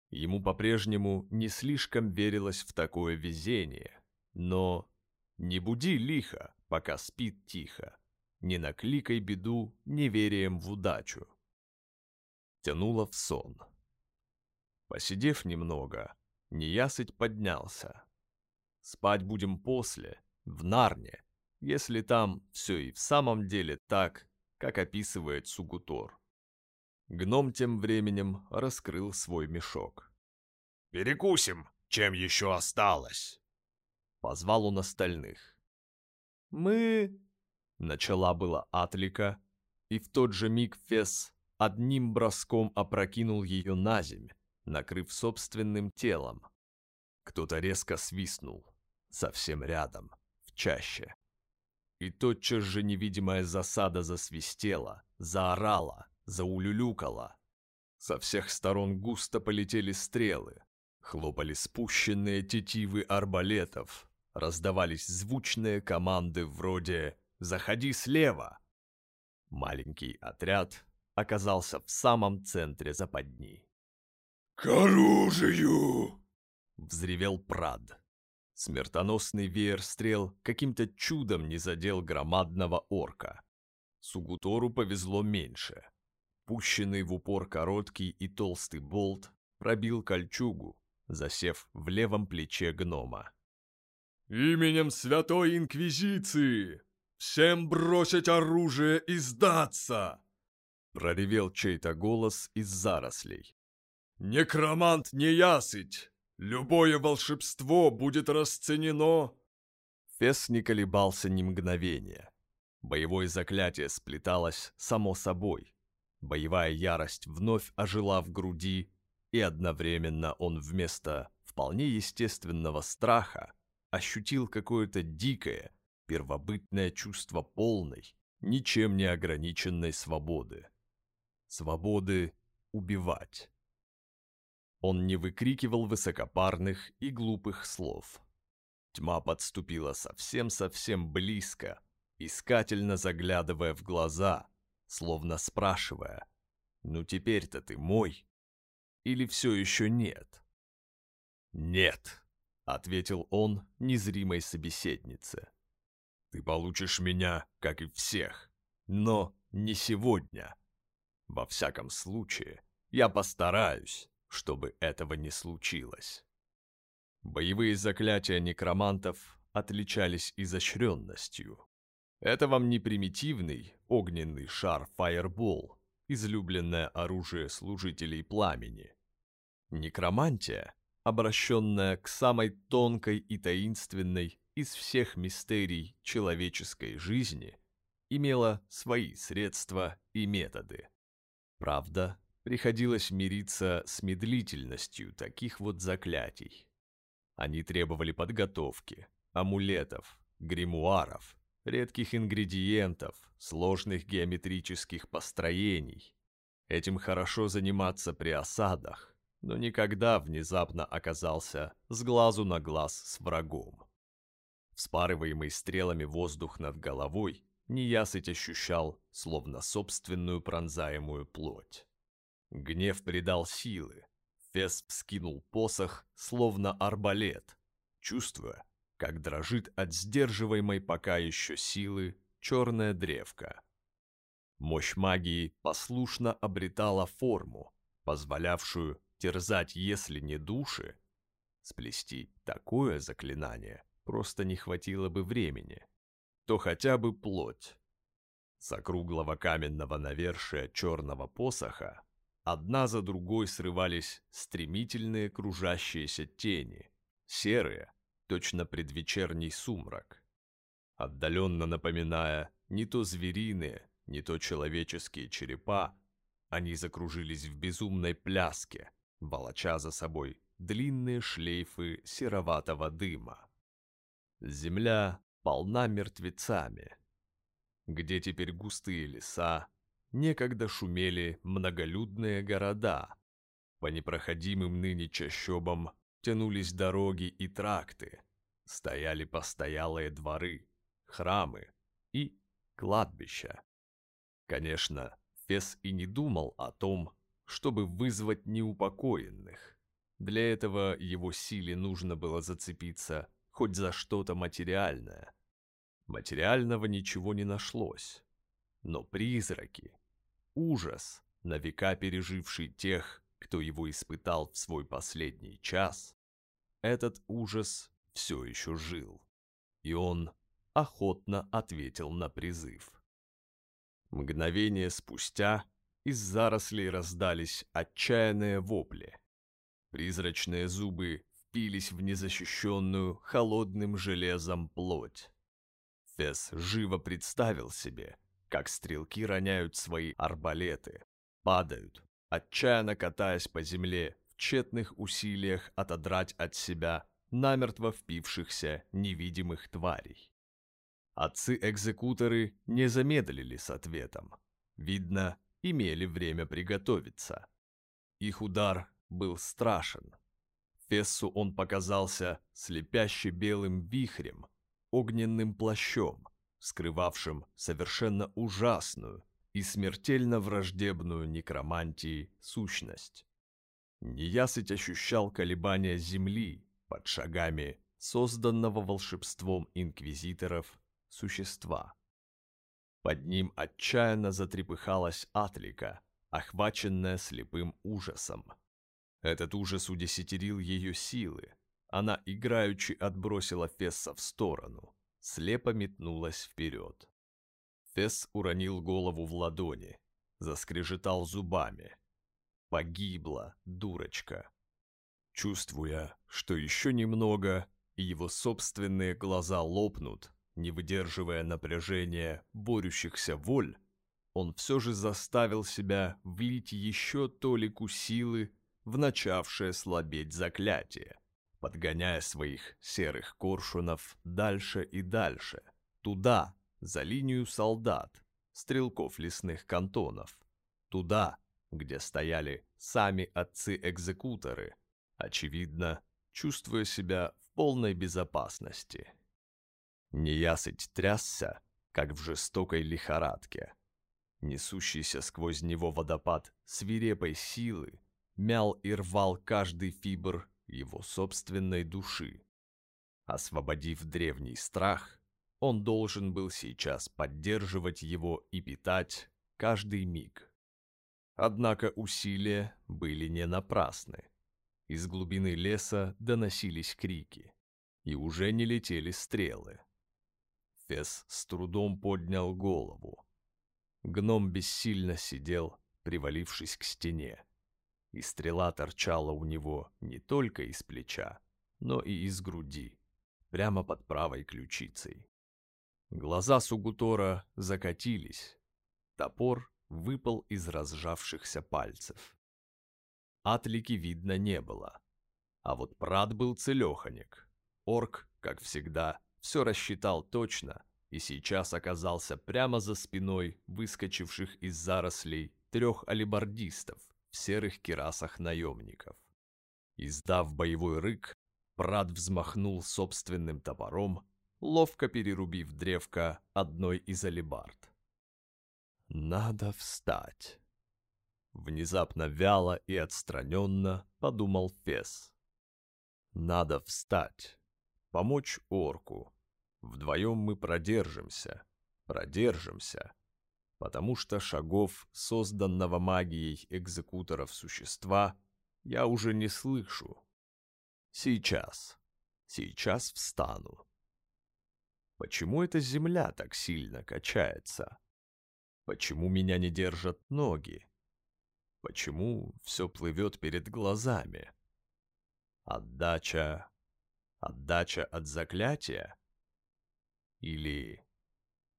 Ему по-прежнему не слишком верилось в такое везение, но не буди лихо, пока спит тихо, не накликай беду неверием в удачу. Тянуло в сон. Посидев немного, неясыть поднялся. Спать будем после, в Нарне, если там все и в самом деле так, как описывает Сугутор. Гном тем временем раскрыл свой мешок.
«Перекусим, чем еще осталось!»
Позвал он остальных. «Мы...» Начала была Атлика, и в тот же миг Фес одним броском опрокинул ее на земь, накрыв собственным телом. Кто-то резко свистнул, совсем рядом, в чаще. И тотчас же невидимая засада засвистела, заорала, заулюлюкала. Со всех сторон густо полетели стрелы, хлопали спущенные тетивы арбалетов, раздавались звучные команды вроде Заходи слева!» Маленький отряд оказался в самом центре западни.
«К оружию!»
— взревел Прад. Смертоносный веер стрел каким-то чудом не задел громадного орка. Сугутору повезло меньше. Пущенный в упор короткий и толстый болт пробил кольчугу, засев в левом плече гнома.
«Именем Святой Инквизиции!» «Всем бросить оружие и сдаться!»
Проревел чей-то голос из зарослей.
«Некромант не ясыть! Любое волшебство будет расценено!»
Фес не колебался ни мгновения. Боевое заклятие сплеталось само собой. Боевая ярость вновь ожила в груди, и одновременно он вместо вполне естественного страха ощутил какое-то дикое, первобытное чувство полной, ничем не ограниченной свободы. Свободы убивать. Он не выкрикивал высокопарных и глупых слов. Тьма подступила совсем-совсем близко, искательно заглядывая в глаза, словно спрашивая, «Ну теперь-то ты мой? Или все еще нет?» «Нет», — ответил он незримой собеседнице. Ты получишь меня, как и всех, но не сегодня. Во всяком случае, я постараюсь, чтобы этого не случилось. Боевые заклятия некромантов отличались изощренностью. Это вам не примитивный огненный шар Fireball, излюбленное оружие служителей пламени. Некромантия, обращенная к самой тонкой и таинственной из всех мистерий человеческой жизни имела свои средства и методы. Правда, Приходилось мириться с медлительностью таких вот заклятий. Они требовали подготовки, амулетов, гримуаров, редких ингредиентов, сложных геометрических построений. Этим хорошо заниматься при осадах, но никогда внезапно оказался с глазу на глаз с врагом. Вспарываемый стрелами воздух над головой, неясыть ощущал, словно собственную пронзаемую плоть. Гнев придал силы. Фес вскинул посох, словно арбалет, чувствуя, как дрожит от сдерживаемой пока еще силы черная древка. Мощь магии послушно обретала форму, позволявшую терзать, если не души, сплести такое заклинание просто не хватило бы времени, то хотя бы плоть. С округлого каменного навершия черного посоха одна за другой срывались стремительные кружащиеся тени, серые, точно предвечерний сумрак, отдаленно напоминая не то звериные, не то человеческие черепа, они закружились в безумной пляске, волоча за собой длинные шлейфы сероватого дыма. Земля полна мертвецами. Где теперь густые леса, некогда шумели многолюдные города. По непроходимым ныне чащобам тянулись дороги и тракты, стояли постоялые дворы, храмы и кладбища. Конечно, Фес и не думал о том, чтобы вызвать неупокоенных. Для этого его силе нужно было зацепиться хоть за что-то материальное. Материального ничего не нашлось. Но призраки, ужас, на века переживший тех, кто его испытал в свой последний час, этот ужас все еще жил, и он охотно ответил на призыв. Мгновение спустя из зарослей раздались отчаянные вопли. Призрачные зубы впились в незащищенную холодным железом плоть. Фес живо представил себе, как стрелки роняют свои арбалеты, падают, отчаянно катаясь по земле в тщетных усилиях отодрать от себя намертво впившихся невидимых тварей. Отцы-экзекуторы не замедлили с ответом. Видно, имели время приготовиться. Их удар был страшен. Фессу он показался слепяще белым вихрем, огненным плащом, скрывавшим совершенно ужасную и смертельно враждебную некромантии сущность. Неясыть ощущал колебания земли под шагами созданного волшебством инквизиторов существа. Под ним отчаянно затрепыхалась Атлика, охваченная слепым ужасом. Этот ужас удесятерил ее силы. Она играючи отбросила Фесса в сторону, слепо метнулась вперед. Фесс уронил голову в ладони, заскрежетал зубами. Погибла, дурочка. Чувствуя, что еще немного, и его собственные глаза лопнут, не выдерживая напряжения борющихся воль, он все же заставил себя влить еще толику силы в начавшее слабеть заклятие, подгоняя своих серых коршунов дальше и дальше, туда, за линию солдат, стрелков лесных кантонов, туда, где стояли сами отцы-экзекуторы, очевидно, чувствуя себя в полной безопасности. Неясыть трясся, как в жестокой лихорадке. Несущийся сквозь него водопад свирепой силы мял и рвал каждый фибр его собственной души. Освободив древний страх, он должен был сейчас поддерживать его и питать каждый миг. Однако усилия были не напрасны. Из глубины леса доносились крики, и уже не летели стрелы. Фес с трудом поднял голову. Гном бессильно сидел, привалившись к стене, и стрела торчала у него не только из плеча, но и из груди, прямо под правой ключицей. Глаза Сугутора закатились. Топор выпал из разжавшихся пальцев. Атлики видно не было. А вот Прат был целеханик. Орк, как всегда, все рассчитал точно и сейчас оказался прямо за спиной выскочивших из зарослей трех алибардистов в серых кирасах наемников. Издав боевой рык, Прат взмахнул собственным топором, ловко перерубив древко одной из алибард. «Надо встать!» Внезапно вяло и отстраненно подумал Фес. «Надо встать, помочь орку. Вдвоем мы продержимся, продержимся, потому что шагов созданного магией экзекуторов существа я уже не слышу. Сейчас, сейчас встану. Почему эта земля так сильно качается? Почему меня не держат ноги? Почему все плывет перед глазами? Отдача... Отдача от заклятия? Или...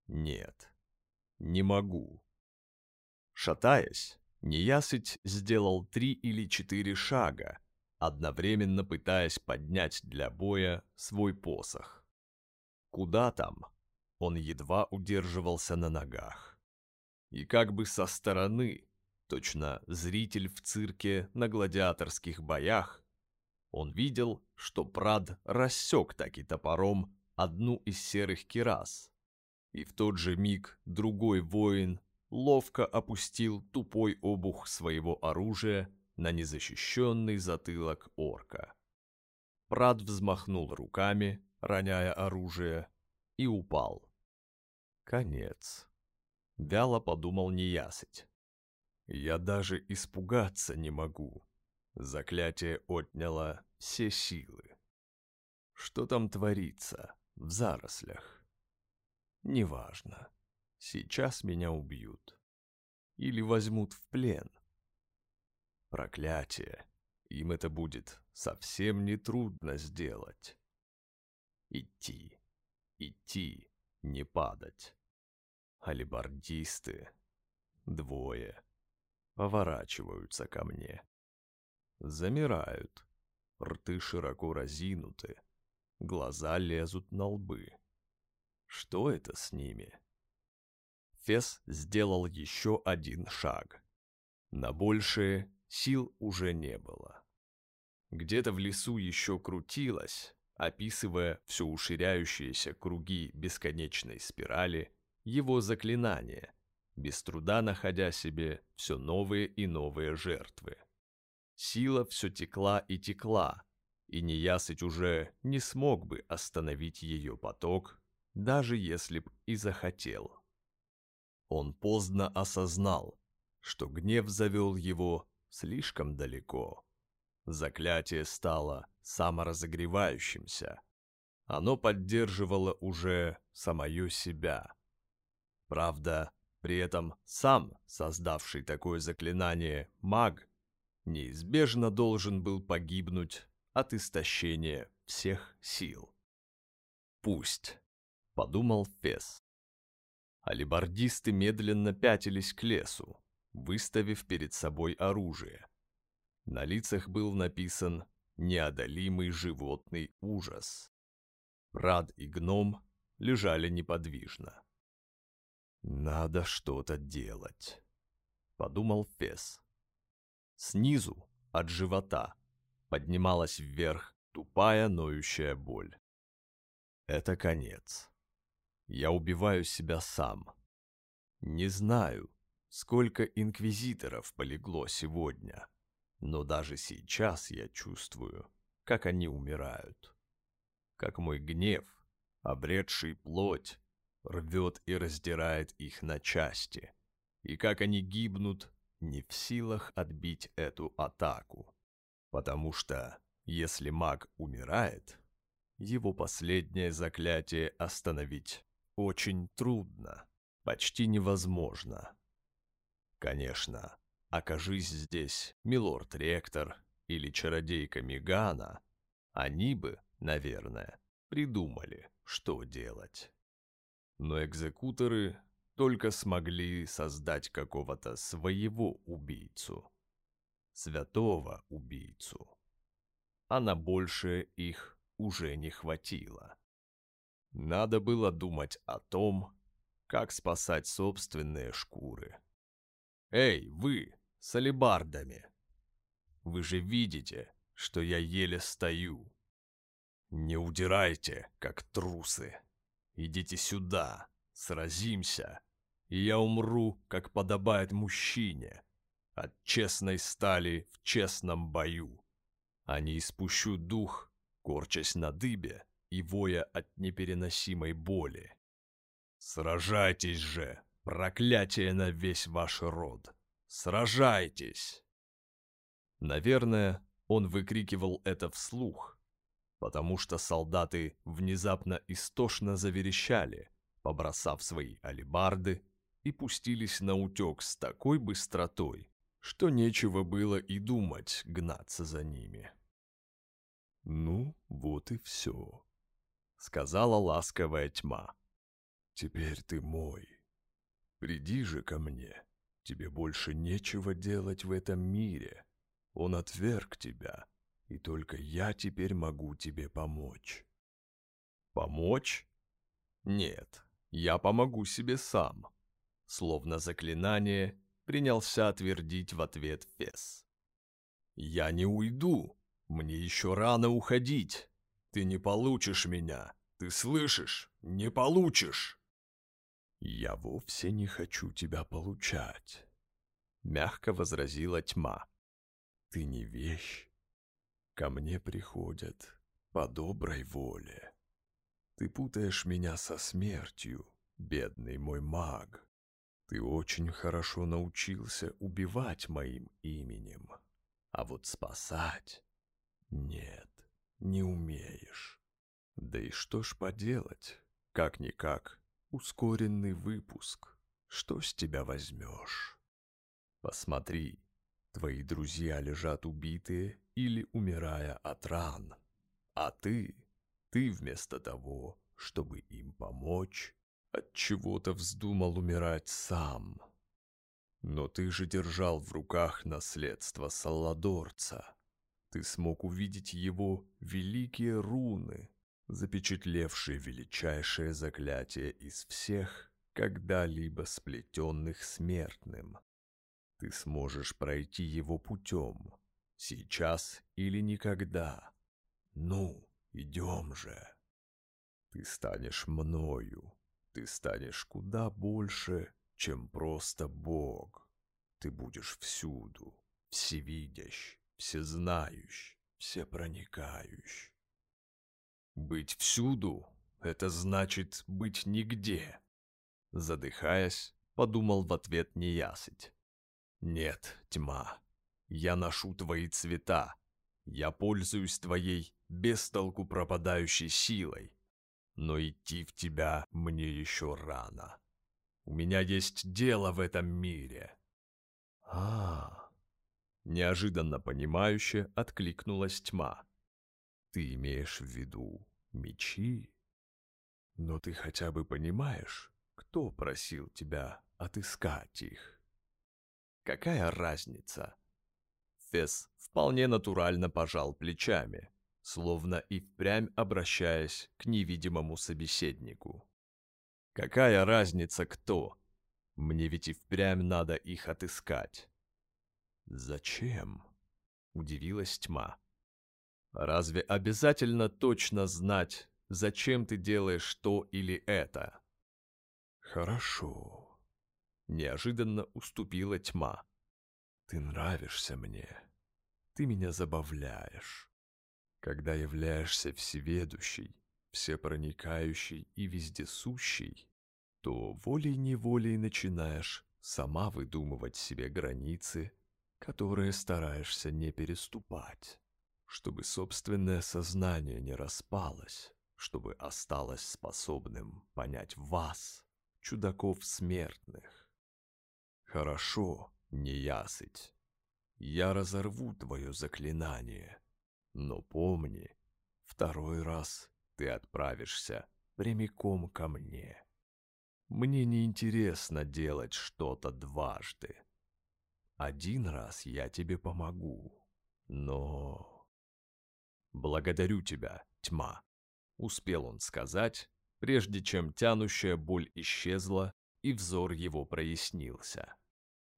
Нет, не могу. Шатаясь, неясыть сделал три или четыре шага, одновременно пытаясь поднять для боя свой посох. Куда там? Он едва удерживался на ногах. И как бы со стороны, точно зритель в цирке на гладиаторских боях, он видел, что Прад рассек таки топором одну из серых кирас, и в тот же миг другой воин ловко опустил тупой обух своего оружия на незащищенный затылок орка. Прад взмахнул руками, роняя оружие, и упал. Конец. Вяло подумал неясыть. Я даже испугаться не могу. Заклятие отняло все силы. Что там творится в зарослях? Неважно. Сейчас меня убьют. Или возьмут в плен. Проклятие. Им это будет совсем нетрудно сделать. Идти. Идти. Не падать. Алибардисты. Двое. Поворачиваются ко мне. Замирают. Рты широко разинуты. Глаза лезут на лбы. Что это с ними? Фес сделал еще один шаг. На большее сил уже не было. Где-то в лесу еще крутилось, описывая все уширяющиеся круги бесконечной спирали, его заклинание, без труда находя себе все новые и новые жертвы. Сила все текла и текла, и неясыть уже не смог бы остановить ее поток, даже если б и захотел. Он поздно осознал, что гнев завел его слишком далеко. Заклятие стало саморазогревающимся. Оно поддерживало уже самое себя. Правда, при этом сам, создавший такое заклинание, маг, неизбежно должен был погибнуть от истощения всех сил. «Пусть», — подумал Фес. Алибардисты медленно пятились к лесу, выставив перед собой оружие. На лицах был написан неодолимый животный ужас. Рад и гном лежали неподвижно. «Надо что-то делать», — подумал Фес. Снизу, от живота, поднималась вверх тупая ноющая боль. Это конец. Я убиваю себя сам. Не знаю, сколько инквизиторов полегло сегодня, но даже сейчас я чувствую, как они умирают. Как мой гнев, обретший плоть, рвет и раздирает их на части, и как они гибнут, не в силах отбить эту атаку. Потому что, если маг умирает, его последнее заклятие остановить очень трудно, почти невозможно. Конечно, окажись здесь милорд-ректор или чародейка Мегана, они бы, наверное, придумали, что делать. Но экзекуторы только смогли создать какого-то своего убийцу. Святого убийцу. А на большее их уже не хватило. Надо было думать о том, как спасать собственные шкуры. «Эй, вы, с алебардами! Вы же видите, что я еле стою. Не удирайте, как трусы. Идите сюда, сразимся, и я умру, как подобает мужчине, от честной стали в честном бою, а не испущу дух, корчась на дыбе и воя от непереносимой боли. Сражайтесь же, проклятие на весь ваш род! Сражайтесь!» Наверное, он выкрикивал это вслух, потому что солдаты внезапно истошно заверещали, побросав свои алебарды и пустились на утек с такой быстротой, что нечего было и думать гнаться за ними. «Ну, вот и все», — сказала ласковая тьма. «Теперь ты мой. Приди же ко мне. Тебе больше нечего делать в этом мире. Он отверг тебя, и только я теперь могу тебе помочь». «Помочь? Нет, я помогу себе сам», словно заклинание, принялся твердить в ответ Фес. «Я не уйду, мне еще рано уходить. Ты не получишь меня, ты слышишь? Не получишь!» «Я вовсе не хочу тебя получать», — мягко возразила тьма. «Ты не вещь. Ко мне приходят по доброй воле. Ты путаешь меня со смертью, бедный мой маг. Ты очень хорошо научился убивать моим именем, а вот спасать — нет, не умеешь. Да и что ж поделать, как-никак, ускоренный выпуск. Что с тебя возьмешь? Посмотри, твои друзья лежат убитые или умирая от ран. А ты, ты вместо того, чтобы им помочь, от чего-то вздумал умирать сам. Но ты же держал в руках наследство Салладорца. Ты смог увидеть его великие руны, запечатлевшие величайшее заклятие из всех, когда-либо сплетенных смертным. Ты сможешь пройти его путем, сейчас или никогда. Ну, идем же. Ты станешь мною, ты станешь куда больше, чем просто Бог. Ты будешь всюду, всевидящ, всезнающ, всепроникающ. Быть всюду — это значит быть нигде. Задыхаясь, подумал в ответ неясыть. Нет, тьма, я ношу твои цвета. Я пользуюсь твоей бестолку пропадающей силой, но идти в тебя мне еще рано. У меня есть дело в этом мире. А, неожиданно понимающе откликнулась тьма. Ты имеешь в виду мечи? Но ты хотя бы понимаешь, кто просил тебя отыскать их? Какая разница? Фес вполне натурально пожал плечами словно и впрямь обращаясь к невидимому собеседнику. «Какая разница кто? Мне ведь и впрямь надо их отыскать». «Зачем?» — удивилась тьма. «Разве обязательно точно знать, зачем ты делаешь то или это?» «Хорошо», — неожиданно уступила тьма. «Ты нравишься мне. Ты меня забавляешь. Когда являешься всеведущий, всепроникающий и вездесущий, то волей-неволей начинаешь сама выдумывать себе границы, которые стараешься не переступать, чтобы собственное сознание не распалось, чтобы осталось способным понять вас, чудаков смертных. Хорошо, неясыть. Я разорву твое заклинание — но помни, второй раз ты отправишься прямиком ко мне. Мне не интересно делать что-то дважды. Один раз я тебе помогу, но... Благодарю тебя, тьма, успел он сказать, прежде чем тянущая боль исчезла и взор его прояснился.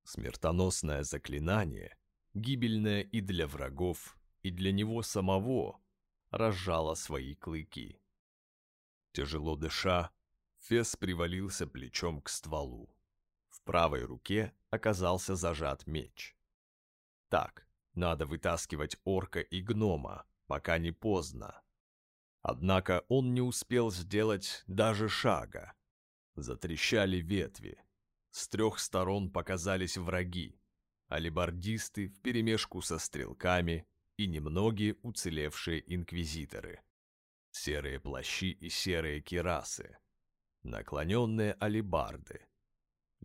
Смертоносное заклинание, гибельное и для врагов, и для него самого, разжало свои клыки. Тяжело дыша, Фес привалился плечом к стволу. Правой руке оказался зажат меч. Так, надо вытаскивать орка и гнома, пока не поздно. Однако он не успел сделать даже шага. Затрещали ветви. С трех сторон показались враги. Алибардисты вперемешку со стрелками и немногие уцелевшие инквизиторы. Серые плащи и серые кирасы. Наклоненные алибарды.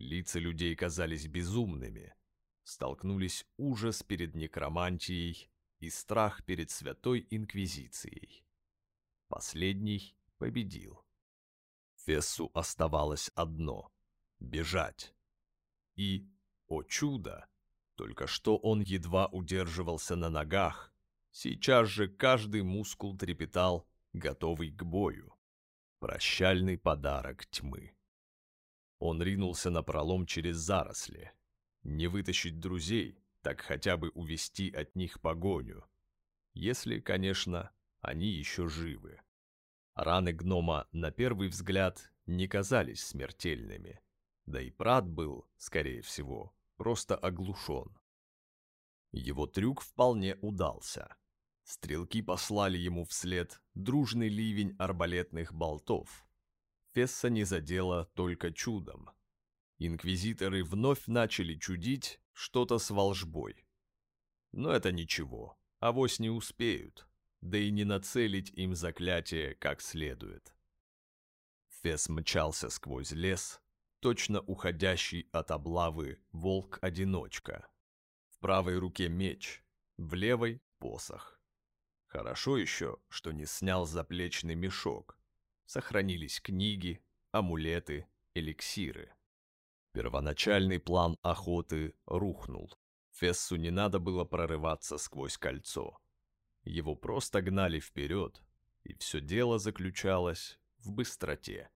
Лица людей казались безумными. Столкнулись ужас перед некромантией и страх перед Святой Инквизицией. Последний победил. Фессу оставалось одно — бежать. И, о чудо, только что он едва удерживался на ногах, сейчас же каждый мускул трепетал, готовый к бою. Прощальный подарок тьмы. Он ринулся на пролом через заросли. Не вытащить друзей, так хотя бы увести от них погоню. Если, конечно, они еще живы. Раны гнома, на первый взгляд, не казались смертельными. Да и Прат был, скорее всего, просто оглушен. Его трюк вполне удался. Стрелки послали ему вслед дружный ливень арбалетных болтов. Фесса не задела только чудом. Инквизиторы вновь начали чудить что-то с волжбой. Но это ничего, авось не успеют, да и не нацелить им заклятие как следует. Фес мчался сквозь лес, точно уходящий от облавы волк-одиночка. В правой руке меч, в левой — посох. Хорошо еще, что не снял заплечный мешок. Сохранились книги, амулеты, эликсиры. Первоначальный план охоты рухнул. Фессу не надо было прорываться сквозь кольцо. Его просто гнали вперед, и все дело заключалось в быстроте.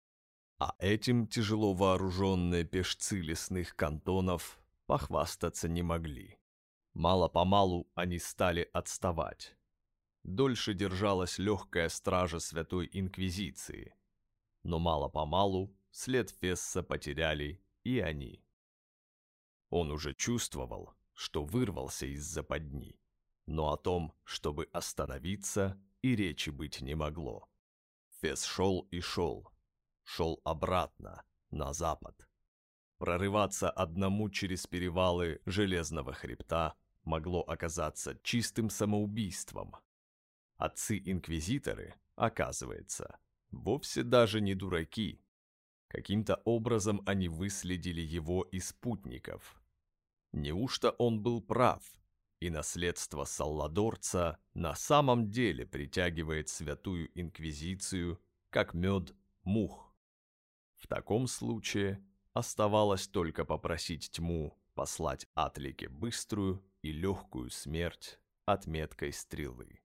А этим тяжело вооруженные пешцы лесных кантонов похвастаться не могли. Мало-помалу они стали отставать дольше держалась легкая стража Святой Инквизиции. Но мало-помалу след Фесса потеряли и они. Он уже чувствовал, что вырвался из западни, но о том, чтобы остановиться, и речи быть не могло. Фесс шел и шел, шел обратно, на запад. Прорываться одному через перевалы Железного хребта могло оказаться чистым самоубийством, Отцы-инквизиторы, оказывается, вовсе даже не дураки. Каким-то образом они выследили его и спутников. Неужто он был прав, и наследство Салладорца на самом деле притягивает святую инквизицию, как мед мух? В таком случае оставалось только попросить тьму послать Атлике быструю и легкую смерть отметкой стрелы.